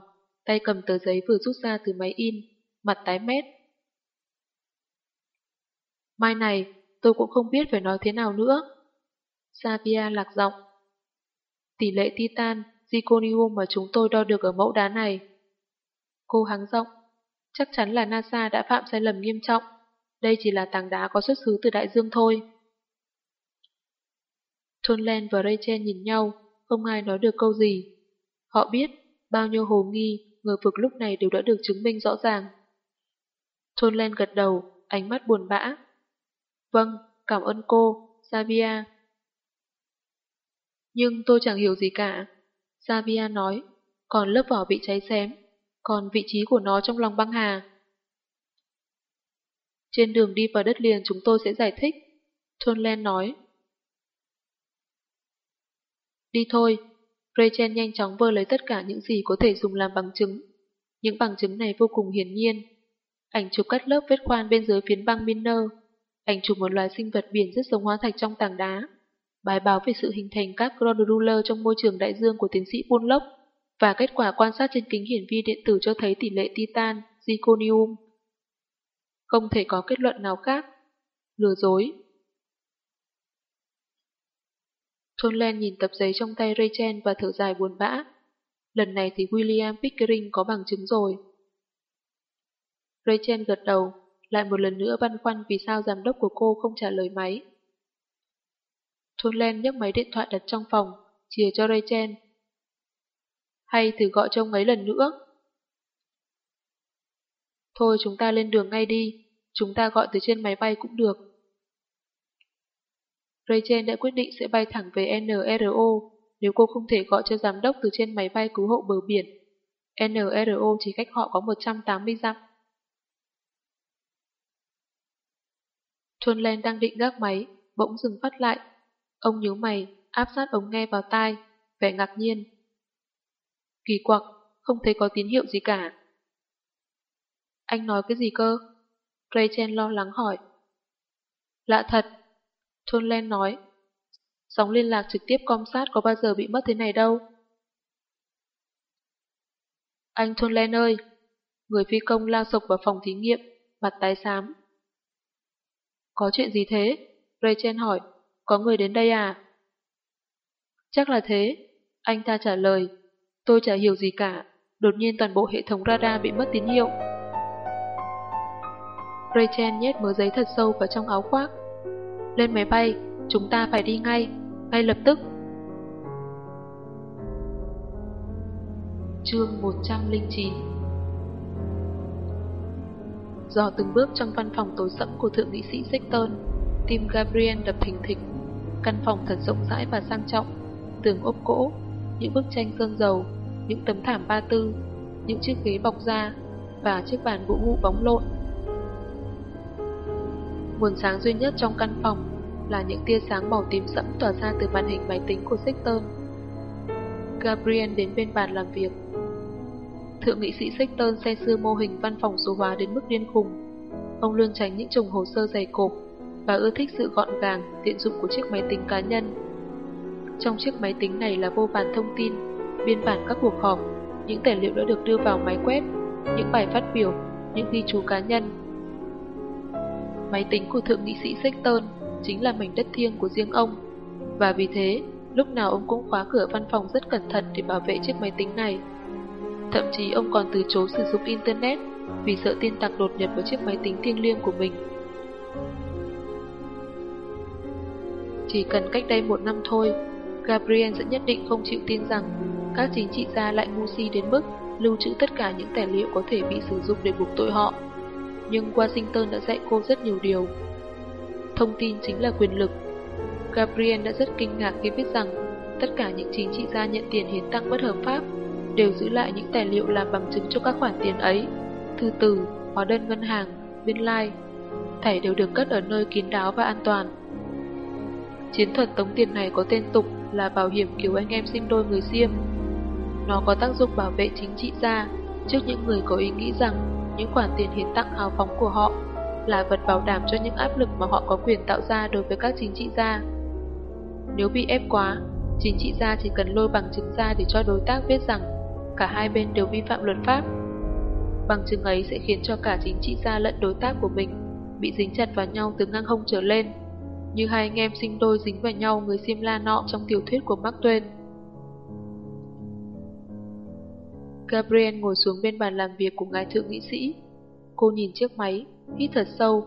Speaker 1: tay cầm tờ giấy vừa rút ra từ máy in, mặt tái mét. Mai này, tôi cũng không biết phải nói thế nào nữa. Xavier lạc giọng. Tỷ lệ titan, zirconium mà chúng tôi đo được ở mẫu đá này. Cô hắng giọng. Chắc chắn là NASA đã phạm sai lầm nghiêm trọng. Đây chỉ là tảng đá có xuất xứ từ đại dương thôi. Thunlen và Rachel nhìn nhau, không ai nói được câu gì. Họ biết, bao nhiêu hồ nghi, ngờ vực lúc này đều đã được chứng minh rõ ràng. Thunlen gật đầu, ánh mắt buồn bã. Vâng, cảm ơn cô, Savia. Nhưng tôi chẳng hiểu gì cả. Savia nói, còn lớp vỏ bị cháy xém, còn vị trí của nó trong lòng băng hà. Trên đường đi vào đất liền chúng tôi sẽ giải thích. Thôn Len nói. Đi thôi. Rachel nhanh chóng vơ lấy tất cả những gì có thể dùng làm bằng chứng. Những bằng chứng này vô cùng hiển nhiên. Ảnh chụp cắt lớp vết khoan bên dưới phiến băng Miner. Ảnh chụp một loài sinh vật biển rất giống hóa thạch trong tảng đá. Bài báo về sự hình thành các Groundruller trong môi trường đại dương của tiến sĩ Punlock và kết quả quan sát trên kính hiển vi điện tử cho thấy tỷ lệ titan, zirconium. Không thể có kết luận nào khác. Lừa dối. Thôn Len nhìn tập giấy trong tay Rachel và thở dài buồn bã. Lần này thì William Pickering có bằng chứng rồi. Rachel gật đầu, lại một lần nữa băn khoăn vì sao giám đốc của cô không trả lời máy. Thôn Len nhấc máy điện thoại đặt trong phòng, chìa cho Rachel. Hay thử gọi cho ông ấy lần nữa. Thôi chúng ta lên đường ngay đi, chúng ta gọi từ trên máy bay cũng được. Rachel đã quyết định sẽ bay thẳng về NRO nếu cô không thể gọi cho giám đốc từ trên máy bay cứu hộ bờ biển. NRO chỉ cách họ có 180 dặm. Thuần Len đang định gác máy, bỗng dừng phát lại. Ông nhíu mày, áp sát ống nghe vào tai, vẻ ngạc nhiên. Kỳ quặc, không thấy có tín hiệu gì cả. Anh nói cái gì cơ? Rachel lo lắng hỏi. Lạ thật. Thôn Len nói. Sóng liên lạc trực tiếp Comsat có bao giờ bị mất thế này đâu. Anh Thôn Len ơi! Người phi công lao sộc vào phòng thí nghiệm, mặt tái xám. Có chuyện gì thế? Rachel hỏi. Có người đến đây à? Chắc là thế. Anh ta trả lời. Tôi chả hiểu gì cả. Đột nhiên toàn bộ hệ thống radar bị mất tín hiệu. Rachel nhét mớ giấy thật sâu vào trong áo khoác. Lên máy bay, chúng ta phải đi ngay, ngay lập tức. Chương 109 Dò từng bước trong văn phòng tối sẫm của thượng nghị sĩ Sexton, tim Gabriel đập thình thịch. Căn phòng thật rộng rãi và sang trọng, tường ốp gỗ, những bức tranh sơn dầu, những tấm thảm ba tư, những chiếc ghế bọc da và chiếc bàn gỗ ngụ bóng lộn Nguồn sáng duy nhất trong căn phòng là những tia sáng màu tím sẫm tỏa ra từ màn hình máy tính của Sexton. Gabriel đến bên bàn làm việc. Thượng nghị sĩ Sexton say sưa mô hình văn phòng số hóa đến mức điên khùng. Ông luôn tránh những chồng hồ sơ dày cộp và ưa thích sự gọn gàng, tiện dụng của chiếc máy tính cá nhân. Trong chiếc máy tính này là vô vàn thông tin, biên bản các cuộc họp, những tài liệu đã được đưa vào máy quét, những bài phát biểu, những ghi chú cá nhân, Máy tính của thượng nghị sĩ Sexton chính là mảnh đất thiêng của riêng ông. Và vì thế, lúc nào ông cũng khóa cửa văn phòng rất cẩn thận để bảo vệ chiếc máy tính này. Thậm chí ông còn từ chối sử dụng Internet vì sợ tin tặc đột nhập vào chiếc máy tính thiêng liêng của mình. Chỉ cần cách đây một năm thôi, Gabriel sẽ nhất định không chịu tin rằng các chính trị gia lại ngu si đến mức lưu trữ tất cả những tài liệu có thể bị sử dụng để buộc tội họ nhưng Washington đã dạy cô rất nhiều điều. Thông tin chính là quyền lực. Gabriel đã rất kinh ngạc khi biết rằng tất cả những chính trị gia nhận tiền hiến tặng bất hợp pháp đều giữ lại những tài liệu làm bằng chứng cho các khoản tiền ấy, thư từ, hóa đơn ngân hàng, biên lai, like, đều được cất ở nơi kín đáo và an toàn. Chiến thuật tống tiền này có tên tục là bảo hiểm cứu anh em sinh đôi người xiêm. Nó có tác dụng bảo vệ chính trị gia trước những người có ý nghĩ rằng những khoản tiền hiến tặng hào phóng của họ là vật bảo đảm cho những áp lực mà họ có quyền tạo ra đối với các chính trị gia. Nếu bị ép quá, chính trị gia chỉ cần lôi bằng chứng ra để cho đối tác biết rằng cả hai bên đều vi phạm luật pháp. Bằng chứng ấy sẽ khiến cho cả chính trị gia lẫn đối tác của mình bị dính chặt vào nhau từ ngang hông trở lên, như hai anh em sinh đôi dính vào nhau người xiêm la nọ trong tiểu thuyết của Mark Twain. Gabriel ngồi xuống bên bàn làm việc của ngài thượng nghị sĩ. Cô nhìn chiếc máy, hít thật sâu.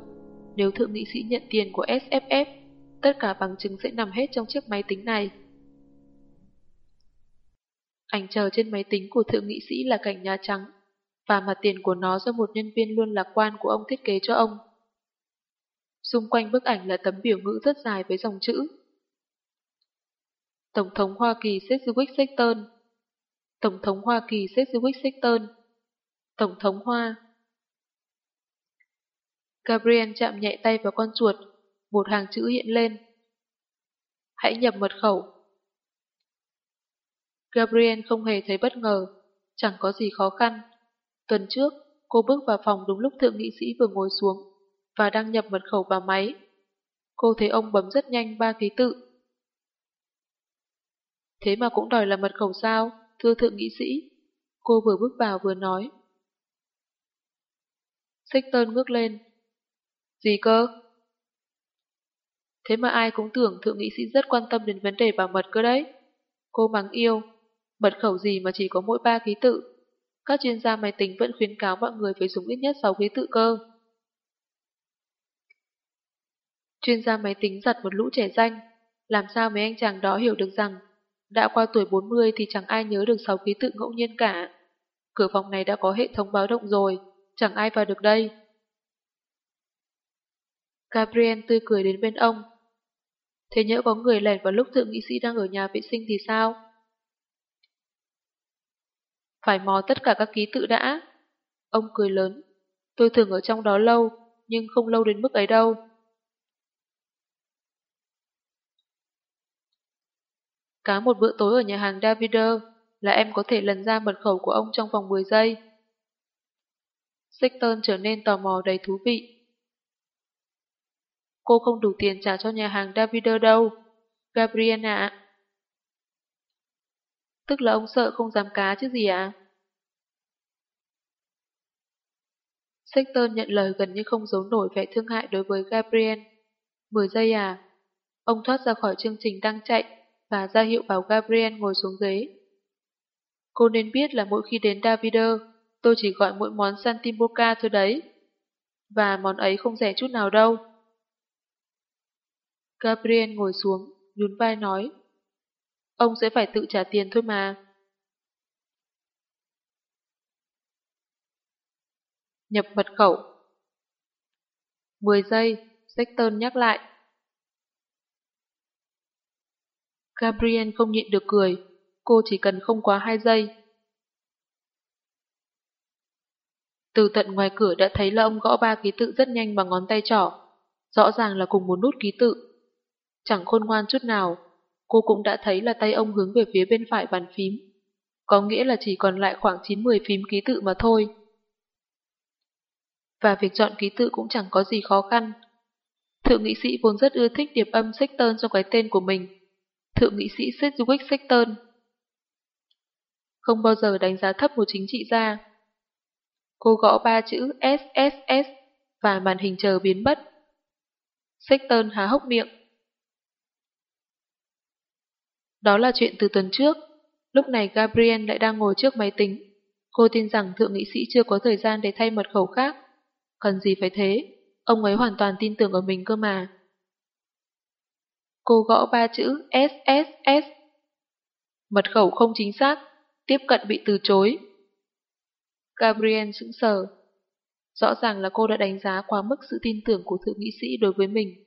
Speaker 1: Nếu thượng nghị sĩ nhận tiền của SFF, tất cả bằng chứng sẽ nằm hết trong chiếc máy tính này. Ảnh chờ trên máy tính của thượng nghị sĩ là cảnh Nhà Trắng, và mặt tiền của nó do một nhân viên luôn lạc quan của ông thiết kế cho ông. Xung quanh bức ảnh là tấm biểu ngữ rất dài với dòng chữ. Tổng thống Hoa Kỳ Sedgwick Sexton Tổng thống Hoa Kỳ Sedgwick Sexton Tổng thống Hoa Gabriel chạm nhẹ tay vào con chuột, một hàng chữ hiện lên. Hãy nhập mật khẩu. Gabriel không hề thấy bất ngờ, chẳng có gì khó khăn. Tuần trước, cô bước vào phòng đúng lúc thượng nghị sĩ vừa ngồi xuống và đăng nhập mật khẩu vào máy. Cô thấy ông bấm rất nhanh ba ký tự. Thế mà cũng đòi là mật khẩu sao, thưa thượng nghị sĩ? Cô vừa bước vào vừa nói. Sexton ngước lên. Gì cơ? Thế mà ai cũng tưởng thượng nghị sĩ rất quan tâm đến vấn đề bảo mật cơ đấy. Cô mắng yêu, mật khẩu gì mà chỉ có mỗi ba ký tự. Các chuyên gia máy tính vẫn khuyến cáo mọi người phải dùng ít nhất 6 ký tự cơ. Chuyên gia máy tính giật một lũ trẻ danh, làm sao mấy anh chàng đó hiểu được rằng đã qua tuổi 40 thì chẳng ai nhớ được 6 ký tự ngẫu nhiên cả. Cửa phòng này đã có hệ thống báo động rồi, chẳng ai vào được đây. Gabriel tươi cười đến bên ông. Thế nhỡ có người lẻn vào lúc thượng nghị sĩ đang ở nhà vệ sinh thì sao? Phải mò tất cả các ký tự đã. Ông cười lớn. Tôi thường ở trong đó lâu, nhưng không lâu đến mức ấy đâu. Cá một bữa tối ở nhà hàng Davider là em có thể lần ra mật khẩu của ông trong vòng 10 giây. Sexton trở nên tò mò đầy thú vị. Cô không đủ tiền trả cho nhà hàng Davider đâu, Gabriela ạ. Tức là ông sợ không dám cá chứ gì ạ? À? Sexton nhận lời gần như không giấu nổi vẻ thương hại đối với Gabriel. 10 giây à? Ông thoát ra khỏi chương trình đang chạy và ra hiệu bảo Gabriel ngồi xuống ghế. Cô nên biết là mỗi khi đến Davider, tôi chỉ gọi mỗi món Santimboca thôi đấy. Và món ấy không rẻ chút nào đâu. Gabriel ngồi xuống, nhún vai nói. Ông sẽ phải tự trả tiền thôi mà. Nhập mật khẩu 10 giây, Sexton nhắc lại. Gabriel không nhịn được cười, cô chỉ cần không quá 2 giây. Từ tận ngoài cửa đã thấy là ông gõ ba ký tự rất nhanh bằng ngón tay trỏ, rõ ràng là cùng một nút ký tự. Chẳng khôn ngoan chút nào, cô cũng đã thấy là tay ông hướng về phía bên phải bàn phím, có nghĩa là chỉ còn lại khoảng 9-10 phím ký tự mà thôi. Và việc chọn ký tự cũng chẳng có gì khó khăn. Thượng nghị sĩ vốn rất ưa thích điệp âm Sexton trong cái tên của mình, thượng nghị sĩ Sedgwick Sexton. Không bao giờ đánh giá thấp một chính trị gia. Cô gõ ba chữ SSS và màn hình chờ biến mất. Sexton há hốc miệng. Đó là chuyện từ tuần trước. Lúc này Gabriel lại đang ngồi trước máy tính. Cô tin rằng thượng nghị sĩ chưa có thời gian để thay mật khẩu khác. Cần gì phải thế? Ông ấy hoàn toàn tin tưởng ở mình cơ mà. Cô gõ ba chữ SSS. Mật khẩu không chính xác, tiếp cận bị từ chối. Gabriel sững sờ. Rõ ràng là cô đã đánh giá quá mức sự tin tưởng của thượng nghị sĩ đối với mình.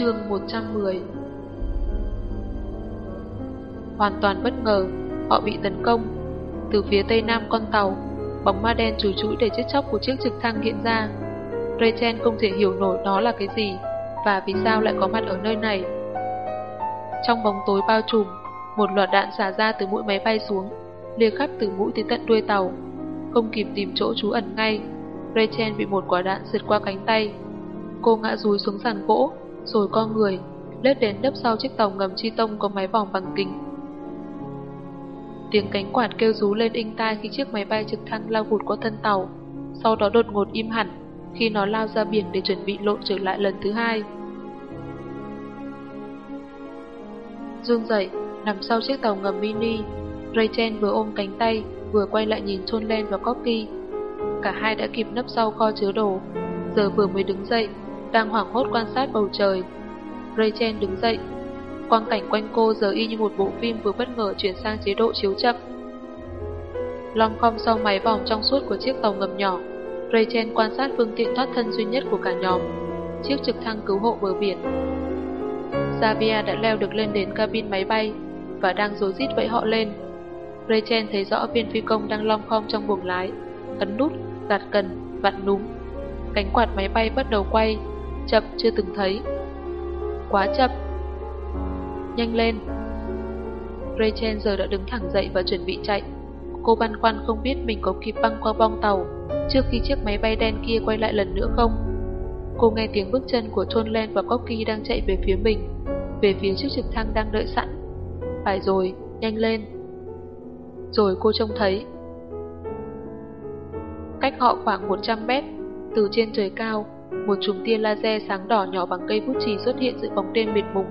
Speaker 1: Chương 110 Hoàn toàn bất ngờ, họ bị tấn công. Từ phía tây nam con tàu, bóng ma đen chùi chũi để chết chóc của chiếc trực thăng hiện ra. Rachel không thể hiểu nổi đó là cái gì và vì sao lại có mặt ở nơi này. Trong bóng tối bao trùm, một loạt đạn xả ra từ mũi máy bay xuống, lia khắp từ mũi tới tận đuôi tàu. Không kịp tìm chỗ trú ẩn ngay, Rachel bị một quả đạn sượt qua cánh tay. Cô ngã rúi xuống sàn gỗ, rồi con người, lết đến đấp sau chiếc tàu ngầm chi tông có máy vòng bằng kính Tiếng cánh quạt kêu rú lên inh tai khi chiếc máy bay trực thăng lao vụt qua thân tàu, sau đó đột ngột im hẳn khi nó lao ra biển để chuẩn bị lộn trở lại lần thứ hai. Dương dậy, nằm sau chiếc tàu ngầm mini, Rachel vừa ôm cánh tay, vừa quay lại nhìn Chôn Len và Corky. Cả hai đã kịp nấp sau kho chứa đồ, giờ vừa mới đứng dậy, đang hoảng hốt quan sát bầu trời. Rachel đứng dậy, Quang cảnh quanh cô giờ y như một bộ phim vừa bất ngờ chuyển sang chế độ chiếu chậm. Long khom sau máy vòng trong suốt của chiếc tàu ngầm nhỏ, Rachel quan sát phương tiện thoát thân duy nhất của cả nhóm, chiếc trực thăng cứu hộ bờ biển. Xavier đã leo được lên đến cabin máy bay và đang rối rít vẫy họ lên. Rachel thấy rõ viên phi công đang long khom trong buồng lái, ấn nút, gạt cần, vặn núm. Cánh quạt máy bay bắt đầu quay, chậm chưa từng thấy. Quá chậm. Nhanh lên. Rachel giờ đã đứng thẳng dậy và chuẩn bị chạy. Cô băn khoăn không biết mình có kịp băng qua bong tàu trước khi chiếc máy bay đen kia quay lại lần nữa không. Cô nghe tiếng bước chân của John Len và Cocky đang chạy về phía mình, về phía chiếc trực thăng đang đợi sẵn. Phải rồi, nhanh lên. Rồi cô trông thấy. Cách họ khoảng 100 mét, từ trên trời cao, một chùm tia laser sáng đỏ nhỏ bằng cây bút chì xuất hiện giữa bóng đêm mịt mùng.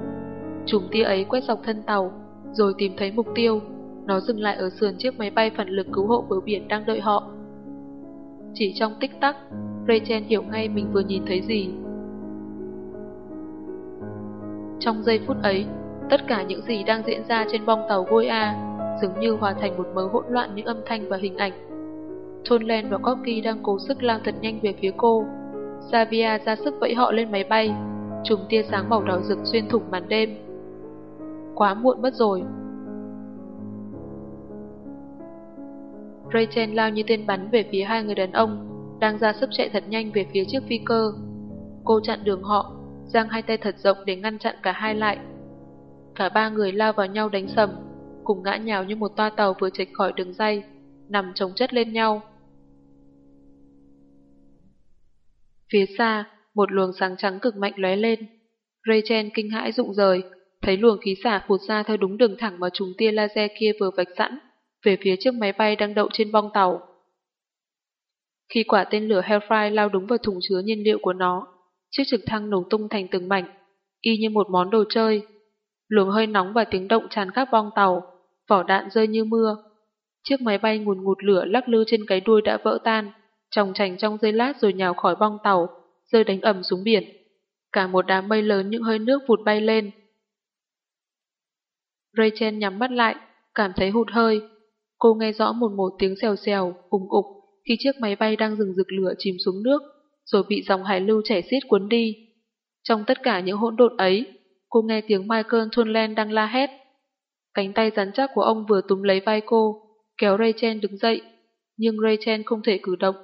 Speaker 1: Chùm tia ấy quét dọc thân tàu, rồi tìm thấy mục tiêu. Nó dừng lại ở sườn chiếc máy bay phản lực cứu hộ bờ biển đang đợi họ. Chỉ trong tích tắc, Rachel hiểu ngay mình vừa nhìn thấy gì. Trong giây phút ấy, tất cả những gì đang diễn ra trên bong tàu Goya dường như hòa thành một mớ hỗn loạn những âm thanh và hình ảnh. Tonlen và Corky đang cố sức lao thật nhanh về phía cô. Xavier ra sức vẫy họ lên máy bay, trùng tia sáng màu đỏ rực xuyên thủng màn đêm. Quá muộn mất rồi. Rachel lao như tên bắn về phía hai người đàn ông, đang ra sức chạy thật nhanh về phía chiếc phi cơ. Cô chặn đường họ, giang hai tay thật rộng để ngăn chặn cả hai lại. Cả ba người lao vào nhau đánh sầm, cùng ngã nhào như một toa tàu vừa chệch khỏi đường dây, nằm chồng chất lên nhau. Phía xa, một luồng sáng trắng cực mạnh lóe lên. Rachel kinh hãi rụng rời, thấy luồng khí xả phụt ra theo đúng đường thẳng mà chúng tia laser kia vừa vạch sẵn, về phía chiếc máy bay đang đậu trên bong tàu. Khi quả tên lửa Hellfire lao đúng vào thùng chứa nhiên liệu của nó, chiếc trực thăng nổ tung thành từng mảnh, y như một món đồ chơi. Luồng hơi nóng và tiếng động tràn khắp bong tàu, vỏ đạn rơi như mưa. Chiếc máy bay ngùn ngụt lửa lắc lư trên cái đuôi đã vỡ tan, tròng trành trong giây lát rồi nhào khỏi bong tàu, rơi đánh ẩm xuống biển. Cả một đám mây lớn những hơi nước vụt bay lên. Rachel nhắm mắt lại, cảm thấy hụt hơi. Cô nghe rõ một một tiếng xèo xèo, ủng ục khi chiếc máy bay đang dừng rực lửa chìm xuống nước, rồi bị dòng hải lưu chảy xiết cuốn đi. Trong tất cả những hỗn độn ấy, cô nghe tiếng Michael Thunlen đang la hét. Cánh tay rắn chắc của ông vừa túm lấy vai cô, kéo Rachel đứng dậy, nhưng Rachel không thể cử động.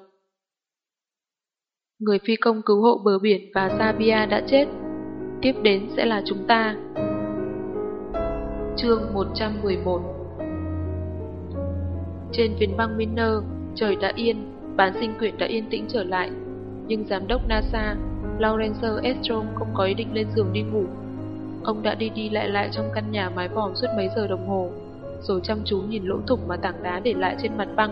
Speaker 1: Người phi công cứu hộ bờ biển và Sabia đã chết. Tiếp đến sẽ là chúng ta. Chương 111 Trên phiến băng Miner, trời đã yên, bán sinh quyển đã yên tĩnh trở lại. Nhưng giám đốc NASA, Lawrence Estrom không có ý định lên giường đi ngủ. Ông đã đi đi lại lại trong căn nhà mái vòm suốt mấy giờ đồng hồ, rồi chăm chú nhìn lỗ thủng mà tảng đá để lại trên mặt băng,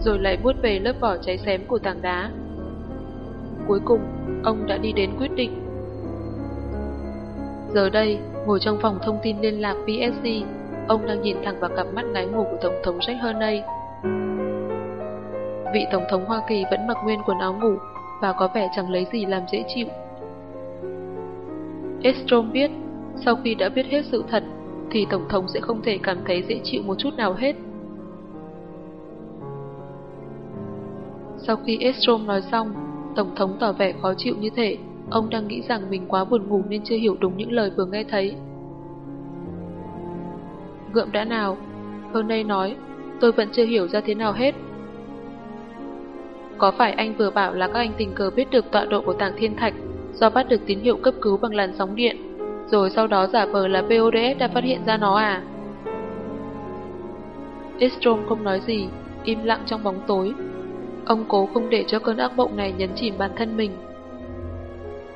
Speaker 1: rồi lại vuốt về lớp vỏ cháy xém của tảng đá. Cuối cùng, ông đã đi đến quyết định. Giờ đây, ngồi trong phòng thông tin liên lạc PSC, ông đang nhìn thẳng vào cặp mắt ngái ngủ của Tổng thống Jack Hernay. Vị Tổng thống Hoa Kỳ vẫn mặc nguyên quần áo ngủ và có vẻ chẳng lấy gì làm dễ chịu. Estrom biết, sau khi đã biết hết sự thật, thì Tổng thống sẽ không thể cảm thấy dễ chịu một chút nào hết. Sau khi Estrom nói xong, Tổng thống tỏ vẻ khó chịu như thể ông đang nghĩ rằng mình quá buồn ngủ nên chưa hiểu đúng những lời vừa nghe thấy. Gượm đã nào, hôm nay nói, tôi vẫn chưa hiểu ra thế nào hết. Có phải anh vừa bảo là các anh tình cờ biết được tọa độ của tảng thiên thạch do bắt được tín hiệu cấp cứu bằng làn sóng điện, rồi sau đó giả vờ là PODS đã phát hiện ra nó à? Estrom không nói gì, im lặng trong bóng tối. Ông cố không để cho cơn ác mộng này nhấn chìm bản thân mình.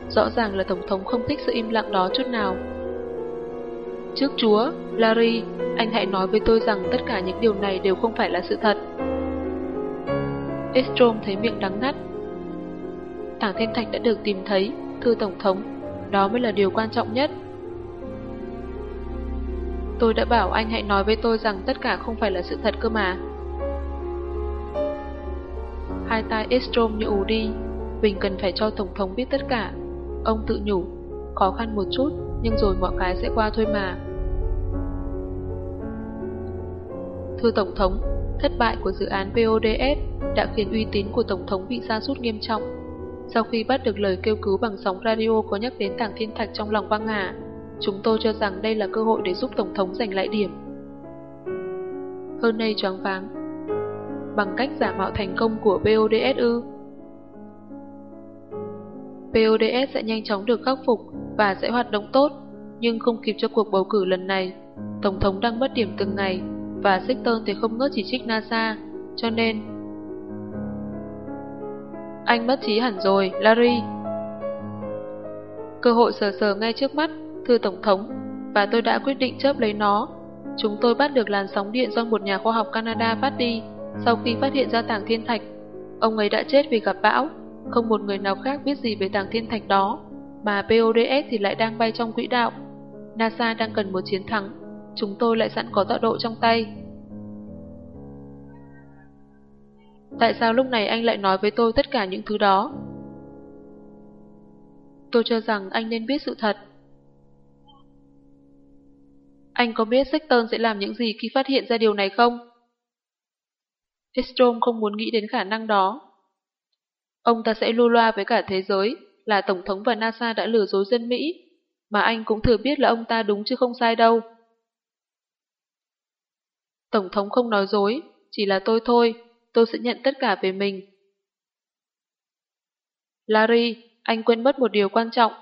Speaker 1: Rõ ràng là Tổng thống không thích sự im lặng đó chút nào. Trước Chúa, Larry, anh hãy nói với tôi rằng tất cả những điều này đều không phải là sự thật. Estrom thấy miệng đắng ngắt. Tảng thiên thạch đã được tìm thấy, thưa Tổng thống, đó mới là điều quan trọng nhất. Tôi đã bảo anh hãy nói với tôi rằng tất cả không phải là sự thật cơ mà. Hai tai Estrom như ù đi, mình cần phải cho Tổng thống biết tất cả. Ông tự nhủ, khó khăn một chút, nhưng rồi mọi cái sẽ qua thôi mà. Thưa Tổng thống, thất bại của dự án PODS đã khiến uy tín của Tổng thống bị sa sút nghiêm trọng. Sau khi bắt được lời kêu cứu bằng sóng radio có nhắc đến tảng thiên thạch trong lòng băng hà, chúng tôi cho rằng đây là cơ hội để giúp Tổng thống giành lại điểm. Hơn nay choáng váng. Bằng cách giả mạo thành công của PODS ư? PODS sẽ nhanh chóng được khắc phục và sẽ hoạt động tốt, nhưng không kịp cho cuộc bầu cử lần này. Tổng thống đang mất điểm từng ngày, và Sexton thì không ngớt chỉ trích NASA, cho nên... Anh mất trí hẳn rồi, Larry. Cơ hội sờ sờ ngay trước mắt, thưa Tổng thống, và tôi đã quyết định chớp lấy nó. Chúng tôi bắt được làn sóng điện do một nhà khoa học Canada phát đi sau khi phát hiện ra tảng thiên thạch. Ông ấy đã chết vì gặp bão, không một người nào khác biết gì về tảng thiên thạch đó, mà PODS thì lại đang bay trong quỹ đạo. NASA đang cần một chiến thắng, chúng tôi lại sẵn có tọa độ trong tay. Tại sao lúc này anh lại nói với tôi tất cả những thứ đó? Tôi cho rằng anh nên biết sự thật. Anh có biết Sexton sẽ làm những gì khi phát hiện ra điều này không? Estrom không muốn nghĩ đến khả năng đó. Ông ta sẽ lưu loa với cả thế giới là Tổng thống và NASA đã lừa dối dân Mỹ, mà anh cũng thừa biết là ông ta đúng chứ không sai đâu. Tổng thống không nói dối, chỉ là tôi thôi, tôi sẽ nhận tất cả về mình. Larry, anh quên mất một điều quan trọng.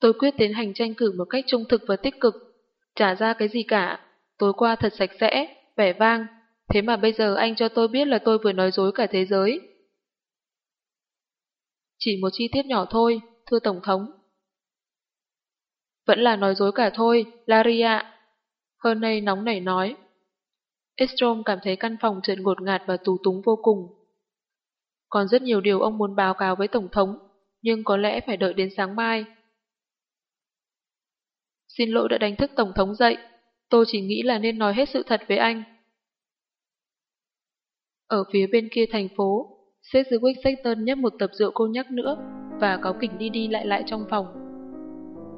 Speaker 1: Tôi quyết tiến hành tranh cử một cách trung thực và tích cực, trả ra cái gì cả. Tối qua thật sạch sẽ, vẻ vang, thế mà bây giờ anh cho tôi biết là tôi vừa nói dối cả thế giới. Chỉ một chi tiết nhỏ thôi, thưa Tổng thống. Vẫn là nói dối cả thôi, Larry ạ. Hơn nay nóng nảy nói. Estrom cảm thấy căn phòng chợt ngột ngạt và tù túng vô cùng. Còn rất nhiều điều ông muốn báo cáo với Tổng thống, nhưng có lẽ phải đợi đến sáng mai. Xin lỗi đã đánh thức Tổng thống dậy, tôi chỉ nghĩ là nên nói hết sự thật với anh. Ở phía bên kia thành phố, Sedgwick Sexton nhấp một tập rượu cô nhắc nữa và cáo kỉnh đi đi lại lại trong phòng.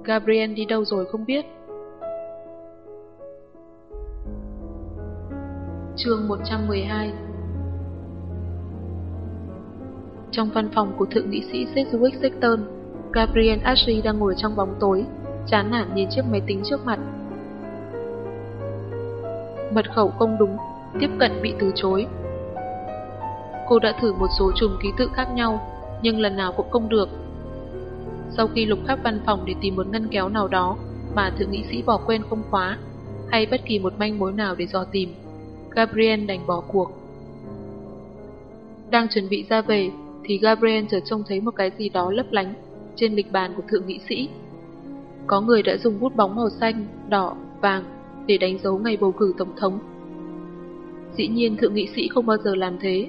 Speaker 1: Gabriel đi đâu rồi không biết. Chương 112 Trong văn phòng của thượng nghị sĩ Sedgwick Sexton, Gabriel Ashley đang ngồi trong bóng tối, chán nản nhìn chiếc máy tính trước mặt. Mật khẩu không đúng, tiếp cận bị từ chối. Cô đã thử một số chùm ký tự khác nhau, nhưng lần nào cũng không được. Sau khi lục khắp văn phòng để tìm một ngăn kéo nào đó mà thượng nghị sĩ bỏ quên không khóa, hay bất kỳ một manh mối nào để dò tìm, Gabriel đành bỏ cuộc. Đang chuẩn bị ra về, thì Gabriel chợt trông thấy một cái gì đó lấp lánh trên lịch bàn của thượng nghị sĩ. Có người đã dùng bút bóng màu xanh, đỏ, vàng để đánh dấu ngày bầu cử tổng thống. Dĩ nhiên thượng nghị sĩ không bao giờ làm thế.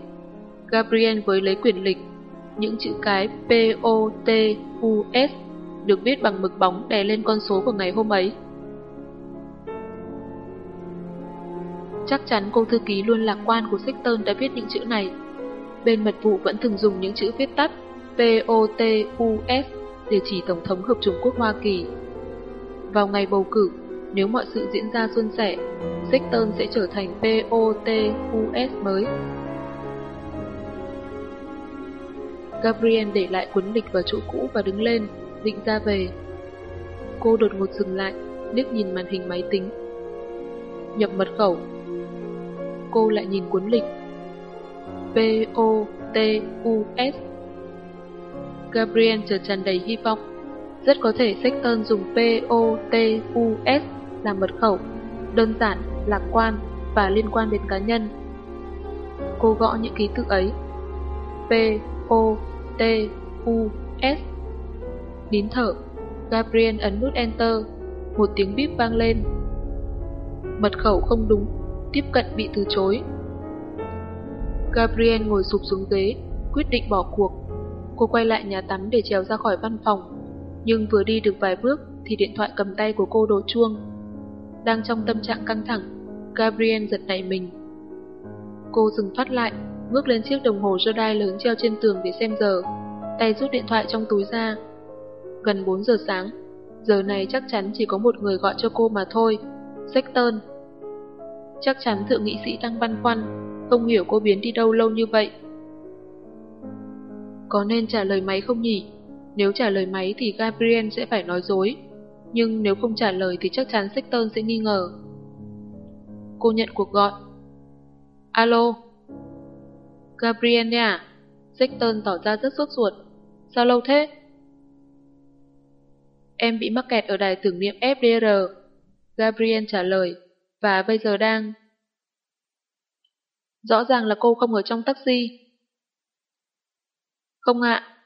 Speaker 1: Gabriel với lấy quyền lịch, những chữ cái P-O-T-U-S được viết bằng mực bóng đè lên con số của ngày hôm ấy. Chắc chắn cô thư ký luôn lạc quan của Sexton đã viết những chữ này. Bên mật vụ vẫn thường dùng những chữ viết tắt POTUS để chỉ Tổng thống Hợp Trung Quốc Hoa Kỳ. Vào ngày bầu cử, nếu mọi sự diễn ra suôn sẻ, Sexton sẽ trở thành POTUS mới. Gabriel để lại cuốn lịch vào chỗ cũ và đứng lên, định ra về. Cô đột ngột dừng lại, liếc nhìn màn hình máy tính. Nhập mật khẩu. Cô lại nhìn cuốn lịch. P-O-T-U-S Gabriel trở tràn đầy hy vọng. Rất có thể Sexton dùng P-O-T-U-S làm mật khẩu, đơn giản, lạc quan và liên quan đến cá nhân. Cô gõ những ký tự ấy. P O T U S. Nín thở, Gabriel ấn nút Enter, một tiếng bíp vang lên. Mật khẩu không đúng, tiếp cận bị từ chối. Gabriel ngồi sụp xuống ghế, quyết định bỏ cuộc. Cô quay lại nhà tắm để trèo ra khỏi văn phòng, nhưng vừa đi được vài bước thì điện thoại cầm tay của cô đổ chuông. Đang trong tâm trạng căng thẳng, Gabriel giật nảy mình. Cô dừng phát lại, ngước lên chiếc đồng hồ Jedi lớn treo trên tường để xem giờ, tay rút điện thoại trong túi ra. Gần 4 giờ sáng, giờ này chắc chắn chỉ có một người gọi cho cô mà thôi, Sexton. Chắc chắn thượng nghị sĩ đang băn khoăn, không hiểu cô biến đi đâu lâu như vậy. Có nên trả lời máy không nhỉ? Nếu trả lời máy thì Gabriel sẽ phải nói dối, nhưng nếu không trả lời thì chắc chắn Sexton sẽ nghi ngờ. Cô nhận cuộc gọi. Alo? Gabriel nha. À? Sexton tỏ ra rất sốt ruột. Sao lâu thế? Em bị mắc kẹt ở đài tưởng niệm FDR. Gabriel trả lời. Và bây giờ đang... Rõ ràng là cô không ở trong taxi. Không ạ.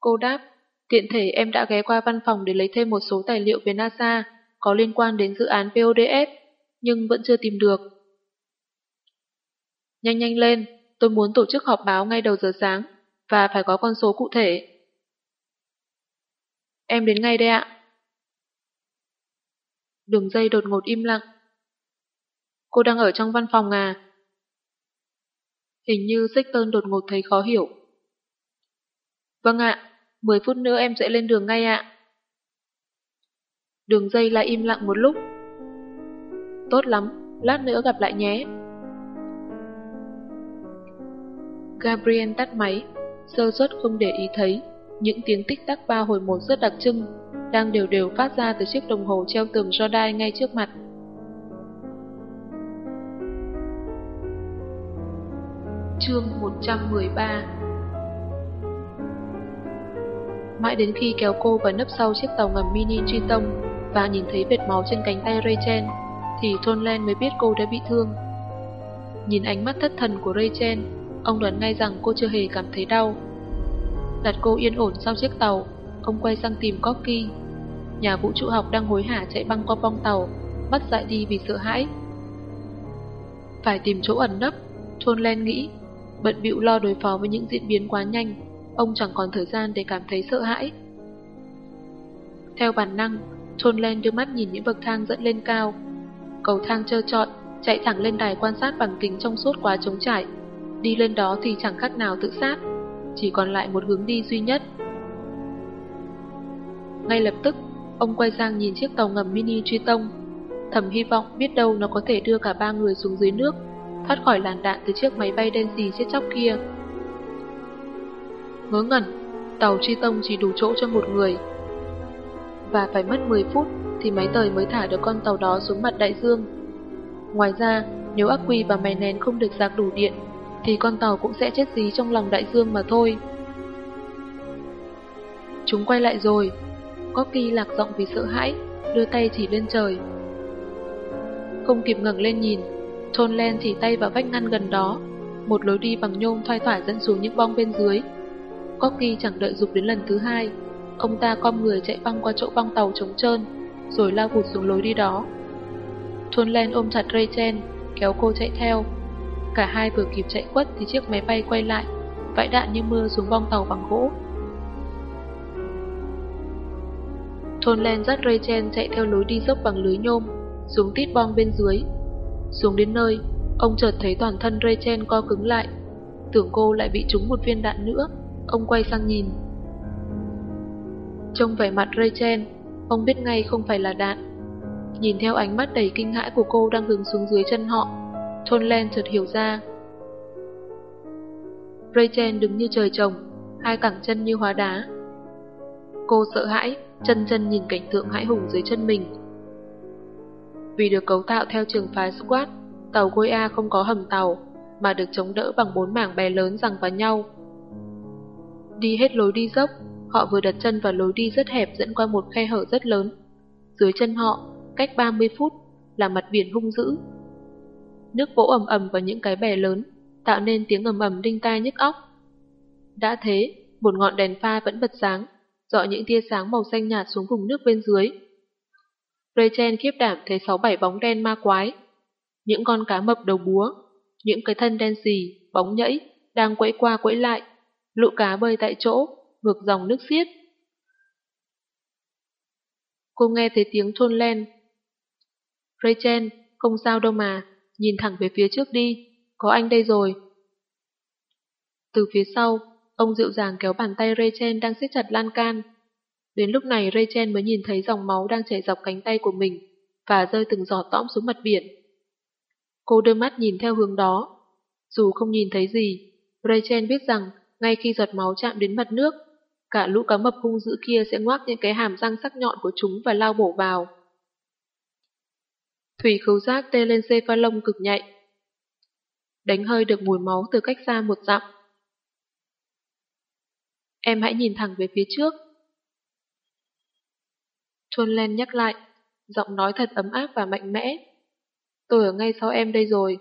Speaker 1: Cô đáp. Tiện thể em đã ghé qua văn phòng để lấy thêm một số tài liệu về NASA có liên quan đến dự án PODS, nhưng vẫn chưa tìm được. Nhanh nhanh lên, tôi muốn tổ chức họp báo ngay đầu giờ sáng, và phải có con số cụ thể. Em đến ngay đây ạ. Đường dây đột ngột im lặng. Cô đang ở trong văn phòng à? Hình như Sexton đột ngột thấy khó hiểu. Vâng ạ, 10 phút nữa em sẽ lên đường ngay ạ. Đường dây lại im lặng một lúc. Tốt lắm, lát nữa gặp lại nhé. Gabriel tắt máy, sơ suất không để ý thấy những tiếng tích tắc ba hồi một rất đặc trưng đang đều đều phát ra từ chiếc đồng hồ treo tường Jordan ngay trước mặt. Chương 113 Mãi đến khi kéo cô vào nấp sau chiếc tàu ngầm mini truy tông và nhìn thấy vệt máu trên cánh tay Rachel, thì Thôn Len mới biết cô đã bị thương. Nhìn ánh mắt thất thần của Rachel, ông đoán ngay rằng cô chưa hề cảm thấy đau. Đặt cô yên ổn sau chiếc tàu, ông quay sang tìm Corky. Nhà vũ trụ học đang hối hả chạy băng qua bong tàu, mắt dại đi vì sợ hãi. Phải tìm chỗ ẩn nấp, Thôn Len nghĩ, bận bịu lo đối phó với những diễn biến quá nhanh, ông chẳng còn thời gian để cảm thấy sợ hãi. Theo bản năng, Thôn Len đưa mắt nhìn những bậc thang dẫn lên cao. Cầu thang trơ trọi, chạy thẳng lên đài quan sát bằng kính trong suốt quá trống trải. Đi lên đó thì chẳng khác nào tự sát, chỉ còn lại một hướng đi duy nhất. Ngay lập tức, ông quay sang nhìn chiếc tàu ngầm mini truy tông. Thầm hy vọng biết đâu nó có thể đưa cả ba người xuống dưới nước, thoát khỏi làn đạn từ chiếc máy bay đen xì chết chóc kia. Ngớ ngẩn, tàu truy tông chỉ đủ chỗ cho một người, và phải mất 10 phút thì máy tời mới thả được con tàu đó xuống mặt đại dương. Ngoài ra, nếu ắc quy và máy nén không được sạc đủ điện, thì con tàu cũng sẽ chết dí trong lòng đại dương mà thôi. Chúng quay lại rồi. Corky lạc giọng vì sợ hãi, đưa tay chỉ lên trời. Không kịp ngẩng lên nhìn, Thôn Len chỉ tay vào vách ngăn gần đó, một lối đi bằng nhôm thoai thoải dẫn xuống những bong bên dưới. Corky chẳng đợi dục đến lần thứ hai, Ông ta com người chạy băng qua chỗ băng tàu trống trơn, rồi lao vụt xuống lối đi đó. Thôn Len ôm chặt Rachel, kéo cô chạy theo. Cả hai vừa kịp chạy quất thì chiếc máy bay quay lại, vãi đạn như mưa xuống bong tàu bằng gỗ. Thôn Len dắt Rachel chạy theo lối đi dốc bằng lưới nhôm, xuống tít bong bên dưới. Xuống đến nơi, ông chợt thấy toàn thân Rachel co cứng lại. Tưởng cô lại bị trúng một viên đạn nữa, ông quay sang nhìn. Trông vẻ mặt Rachel, ông biết ngay không phải là đạn. Nhìn theo ánh mắt đầy kinh hãi của cô đang hướng xuống dưới chân họ, Thôn Len chợt hiểu ra. Rachel đứng như trời trồng, hai cẳng chân như hóa đá. Cô sợ hãi, chân chân nhìn cảnh tượng hãi hùng dưới chân mình. Vì được cấu tạo theo trường phái squat, tàu Goya không có hầm tàu, mà được chống đỡ bằng bốn mảng bè lớn rằng vào nhau. Đi hết lối đi dốc, Họ vừa đặt chân vào lối đi rất hẹp dẫn qua một khe hở rất lớn. Dưới chân họ, cách 30 phút, là mặt biển hung dữ. Nước vỗ ầm ầm vào những cái bè lớn, tạo nên tiếng ầm ầm đinh tai nhức óc. Đã thế, một ngọn đèn pha vẫn bật sáng, dọi những tia sáng màu xanh nhạt xuống vùng nước bên dưới. Rachel khiếp đảm thấy sáu bảy bóng đen ma quái. Những con cá mập đầu búa, những cái thân đen xì, bóng nhẫy, đang quẫy qua quẫy lại, lũ cá bơi tại chỗ, ngược dòng nước xiết. Cô nghe thấy tiếng thôn len. Rachel, không sao đâu mà, nhìn thẳng về phía trước đi, có anh đây rồi. Từ phía sau, ông dịu dàng kéo bàn tay Rachel đang siết chặt lan can. Đến lúc này Rachel mới nhìn thấy dòng máu đang chảy dọc cánh tay của mình và rơi từng giọt tõm xuống mặt biển. Cô đưa mắt nhìn theo hướng đó. Dù không nhìn thấy gì, Rachel biết rằng ngay khi giọt máu chạm đến mặt nước, cả lũ cá mập hung dữ kia sẽ ngoác những cái hàm răng sắc nhọn của chúng và lao bổ vào. Thủy khấu giác tê lên cephalon cực nhạy. đánh hơi được mùi máu từ cách xa một dặm. Em hãy nhìn thẳng về phía trước. Chuân Len nhắc lại, giọng nói thật ấm áp và mạnh mẽ. Tôi ở ngay sau em đây rồi.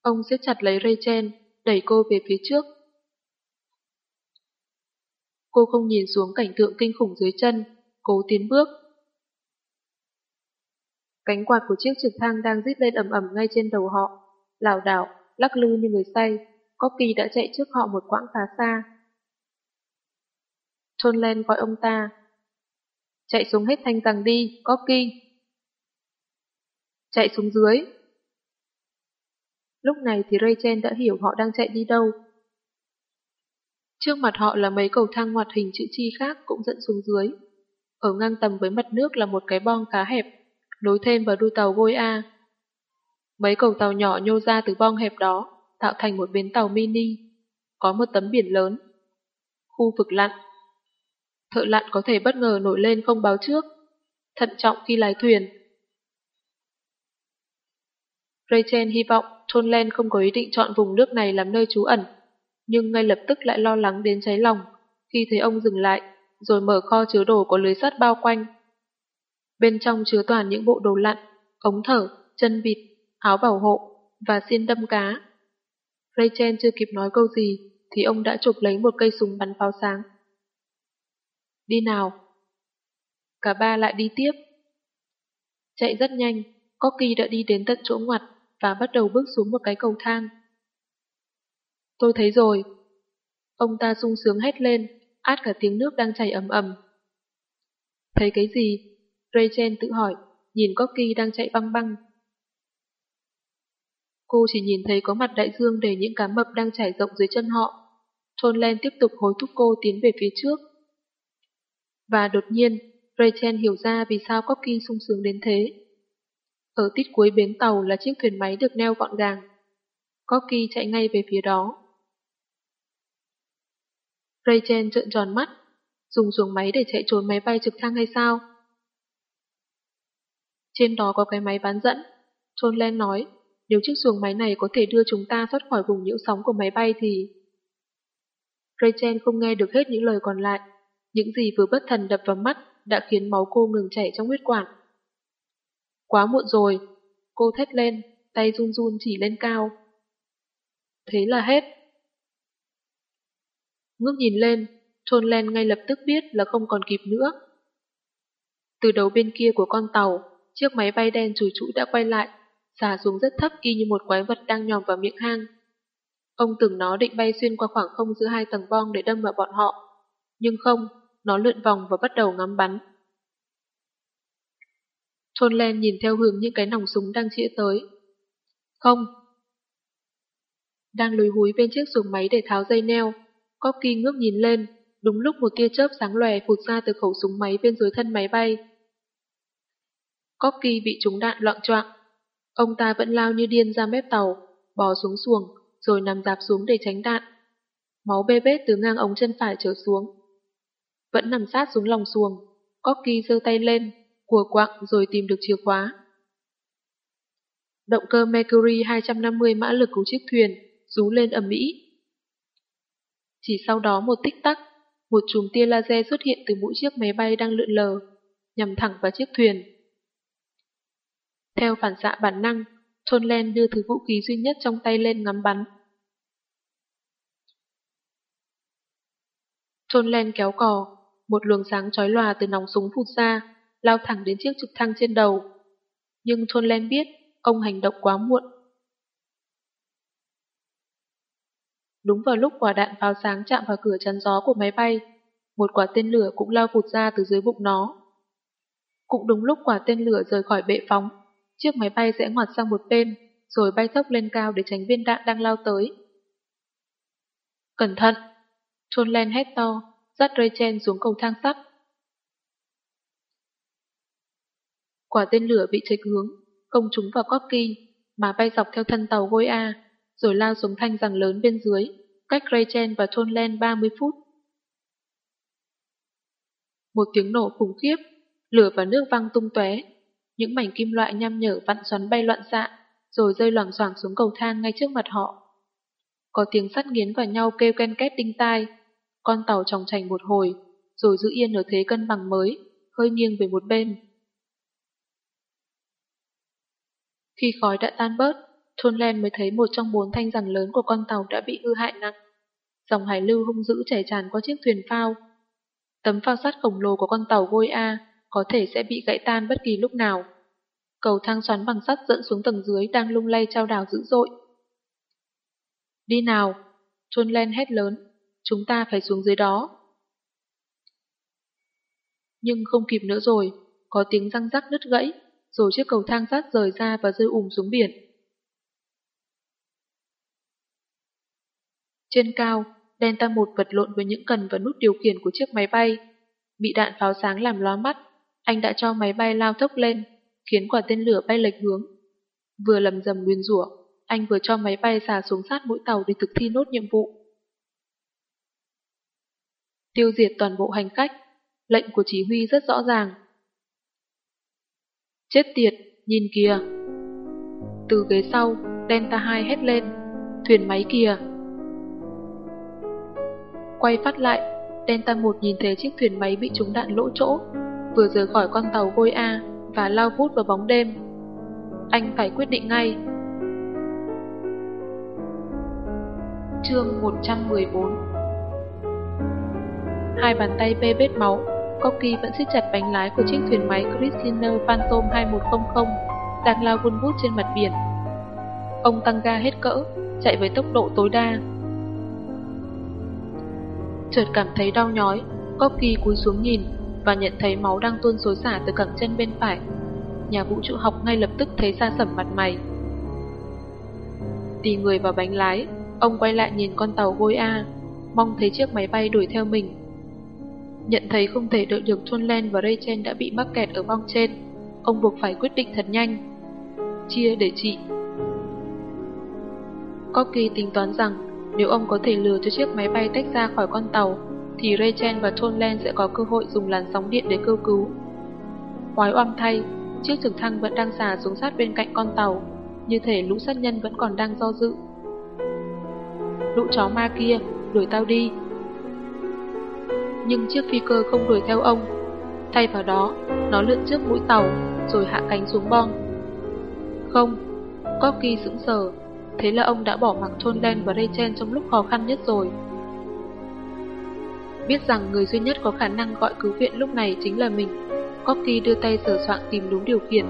Speaker 1: Ông siết chặt lấy Rachel, đẩy cô về phía trước. Cô không nhìn xuống cảnh tượng kinh khủng dưới chân, cố tiến bước. Cánh quạt của chiếc trực thăng đang rít lên ầm ầm ngay trên đầu họ, lảo đảo, lắc lư như người say. Corky đã chạy trước họ một quãng khá xa. Trôn Len gọi ông ta. Chạy xuống hết thanh rằng đi, Corky. Chạy xuống dưới. Lúc này thì Rachel đã hiểu họ đang chạy đi đâu. Trước mặt họ là mấy cầu thang hoạt hình chữ chi khác cũng dẫn xuống dưới. Ở ngang tầm với mặt nước là một cái bong khá hẹp, nối thêm vào đuôi tàu Gôi A. Mấy cầu tàu nhỏ nhô ra từ bong hẹp đó, tạo thành một bến tàu mini. Có một tấm biển lớn. Khu vực lặn. Thợ lặn có thể bất ngờ nổi lên không báo trước. Thận trọng khi lái thuyền. Rachel hy vọng Tonlen không có ý định chọn vùng nước này làm nơi trú ẩn, nhưng ngay lập tức lại lo lắng đến cháy lòng khi thấy ông dừng lại, rồi mở kho chứa đồ có lưới sắt bao quanh. Bên trong chứa toàn những bộ đồ lặn, ống thở, chân vịt, áo bảo hộ và xiên đâm cá. Rachel chưa kịp nói câu gì thì ông đã chụp lấy một cây súng bắn pháo sáng. Đi nào. Cả ba lại đi tiếp. Chạy rất nhanh, Corky đã đi đến tận chỗ ngoặt và bắt đầu bước xuống một cái cầu thang. Tôi thấy rồi. Ông ta sung sướng hét lên, át cả tiếng nước đang chảy ầm ầm. Thấy cái gì? Rachel tự hỏi, nhìn Corky đang chạy băng băng. Cô chỉ nhìn thấy có mặt đại dương để những cá mập đang trải rộng dưới chân họ. Trôn Len tiếp tục hối thúc cô tiến về phía trước. Và đột nhiên, Rachel hiểu ra vì sao Corky sung sướng đến thế. Ở tít cuối bến tàu là chiếc thuyền máy được neo gọn gàng. Corky chạy ngay về phía đó. Rachel trợn tròn mắt, dùng xuồng máy để chạy trốn máy bay trực thăng hay sao? Trên đó có cái máy bán dẫn. John Len nói, nếu chiếc xuồng máy này có thể đưa chúng ta thoát khỏi vùng nhiễu sóng của máy bay thì... Rachel không nghe được hết những lời còn lại. Những gì vừa bất thần đập vào mắt đã khiến máu cô ngừng chảy trong huyết quản. Quá muộn rồi. Cô thét lên, tay run run chỉ lên cao. Thế là hết. Ngước nhìn lên, Trôn Len ngay lập tức biết là không còn kịp nữa. Từ đầu bên kia của con tàu, chiếc máy bay đen chùi chũi đã quay lại, xả xuống rất thấp y như một quái vật đang nhòm vào miệng hang. Ông tưởng nó định bay xuyên qua khoảng không giữa hai tầng bong để đâm vào bọn họ. Nhưng không, nó lượn vòng và bắt đầu ngắm bắn. Trôn Len nhìn theo hướng những cái nòng súng đang chĩa tới. Không. Đang lùi húi bên chiếc xuồng máy để tháo dây neo, Corky ngước nhìn lên, đúng lúc một tia chớp sáng lòe phụt ra từ khẩu súng máy bên dưới thân máy bay. Corky bị trúng đạn loạn choạng. Ông ta vẫn lao như điên ra mép tàu, bò xuống xuồng, rồi nằm dạp xuống để tránh đạn. Máu bê bết từ ngang ống chân phải trở xuống. Vẫn nằm sát xuống lòng xuồng, Corky giơ tay lên, của quạng rồi tìm được chìa khóa. Động cơ Mercury 250 mã lực của chiếc thuyền rú lên ầm ĩ. Chỉ sau đó một tích tắc, một chùm tia laser xuất hiện từ mũi chiếc máy bay đang lượn lờ, nhằm thẳng vào chiếc thuyền. Theo phản xạ bản năng, Thôn Len đưa thứ vũ khí duy nhất trong tay lên ngắm bắn. Thôn Len kéo cò, một luồng sáng chói lòa từ nòng súng phụt ra, lao thẳng đến chiếc trực thăng trên đầu. Nhưng Thôn Len biết, ông hành động quá muộn. Đúng vào lúc quả đạn pháo sáng chạm vào cửa chắn gió của máy bay, một quả tên lửa cũng lao vụt ra từ dưới bụng nó. Cũng đúng lúc quả tên lửa rời khỏi bệ phóng, chiếc máy bay sẽ ngoặt sang một bên, rồi bay tốc lên cao để tránh viên đạn đang lao tới. Cẩn thận! Trôn len hét to, dắt Rachel xuống cầu thang sắt. Quả tên lửa bị trạch hướng, công chúng vào Corky, mà bay dọc theo thân tàu Gôi A, rồi lao xuống thanh rằng lớn bên dưới, cách Rachel và Trôn len 30 phút. Một tiếng nổ khủng khiếp, lửa và nước văng tung tóe, những mảnh kim loại nham nhở vặn xoắn bay loạn xạ, rồi rơi loảng xoảng xuống cầu thang ngay trước mặt họ. Có tiếng sắt nghiến vào nhau kêu ken két đinh tai. Con tàu tròng chành một hồi, rồi giữ yên ở thế cân bằng mới, hơi nghiêng về một bên. Khi khói đã tan bớt, Thôn Len mới thấy một trong bốn thanh rằng lớn của con tàu đã bị hư hại nặng. Dòng hải lưu hung dữ chảy tràn qua chiếc thuyền phao. Tấm phao sắt khổng lồ của con tàu Gôi A có thể sẽ bị gãy tan bất kỳ lúc nào. Cầu thang xoắn bằng sắt dẫn xuống tầng dưới đang lung lay trao đảo dữ dội. Đi nào! Chôn Len hét lớn. Chúng ta phải xuống dưới đó. Nhưng không kịp nữa rồi, có tiếng răng rắc đứt gãy, rồi chiếc cầu thang sắt rời ra và rơi ủng xuống biển. Trên cao, Delta 1 vật lộn với những cần và nút điều khiển của chiếc máy bay. Bị đạn pháo sáng làm lóa mắt, anh đã cho máy bay lao thốc lên, khiến quả tên lửa bay lệch hướng. Vừa lầm rầm nguyên rủa, anh vừa cho máy bay xà xuống sát mũi tàu để thực thi nốt nhiệm vụ. Tiêu diệt toàn bộ hành khách, lệnh của chỉ huy rất rõ ràng. Chết tiệt, nhìn kìa! Từ ghế sau, Delta 2 hét lên, thuyền máy kìa! Quay phát lại, Delta 1 nhìn thấy chiếc thuyền máy bị trúng đạn lỗ chỗ, vừa rời khỏi con tàu Gôi A và lao vút vào bóng đêm. Anh phải quyết định ngay. Chương 114 Hai bàn tay bê bết máu, Corky vẫn siết chặt bánh lái của chiếc thuyền máy Christiner Phantom 2100 đang lao vun vút trên mặt biển. Ông tăng ga hết cỡ, chạy với tốc độ tối đa, chợt cảm thấy đau nhói, Corky cúi xuống nhìn và nhận thấy máu đang tuôn xối xả từ cẳng chân bên phải. Nhà vũ trụ học ngay lập tức thấy xa sẩm mặt mày. Tì người vào bánh lái, ông quay lại nhìn con tàu Gôi A, mong thấy chiếc máy bay đuổi theo mình. Nhận thấy không thể đợi được John Len và Rachel đã bị mắc kẹt ở bong trên, ông buộc phải quyết định thật nhanh. Chia để trị. Corky tính toán rằng nếu ông có thể lừa cho chiếc máy bay tách ra khỏi con tàu, thì Rachel và Tonlen sẽ có cơ hội dùng làn sóng điện để kêu cứu. Quái oăm thay, chiếc trực thăng vẫn đang xả xuống sát bên cạnh con tàu, như thể lũ sát nhân vẫn còn đang do dự. Lũ chó ma kia, đuổi tao đi. Nhưng chiếc phi cơ không đuổi theo ông. Thay vào đó, nó lượn trước mũi tàu, rồi hạ cánh xuống bong. Không, Corky sững sờ, Thế là ông đã bỏ mặc Thôn và Rachel trong lúc khó khăn nhất rồi. Biết rằng người duy nhất có khả năng gọi cứu viện lúc này chính là mình, Corky đưa tay sửa soạn tìm đúng điều kiện.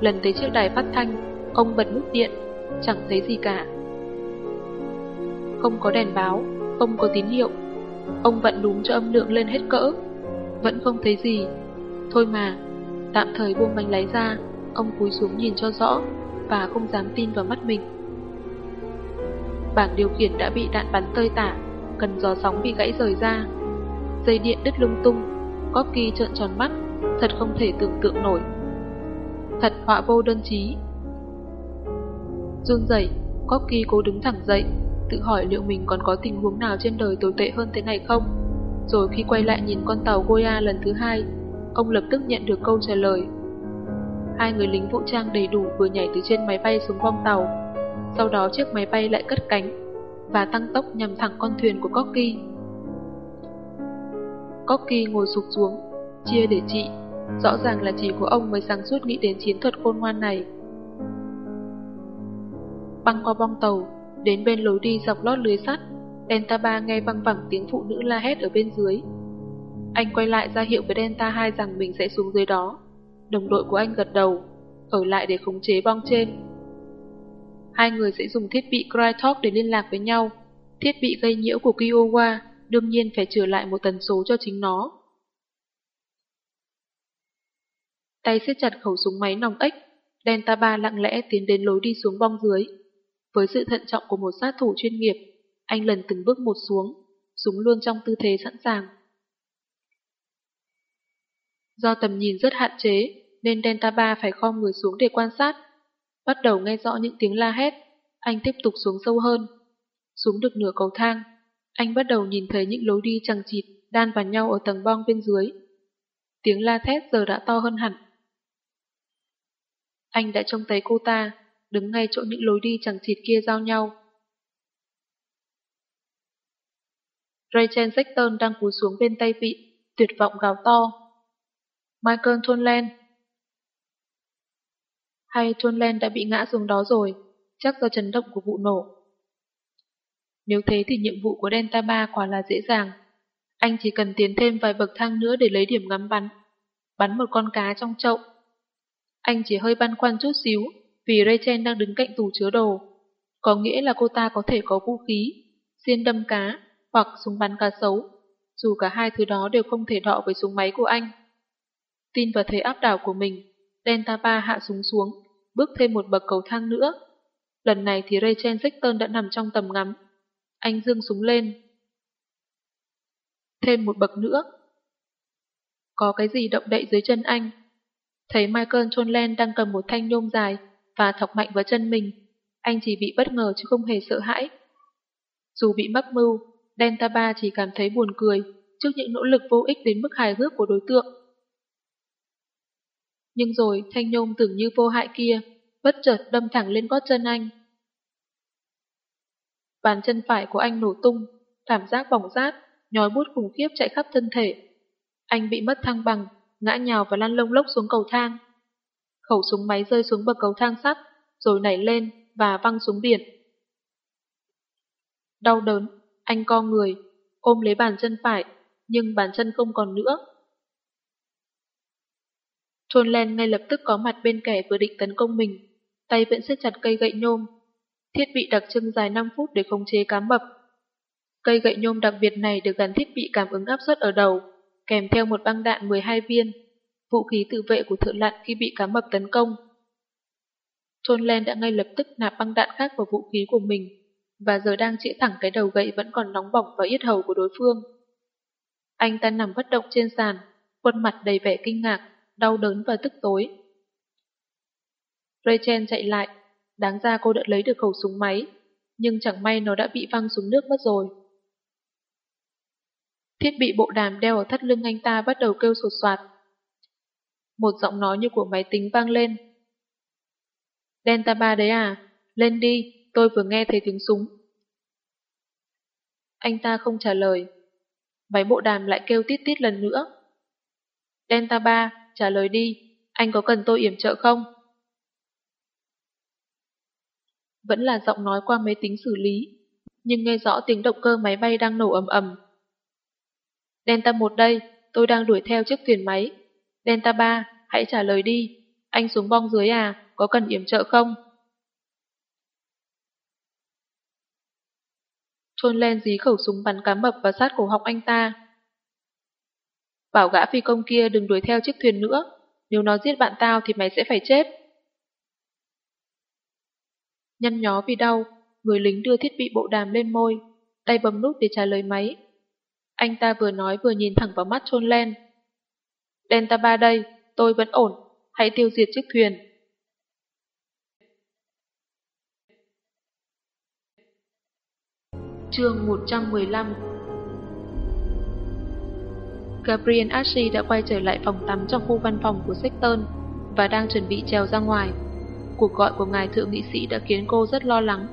Speaker 1: Lần tới chiếc đài phát thanh, ông bật nút điện, chẳng thấy gì cả. Không có đèn báo, không có tín hiệu. Ông vặn đúng cho âm lượng lên hết cỡ. Vẫn không thấy gì. Thôi mà, tạm thời buông bánh lái ra, ông cúi xuống nhìn cho rõ và không dám tin vào mắt mình bảng điều khiển đã bị đạn bắn tơi tả, cần gió sóng bị gãy rời ra. Dây điện đứt lung tung, Corky trợn tròn mắt, thật không thể tưởng tượng nổi. Thật họa vô đơn chí. Run rẩy, kỳ cố đứng thẳng dậy, tự hỏi liệu mình còn có tình huống nào trên đời tồi tệ hơn thế này không. Rồi khi quay lại nhìn con tàu Goya lần thứ hai, ông lập tức nhận được câu trả lời. Hai người lính vũ trang đầy đủ vừa nhảy từ trên máy bay xuống bong tàu, sau đó chiếc máy bay lại cất cánh và tăng tốc nhằm thẳng con thuyền của Corky. Cocky ngồi sụp xuống, chia để chị. Rõ ràng là chỉ của ông mới sáng suốt nghĩ đến chiến thuật khôn ngoan này. Băng qua bong tàu, đến bên lối đi dọc lót lưới sắt, Delta 3 nghe văng vẳng tiếng phụ nữ la hét ở bên dưới. Anh quay lại ra hiệu với Delta 2 rằng mình sẽ xuống dưới đó. Đồng đội của anh gật đầu, ở lại để khống chế bong trên hai người sẽ dùng thiết bị Crytalk để liên lạc với nhau. Thiết bị gây nhiễu của Kiowa đương nhiên phải trừ lại một tần số cho chính nó. Tay siết chặt khẩu súng máy nòng ếch, Delta 3 lặng lẽ tiến đến lối đi xuống bong dưới. Với sự thận trọng của một sát thủ chuyên nghiệp, anh lần từng bước một xuống, súng luôn trong tư thế sẵn sàng. Do tầm nhìn rất hạn chế, nên Delta 3 phải khom người xuống để quan sát bắt đầu nghe rõ những tiếng la hét. Anh tiếp tục xuống sâu hơn. Xuống được nửa cầu thang, anh bắt đầu nhìn thấy những lối đi chằng chịt đan vào nhau ở tầng bong bên dưới. Tiếng la thét giờ đã to hơn hẳn. Anh đã trông thấy cô ta, đứng ngay chỗ những lối đi chẳng chịt kia giao nhau. Rachel Sexton đang cúi xuống bên tay vị, tuyệt vọng gào to. Michael Thunlen. Hay Thunlen đã bị ngã xuống đó rồi, chắc do chấn động của vụ nổ. Nếu thế thì nhiệm vụ của Delta 3 quả là dễ dàng. Anh chỉ cần tiến thêm vài bậc thang nữa để lấy điểm ngắm bắn. Bắn một con cá trong chậu. Anh chỉ hơi băn khoăn chút xíu vì Rachel đang đứng cạnh tủ chứa đồ. Có nghĩa là cô ta có thể có vũ khí, xiên đâm cá hoặc súng bắn cá sấu, dù cả hai thứ đó đều không thể đọ với súng máy của anh. Tin vào thế áp đảo của mình, Delta 3 hạ súng xuống, bước thêm một bậc cầu thang nữa. Lần này thì Rachel Sexton đã nằm trong tầm ngắm. Anh dương súng lên. Thêm một bậc nữa. Có cái gì động đậy dưới chân anh? Thấy Michael Tonland đang cầm một thanh nhôm dài và thọc mạnh vào chân mình, anh chỉ bị bất ngờ chứ không hề sợ hãi. Dù bị mắc mưu, Delta 3 chỉ cảm thấy buồn cười trước những nỗ lực vô ích đến mức hài hước của đối tượng. Nhưng rồi thanh nhôm tưởng như vô hại kia, bất chợt đâm thẳng lên gót chân anh. Bàn chân phải của anh nổ tung, cảm giác bỏng rát, nhói bút khủng khiếp chạy khắp thân thể. Anh bị mất thăng bằng, ngã nhào và lăn lông lốc xuống cầu thang. Khẩu súng máy rơi xuống bậc cầu thang sắt, rồi nảy lên và văng xuống biển. Đau đớn, anh co người, ôm lấy bàn chân phải, nhưng bàn chân không còn nữa. Trôn Len ngay lập tức có mặt bên kẻ vừa định tấn công mình, tay vẫn siết chặt cây gậy nhôm. Thiết bị đặc trưng dài 5 phút để khống chế cá mập. Cây gậy nhôm đặc biệt này được gắn thiết bị cảm ứng áp suất ở đầu, kèm theo một băng đạn 12 viên, vũ khí tự vệ của thợ lặn khi bị cá mập tấn công. Trôn Len đã ngay lập tức nạp băng đạn khác vào vũ khí của mình, và giờ đang chĩa thẳng cái đầu gậy vẫn còn nóng bỏng vào yết hầu của đối phương. Anh ta nằm bất động trên sàn, khuôn mặt đầy vẻ kinh ngạc, đau đớn và tức tối. Rachel chạy lại, đáng ra cô đã lấy được khẩu súng máy, nhưng chẳng may nó đã bị văng xuống nước mất rồi. Thiết bị bộ đàm đeo ở thắt lưng anh ta bắt đầu kêu sột soạt. Một giọng nói như của máy tính vang lên. Delta 3 đấy à? Lên đi, tôi vừa nghe thấy tiếng súng. Anh ta không trả lời. Máy bộ đàm lại kêu tít tít lần nữa. Delta 3, trả lời đi, anh có cần tôi yểm trợ không? Vẫn là giọng nói qua máy tính xử lý, nhưng nghe rõ tiếng động cơ máy bay đang nổ ầm ầm. Delta 1 đây, tôi đang đuổi theo chiếc thuyền máy. Delta 3, hãy trả lời đi, anh xuống bong dưới à, có cần yểm trợ không? Trôn len dí khẩu súng bắn cá mập và sát cổ họng anh ta. Bảo gã phi công kia đừng đuổi theo chiếc thuyền nữa, nếu nó giết bạn tao thì mày sẽ phải chết. Nhăn nhó vì đau, người lính đưa thiết bị bộ đàm lên môi, tay bấm nút để trả lời máy. Anh ta vừa nói vừa nhìn thẳng vào mắt trôn len. Delta 3 đây, tôi vẫn ổn, hãy tiêu diệt chiếc thuyền. Chương 115 Gabriel Ashley đã quay trở lại phòng tắm trong khu văn phòng của Sexton và đang chuẩn bị trèo ra ngoài. Cuộc gọi của ngài thượng nghị sĩ đã khiến cô rất lo lắng.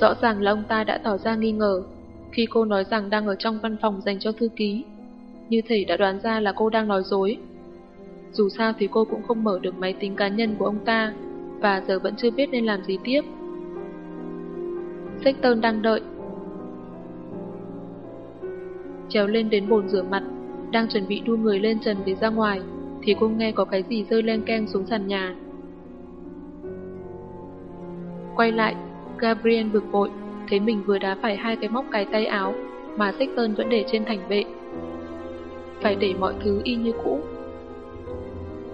Speaker 1: Rõ ràng là ông ta đã tỏ ra nghi ngờ khi cô nói rằng đang ở trong văn phòng dành cho thư ký. Như thể đã đoán ra là cô đang nói dối. Dù sao thì cô cũng không mở được máy tính cá nhân của ông ta và giờ vẫn chưa biết nên làm gì tiếp. Sexton đang đợi. Trèo lên đến bồn rửa mặt, đang chuẩn bị đu người lên trần để ra ngoài, thì cô nghe có cái gì rơi len keng xuống sàn nhà. Quay lại, Gabriel bực bội, thấy mình vừa đá phải hai cái móc cài tay áo mà Sexton vẫn để trên thành bệ. Phải để mọi thứ y như cũ.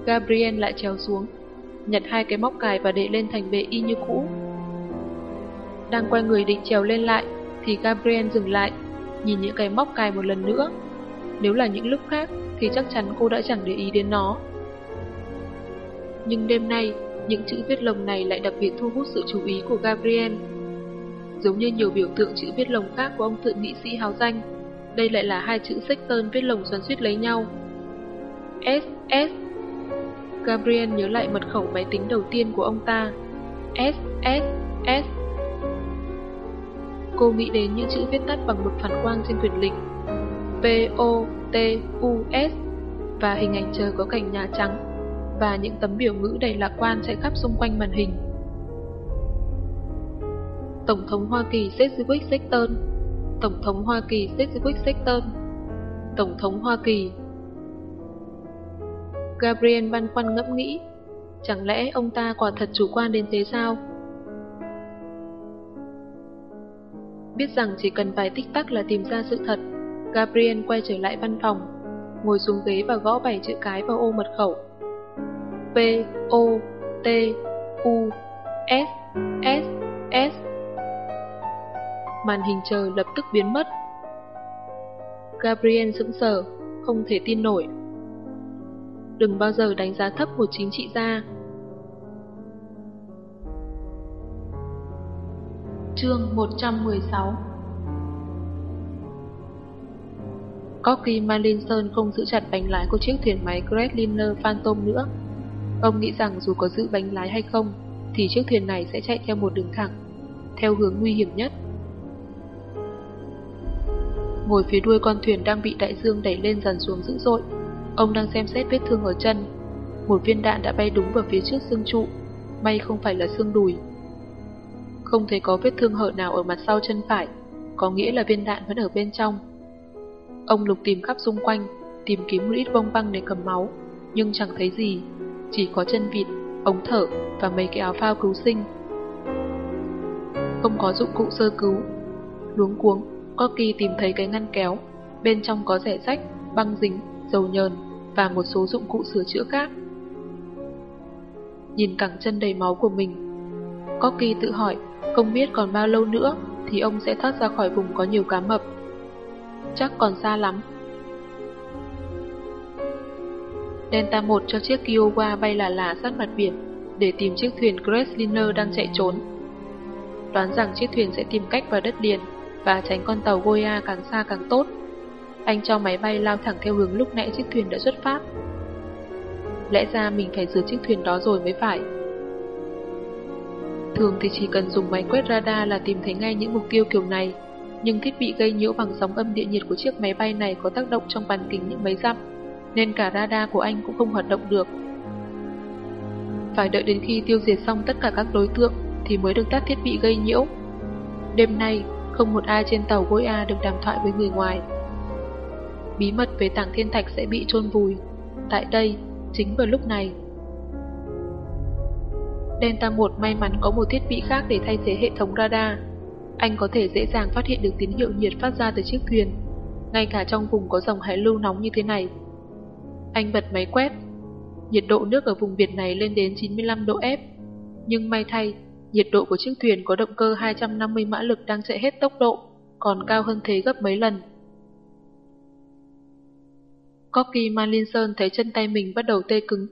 Speaker 1: Gabriel lại trèo xuống, nhặt hai cái móc cài và để lên thành bệ y như cũ. Đang quay người định trèo lên lại, thì Gabriel dừng lại, nhìn những cái móc cài một lần nữa. Nếu là những lúc khác, thì chắc chắn cô đã chẳng để ý đến nó. Nhưng đêm nay, những chữ viết lồng này lại đặc biệt thu hút sự chú ý của Gabriel. Giống như nhiều biểu tượng chữ viết lồng khác của ông thượng nghị sĩ hào danh, đây lại là hai chữ Sexton viết lồng xoắn suýt lấy nhau. S, S. Gabriel nhớ lại mật khẩu máy tính đầu tiên của ông ta. S, S, S. Cô nghĩ đến những chữ viết tắt bằng một phản quang trên quyển lịch. P, O, T, U, S và hình ảnh trời có cảnh nhà trắng và những tấm biểu ngữ đầy lạc quan chạy khắp xung quanh màn hình. Tổng thống Hoa Kỳ Sedgwick Sexton Tổng thống Hoa Kỳ Sedgwick Sexton Tổng thống Hoa Kỳ Gabriel băn khoăn ngẫm nghĩ, Chẳng lẽ ông ta quả thật chủ quan đến thế sao? Biết rằng chỉ cần vài tích tắc là tìm ra sự thật, Gabriel quay trở lại văn phòng, Ngồi xuống ghế và gõ bảy chữ cái vào ô mật khẩu P, O, T, U, S, S, S Màn hình trời lập tức biến mất Gabriel sững sờ, không thể tin nổi đừng bao giờ đánh giá thấp một chính trị gia. Chương 116 Corky Malinson không giữ chặt bánh lái của chiếc thuyền máy Gretliner Phantom nữa. Ông nghĩ rằng dù có giữ bánh lái hay không, thì chiếc thuyền này sẽ chạy theo một đường thẳng, theo hướng nguy hiểm nhất. Ngồi phía đuôi con thuyền đang bị đại dương đẩy lên dần xuống dữ dội, Ông đang xem xét vết thương ở chân. Một viên đạn đã bay đúng vào phía trước xương trụ, may không phải là xương đùi. Không thấy có vết thương hở nào ở mặt sau chân phải, có nghĩa là viên đạn vẫn ở bên trong. Ông lục tìm khắp xung quanh, tìm kiếm một ít bông băng để cầm máu, nhưng chẳng thấy gì, chỉ có chân vịt, ống thở và mấy cái áo phao cứu sinh. Không có dụng cụ sơ cứu. Luống cuống, Corky tìm thấy cái ngăn kéo, bên trong có rẻ rách, băng dính, dầu nhờn và một số dụng cụ sửa chữa khác. Nhìn cẳng chân đầy máu của mình, Corky tự hỏi không biết còn bao lâu nữa thì ông sẽ thoát ra khỏi vùng có nhiều cá mập. Chắc còn xa lắm. Delta 1 cho chiếc Kiowa bay là là sát mặt biển để tìm chiếc thuyền Crestliner đang chạy trốn. Đoán rằng chiếc thuyền sẽ tìm cách vào đất liền và tránh con tàu Goya càng xa càng tốt. Anh cho máy bay lao thẳng theo hướng lúc nãy chiếc thuyền đã xuất phát. Lẽ ra mình phải giữ chiếc thuyền đó rồi mới phải. Thường thì chỉ cần dùng máy quét radar là tìm thấy ngay những mục tiêu kiểu này, nhưng thiết bị gây nhiễu bằng sóng âm địa nhiệt của chiếc máy bay này có tác động trong bán kính những mấy dặm, nên cả radar của anh cũng không hoạt động được. Phải đợi đến khi tiêu diệt xong tất cả các đối tượng thì mới được tắt thiết bị gây nhiễu. Đêm nay, không một ai trên tàu Goya được đàm thoại với người ngoài bí mật về tảng thiên thạch sẽ bị chôn vùi. Tại đây, chính vào lúc này. Delta 1 may mắn có một thiết bị khác để thay thế hệ thống radar. Anh có thể dễ dàng phát hiện được tín hiệu nhiệt phát ra từ chiếc thuyền, ngay cả trong vùng có dòng hải lưu nóng như thế này. Anh bật máy quét. Nhiệt độ nước ở vùng biển này lên đến 95 độ F. Nhưng may thay, nhiệt độ của chiếc thuyền có động cơ 250 mã lực đang chạy hết tốc độ, còn cao hơn thế gấp mấy lần. Corky Marlinson thấy chân tay mình bắt đầu tê cứng.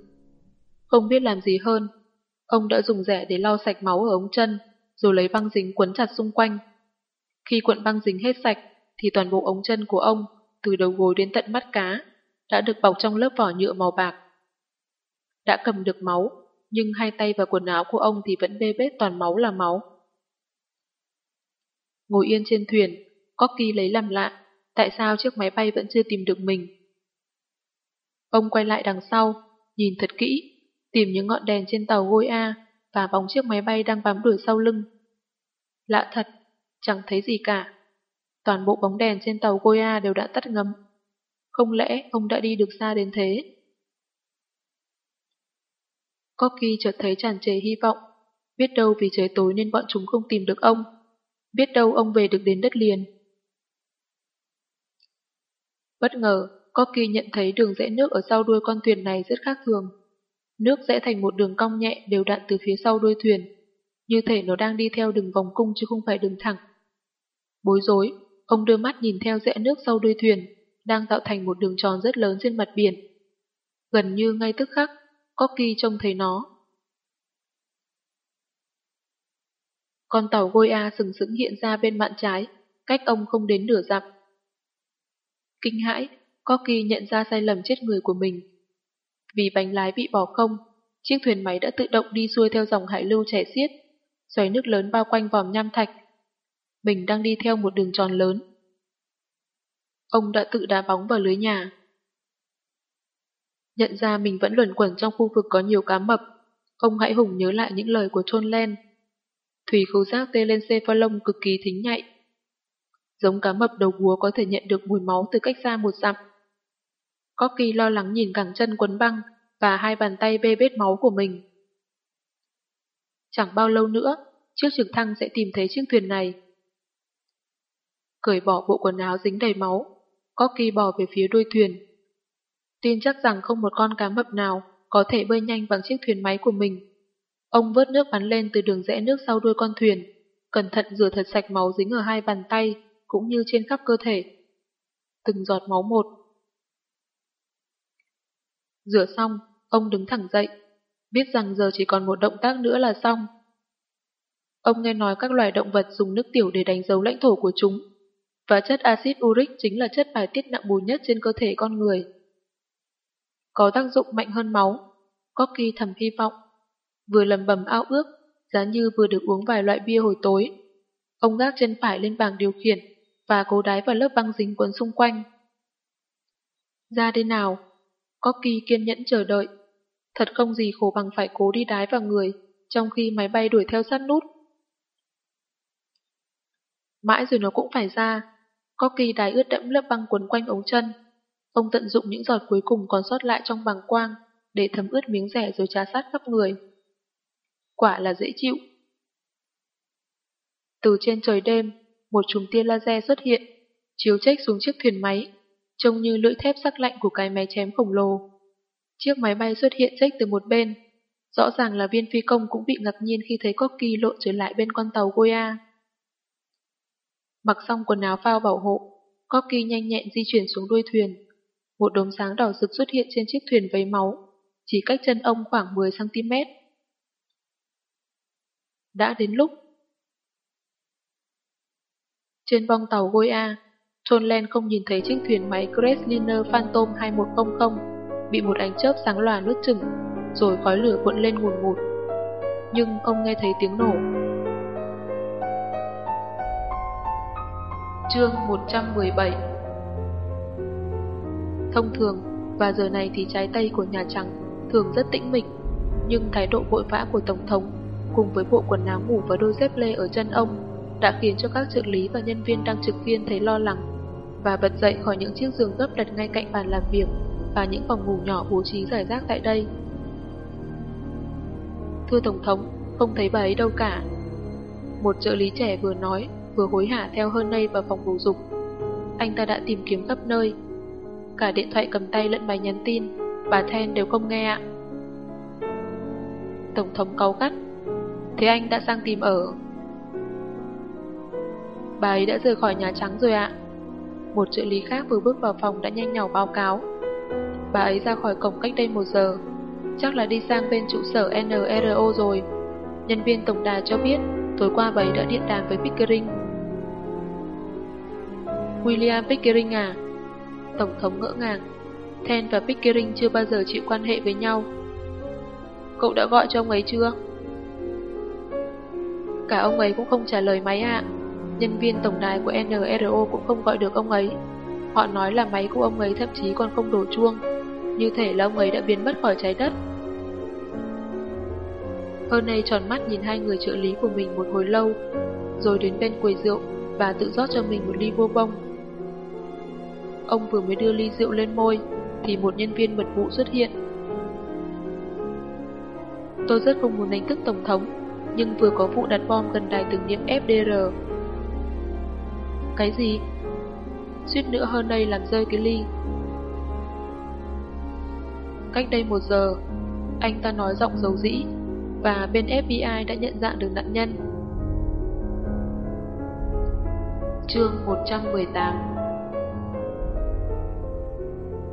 Speaker 1: Không biết làm gì hơn, ông đã dùng rẻ để lau sạch máu ở ống chân, rồi lấy băng dính quấn chặt xung quanh. Khi cuộn băng dính hết sạch, thì toàn bộ ống chân của ông, từ đầu gối đến tận mắt cá, đã được bọc trong lớp vỏ nhựa màu bạc. Đã cầm được máu, nhưng hai tay và quần áo của ông thì vẫn bê bết toàn máu là máu. Ngồi yên trên thuyền, Corky lấy làm lạ, tại sao chiếc máy bay vẫn chưa tìm được mình. Ông quay lại đằng sau, nhìn thật kỹ, tìm những ngọn đèn trên tàu Goya và bóng chiếc máy bay đang bám đuổi sau lưng. Lạ thật, chẳng thấy gì cả. Toàn bộ bóng đèn trên tàu Goya đều đã tắt ngấm. Không lẽ ông đã đi được xa đến thế? Corky chợt thấy tràn trề hy vọng. Biết đâu vì trời tối nên bọn chúng không tìm được ông. Biết đâu ông về được đến đất liền. Bất ngờ, Corky nhận thấy đường rẽ nước ở sau đuôi con thuyền này rất khác thường. Nước rẽ thành một đường cong nhẹ đều đặn từ phía sau đuôi thuyền, như thể nó đang đi theo đường vòng cung chứ không phải đường thẳng. Bối rối, ông đưa mắt nhìn theo rẽ nước sau đuôi thuyền, đang tạo thành một đường tròn rất lớn trên mặt biển. Gần như ngay tức khắc, Corky trông thấy nó. Con tàu Goya sừng sững hiện ra bên mạn trái, cách ông không đến nửa dặm. Kinh hãi, Corky nhận ra sai lầm chết người của mình. Vì bánh lái bị bỏ không, chiếc thuyền máy đã tự động đi xuôi theo dòng hải lưu chảy xiết, xoáy nước lớn bao quanh vòm nham thạch. Mình đang đi theo một đường tròn lớn. Ông đã tự đá bóng vào lưới nhà. Nhận ra mình vẫn luẩn quẩn trong khu vực có nhiều cá mập, ông hãy hùng nhớ lại những lời của Trôn Len. Thủy khấu giác tê lên lông cực kỳ thính nhạy. Giống cá mập đầu búa có thể nhận được mùi máu từ cách xa một dặm. Corky lo lắng nhìn cẳng chân quấn băng và hai bàn tay bê bết máu của mình. Chẳng bao lâu nữa, chiếc trực thăng sẽ tìm thấy chiếc thuyền này. Cởi bỏ bộ quần áo dính đầy máu, có kỳ bò về phía đuôi thuyền. Tin chắc rằng không một con cá mập nào có thể bơi nhanh bằng chiếc thuyền máy của mình. Ông vớt nước bắn lên từ đường rẽ nước sau đuôi con thuyền, cẩn thận rửa thật sạch máu dính ở hai bàn tay, cũng như trên khắp cơ thể. Từng giọt máu một. Rửa xong, ông đứng thẳng dậy, biết rằng giờ chỉ còn một động tác nữa là xong. Ông nghe nói các loài động vật dùng nước tiểu để đánh dấu lãnh thổ của chúng, và chất axit uric chính là chất bài tiết nặng mùi nhất trên cơ thể con người. Có tác dụng mạnh hơn máu, Corky thầm hy vọng, vừa lầm bầm ao ước, giá như vừa được uống vài loại bia hồi tối. Ông gác chân phải lên bảng điều khiển và cố đái vào lớp băng dính quấn xung quanh. Ra đây nào, Corky kiên nhẫn chờ đợi. Thật không gì khổ bằng phải cố đi đái vào người, trong khi máy bay đuổi theo sát nút. Mãi rồi nó cũng phải ra. Koki đài ướt đẫm lớp băng quấn quanh ống chân. Ông tận dụng những giọt cuối cùng còn sót lại trong bằng quang để thấm ướt miếng rẻ rồi trà sát khắp người. Quả là dễ chịu. Từ trên trời đêm, một chùm tia laser xuất hiện, chiếu trách xuống chiếc thuyền máy, trông như lưỡi thép sắc lạnh của cái máy chém khổng lồ. Chiếc máy bay xuất hiện trách từ một bên, rõ ràng là viên phi công cũng bị ngạc nhiên khi thấy Corky lộn trở lại bên con tàu Goya. Mặc xong quần áo phao bảo hộ, Corky nhanh nhẹn di chuyển xuống đuôi thuyền. Một đốm sáng đỏ rực xuất hiện trên chiếc thuyền vấy máu, chỉ cách chân ông khoảng 10cm. Đã đến lúc. Trên bong tàu Goya, John Len không nhìn thấy chiếc thuyền máy Crestliner Phantom 2100 bị một ánh chớp sáng lòa nuốt chừng, rồi khói lửa cuộn lên ngùn ngụt. Nhưng ông nghe thấy tiếng nổ. Chương 117 Thông thường, và giờ này thì trái tay của Nhà Trắng thường rất tĩnh mịch, nhưng thái độ vội vã của Tổng thống cùng với bộ quần áo ngủ và đôi dép lê ở chân ông đã khiến cho các trợ lý và nhân viên đang trực viên thấy lo lắng và bật dậy khỏi những chiếc giường gấp đặt ngay cạnh bàn làm việc và những phòng ngủ nhỏ bố trí giải rác tại đây. Thưa Tổng thống, không thấy bà ấy đâu cả. Một trợ lý trẻ vừa nói, vừa hối hả theo hơn đây vào phòng bầu dục. Anh ta đã tìm kiếm khắp nơi. Cả điện thoại cầm tay lẫn máy nhắn tin, bà Then đều không nghe ạ. Tổng thống cáu gắt. Thế anh đã sang tìm ở... Bà ấy đã rời khỏi Nhà Trắng rồi ạ. Một trợ lý khác vừa bước vào phòng đã nhanh nhỏ báo cáo. Bà ấy ra khỏi cổng cách đây một giờ. Chắc là đi sang bên trụ sở NRO rồi. Nhân viên tổng đài cho biết tối qua bà ấy đã điện đàm với Pickering. William Pickering à? Tổng thống ngỡ ngàng. Ten và Pickering chưa bao giờ chịu quan hệ với nhau. Cậu đã gọi cho ông ấy chưa? Cả ông ấy cũng không trả lời máy ạ. Nhân viên tổng đài của NRO cũng không gọi được ông ấy. Họ nói là máy của ông ấy thậm chí còn không đổ chuông, như thể là ông ấy đã biến mất khỏi trái đất. Hơn nay tròn mắt nhìn hai người trợ lý của mình một hồi lâu, rồi đến bên quầy rượu và tự rót cho mình một ly vô bông. Ông vừa mới đưa ly rượu lên môi, thì một nhân viên mật vụ xuất hiện. Tôi rất không muốn đánh thức Tổng thống, nhưng vừa có vụ đặt bom gần đài tưởng niệm FDR cái gì? Suýt nữa hơn đây làm rơi cái ly. Cách đây một giờ, anh ta nói giọng dấu dĩ, và bên FBI đã nhận dạng được nạn nhân. Chương 118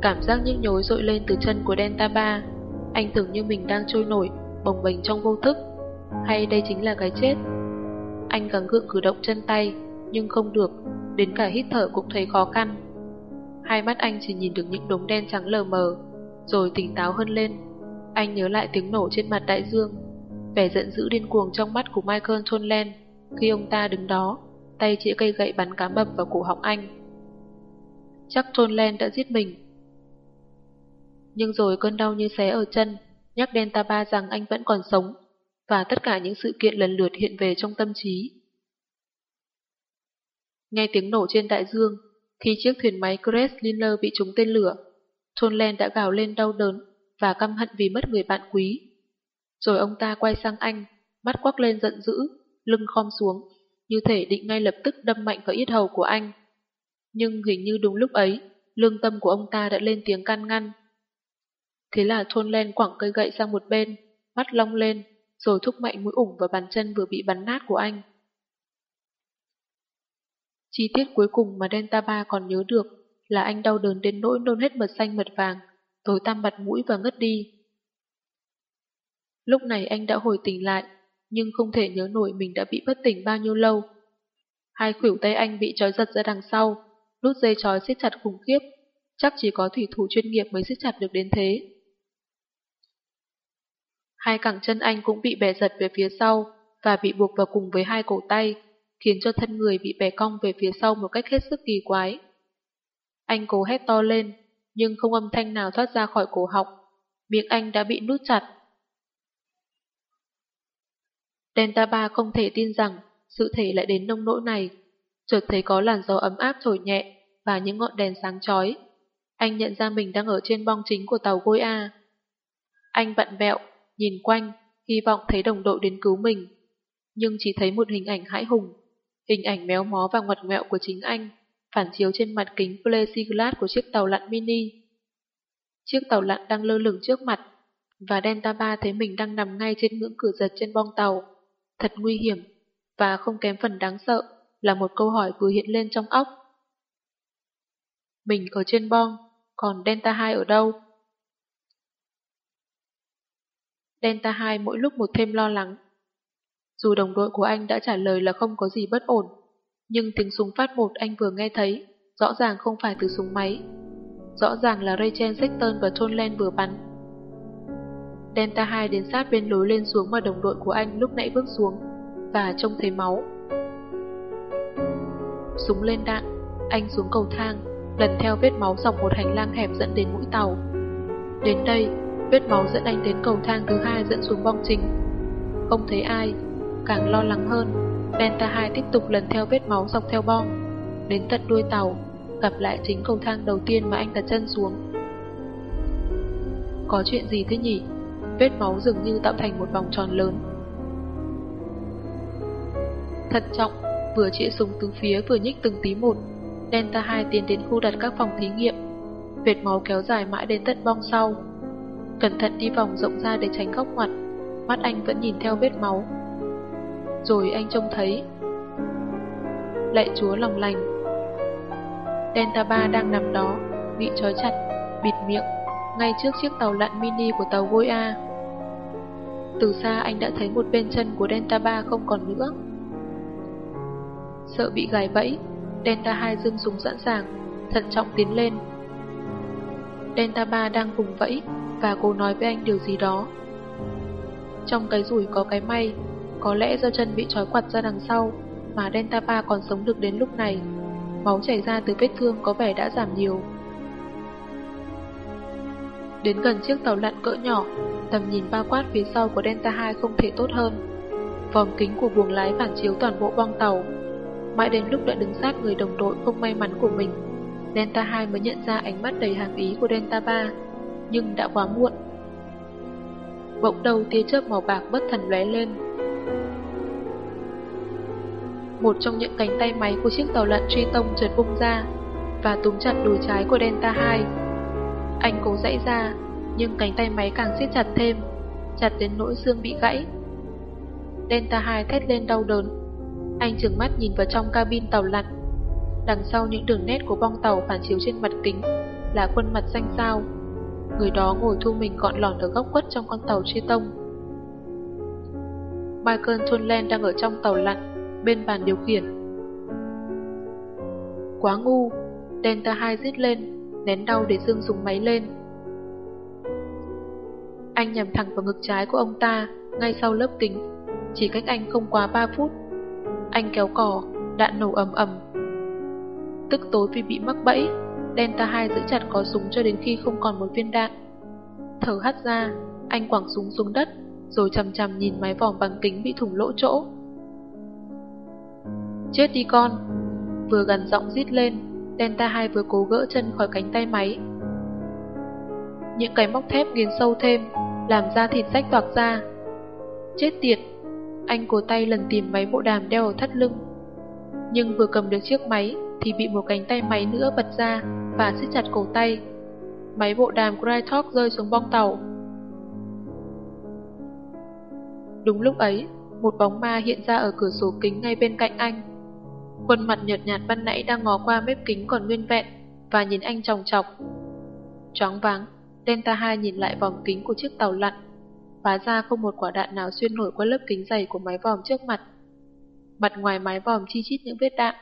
Speaker 1: Cảm giác nhức nhối dội lên từ chân của Delta 3. Anh tưởng như mình đang trôi nổi, bồng bềnh trong vô thức. Hay đây chính là cái chết? Anh gắng gượng cử động chân tay, nhưng không được, đến cả hít thở cũng thấy khó khăn. Hai mắt anh chỉ nhìn được những đống đen trắng lờ mờ, rồi tỉnh táo hơn lên. Anh nhớ lại tiếng nổ trên mặt đại dương, vẻ giận dữ điên cuồng trong mắt của Michael Tonland khi ông ta đứng đó, tay chĩa cây gậy bắn cá mập vào cổ họng anh. Chắc Tonland đã giết mình. Nhưng rồi cơn đau như xé ở chân, nhắc Delta Ba rằng anh vẫn còn sống, và tất cả những sự kiện lần lượt hiện về trong tâm trí. Nghe tiếng nổ trên đại dương, khi chiếc thuyền máy Crestliner bị trúng tên lửa, Tonland đã gào lên đau đớn và căm hận vì mất người bạn quý. Rồi ông ta quay sang anh, mắt quắc lên giận dữ, lưng khom xuống, như thể định ngay lập tức đâm mạnh vào yết hầu của anh. Nhưng hình như đúng lúc ấy, lương tâm của ông ta đã lên tiếng can ngăn. Thế là thôn len quẳng cây gậy sang một bên, mắt long lên, rồi thúc mạnh mũi ủng vào bàn chân vừa bị bắn nát của anh. Chi tiết cuối cùng mà Delta 3 còn nhớ được là anh đau đớn đến nỗi nôn hết mật xanh mật vàng, tối tăm mặt mũi và ngất đi. Lúc này anh đã hồi tỉnh lại, nhưng không thể nhớ nổi mình đã bị bất tỉnh bao nhiêu lâu. Hai khuỷu tay anh bị trói giật ra đằng sau, nút dây trói siết chặt khủng khiếp, chắc chỉ có thủy thủ chuyên nghiệp mới siết chặt được đến thế. Hai cẳng chân anh cũng bị bẻ giật về phía sau và bị buộc vào cùng với hai cổ tay, khiến cho thân người bị bẻ cong về phía sau một cách hết sức kỳ quái. Anh cố hét to lên, nhưng không âm thanh nào thoát ra khỏi cổ họng, miệng anh đã bị nút chặt. Delta 3 không thể tin rằng sự thể lại đến nông nỗi này, chợt thấy có làn gió ấm áp thổi nhẹ và những ngọn đèn sáng chói. Anh nhận ra mình đang ở trên bong chính của tàu Goya. Anh vặn vẹo, nhìn quanh, hy vọng thấy đồng đội đến cứu mình, nhưng chỉ thấy một hình ảnh hãi hùng, hình ảnh méo mó và ngoặt ngoẹo của chính anh, phản chiếu trên mặt kính plexiglass của chiếc tàu lặn mini. Chiếc tàu lặn đang lơ lửng trước mặt, và Delta 3 thấy mình đang nằm ngay trên ngưỡng cửa giật trên bong tàu. Thật nguy hiểm, và không kém phần đáng sợ là một câu hỏi vừa hiện lên trong óc. Mình ở trên bong, còn Delta 2 ở đâu? Delta 2 mỗi lúc một thêm lo lắng. Dù đồng đội của anh đã trả lời là không có gì bất ổn, nhưng tiếng súng phát một anh vừa nghe thấy, rõ ràng không phải từ súng máy. Rõ ràng là Rachel Sexton và Tonland vừa bắn. Delta 2 đến sát bên lối lên xuống mà đồng đội của anh lúc nãy bước xuống, và trông thấy máu. Súng lên đạn, anh xuống cầu thang, lần theo vết máu dọc một hành lang hẹp dẫn đến mũi tàu. Đến đây, vết máu dẫn anh đến cầu thang thứ hai dẫn xuống bong chính. Không thấy ai, càng lo lắng hơn, Delta 2 tiếp tục lần theo vết máu dọc theo bong, đến tận đuôi tàu, gặp lại chính cầu thang đầu tiên mà anh đặt chân xuống. Có chuyện gì thế nhỉ? Vết máu dường như tạo thành một vòng tròn lớn. Thận trọng, vừa chĩa súng từ phía vừa nhích từng tí một, Delta 2 tiến đến khu đặt các phòng thí nghiệm. Vệt máu kéo dài mãi đến tận bong sau. Cẩn thận đi vòng rộng ra để tránh góc ngoặt, mắt anh vẫn nhìn theo vết máu. Rồi anh trông thấy. Lạy chúa lòng lành. Delta 3 đang nằm đó Bị trói chặt, bịt miệng Ngay trước chiếc tàu lặn mini của tàu Vôi A. Từ xa anh đã thấy một bên chân của Delta 3 không còn nữa. Sợ bị gài bẫy Delta 2 dương súng sẵn sàng Thận trọng tiến lên. Delta 3 đang vùng vẫy và cô nói với anh điều gì đó Trong cái rủi có cái may có lẽ do chân bị trói quặt ra đằng sau mà Delta 3 còn sống được đến lúc này. Máu chảy ra từ vết thương có vẻ đã giảm nhiều. Đến gần chiếc tàu lặn cỡ nhỏ, tầm nhìn bao quát phía sau của Delta 2 không thể tốt hơn. vòng kính của buồng lái phản chiếu toàn bộ bong tàu. Mãi đến lúc đã đứng sát người đồng đội không may mắn của mình, Delta 2 mới nhận ra ánh mắt đầy hàm ý của Delta 3, nhưng đã quá muộn. Bỗng đầu tia chớp màu bạc bất thần lóe lên, một trong những cánh tay máy của chiếc tàu lặn truy tông trượt bung ra và túm chặt đùi trái của Delta 2. Anh cố dãy ra, nhưng cánh tay máy càng siết chặt thêm, chặt đến nỗi xương bị gãy. Delta 2 thét lên đau đớn. Anh trừng mắt nhìn vào trong cabin tàu lặn. Đằng sau những đường nét của bong tàu phản chiếu trên mặt kính là khuôn mặt xanh xao. Người đó ngồi thu mình gọn lỏn ở góc quất trong con tàu truy tông. Michael Tonland đang ở trong tàu lặn, bên bàn điều khiển. Quá ngu, Delta 2 rít lên, nén đau để dương dùng máy lên. Anh nhằm thẳng vào ngực trái của ông ta, ngay sau lớp kính. Chỉ cách anh không quá 3 phút. Anh kéo cò, đạn nổ ầm ầm. Tức tối vì bị mắc bẫy, Delta 2 giữ chặt có súng cho đến khi không còn một viên đạn. Thở hắt ra, anh quẳng súng xuống đất, rồi chầm chầm nhìn máy vòm bằng kính bị thủng lỗ chỗ. Chết đi con! Vừa gần giọng rít lên, Delta 2 vừa cố gỡ chân khỏi cánh tay máy. Những cái móc thép nghiền sâu thêm, làm da thịt rách toạc ra. Chết tiệt! Anh cố tay lần tìm máy bộ đàm đeo ở thắt lưng. Nhưng vừa cầm được chiếc máy thì bị một cánh tay máy nữa bật ra và siết chặt cổ tay. Máy bộ đàm Crytalk rơi xuống bong tàu. Đúng lúc ấy, một bóng ma hiện ra ở cửa sổ kính ngay bên cạnh anh. Khuôn mặt nhợt nhạt ban nãy đang ngó qua mép kính còn nguyên vẹn và nhìn anh tròng trọc. Choáng váng, Delta 2 nhìn lại vòng kính của chiếc tàu lặn. Phá ra không một quả đạn nào xuyên nổi qua lớp kính dày của máy vòm trước mặt. Mặt ngoài mái vòm chi chít những vết đạn.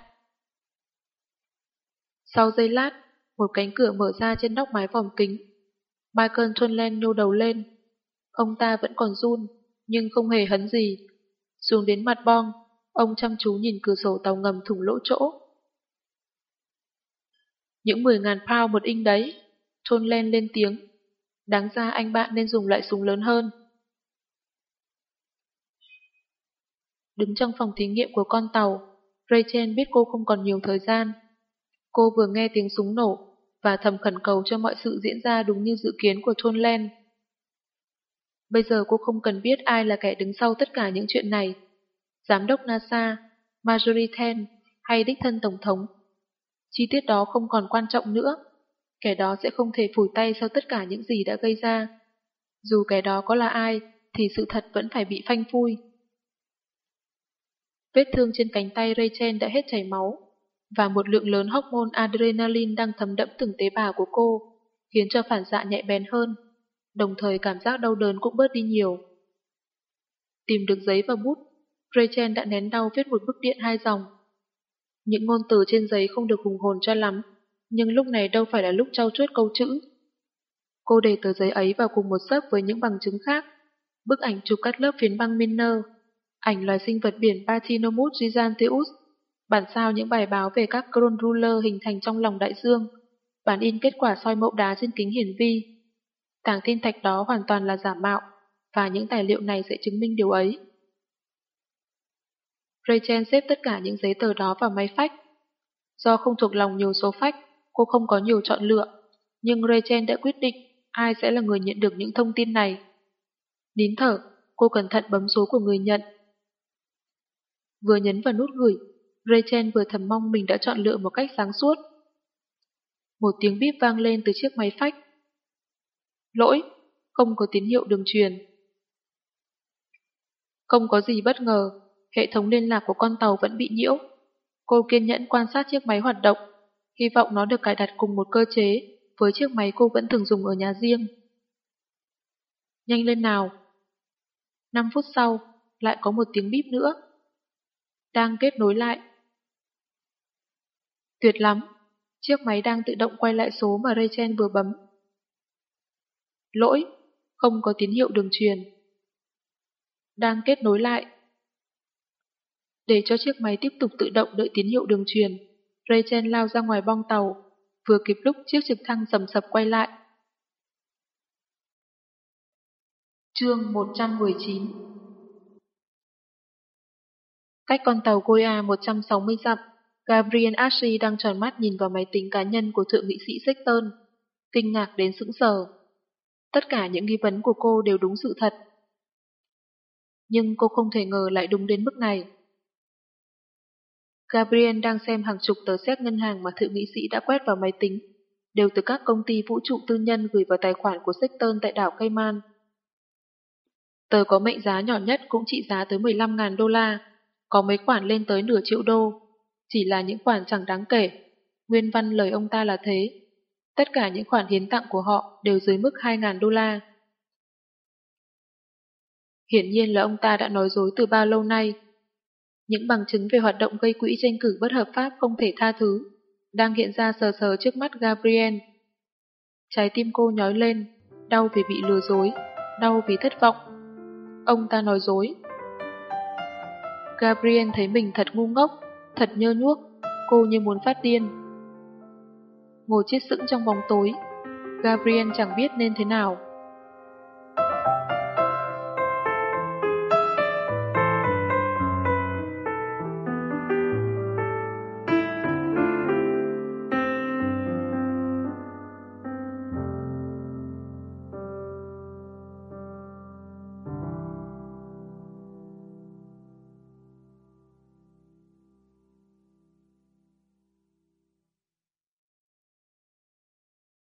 Speaker 1: Sau giây lát, một cánh cửa mở ra trên nóc mái vòm kính. Michael Thunlen nhô đầu lên. Ông ta vẫn còn run, nhưng không hề hấn gì. Xuống đến mặt bong, ông chăm chú nhìn cửa sổ tàu ngầm thủng lỗ chỗ. Những 10.000 pound một inch đấy, Thunlen lên tiếng. Đáng ra anh bạn nên dùng loại súng lớn hơn. Đứng trong phòng thí nghiệm của con tàu, Rachel biết cô không còn nhiều thời gian. Cô vừa nghe tiếng súng nổ và thầm khẩn cầu cho mọi sự diễn ra đúng như dự kiến của Thôn Len. Bây giờ cô không cần biết ai là kẻ đứng sau tất cả những chuyện này. Giám đốc NASA, Marjorie Ten hay đích thân Tổng thống. Chi tiết đó không còn quan trọng nữa. Kẻ đó sẽ không thể phủi tay sau tất cả những gì đã gây ra. Dù kẻ đó có là ai, thì sự thật vẫn phải bị phanh phui. Vết thương trên cánh tay Rachel đã hết chảy máu, và một lượng lớn hormone adrenaline đang thấm đẫm từng tế bào của cô, khiến cho phản xạ nhạy bén hơn, đồng thời cảm giác đau đớn cũng bớt đi nhiều. Tìm được giấy và bút, Rachel đã nén đau viết một bức điện hai dòng. Những ngôn từ trên giấy không được hùng hồn cho lắm, nhưng lúc này đâu phải là lúc trau chuốt câu chữ. Cô để tờ giấy ấy vào cùng một sớp với những bằng chứng khác, bức ảnh chụp cắt lớp phiến băng Minner, ảnh loài sinh vật biển Patinomus giganteus, bản sao những bài báo về các cron ruler hình thành trong lòng đại dương, bản in kết quả soi mẫu đá trên kính hiển vi. Tảng thiên thạch đó hoàn toàn là giả mạo, và những tài liệu này sẽ chứng minh điều ấy. Rachel xếp tất cả những giấy tờ đó vào máy phách. Do không thuộc lòng nhiều số phách, cô không có nhiều chọn lựa, nhưng Rachel đã quyết định ai sẽ là người nhận được những thông tin này. Nín thở, cô cẩn thận bấm số của người nhận. Vừa nhấn vào nút gửi, Rachel vừa thầm mong mình đã chọn lựa một cách sáng suốt. Một tiếng bíp vang lên từ chiếc máy phách. Lỗi, không có tín hiệu đường truyền. Không có gì bất ngờ, hệ thống liên lạc của con tàu vẫn bị nhiễu. Cô kiên nhẫn quan sát chiếc máy hoạt động, hy vọng nó được cài đặt cùng một cơ chế với chiếc máy cô vẫn thường dùng ở nhà riêng. Nhanh lên nào! 5 phút sau, lại có một tiếng bíp nữa. Đang kết nối lại. Tuyệt lắm! Chiếc máy đang tự động quay lại số mà Rachel vừa bấm. Lỗi! Không có tín hiệu đường truyền. Đang kết nối lại. Để cho chiếc máy tiếp tục tự động đợi tín hiệu đường truyền, Rachel lao ra ngoài bong tàu, vừa kịp lúc chiếc trực thăng sầm sập quay lại. Chương 119 Cách con tàu Goya 160 dặm, Gabriel Ashley đang tròn mắt nhìn vào máy tính cá nhân của thượng nghị sĩ Sexton, kinh ngạc đến sững sờ. Tất cả những nghi vấn của cô đều đúng sự thật. Nhưng cô không thể ngờ lại đúng đến mức này. Gabriel đang xem hàng chục tờ séc ngân hàng mà thượng nghị sĩ đã quét vào máy tính, đều từ các công ty vũ trụ tư nhân gửi vào tài khoản của Sexton tại đảo Cayman. Tờ có mệnh giá nhỏ nhất cũng trị giá tới 15.000 đô la, có mấy khoản lên tới nửa triệu đô, chỉ là những khoản chẳng đáng kể. Nguyên văn lời ông ta là thế. Tất cả những khoản hiến tặng của họ đều dưới mức 2.000 đô la. Hiển nhiên là ông ta đã nói dối từ bao lâu nay. Những bằng chứng về hoạt động gây quỹ tranh cử bất hợp pháp không thể tha thứ, đang hiện ra sờ sờ trước mắt Gabriel. Trái tim cô nhói lên, đau vì bị lừa dối, đau vì thất vọng. Ông ta nói dối. Gabriel thấy mình thật ngu ngốc, thật nhơ nhuốc, cô như muốn phát điên. Ngồi chết sững trong bóng tối, Gabriel chẳng biết nên thế nào.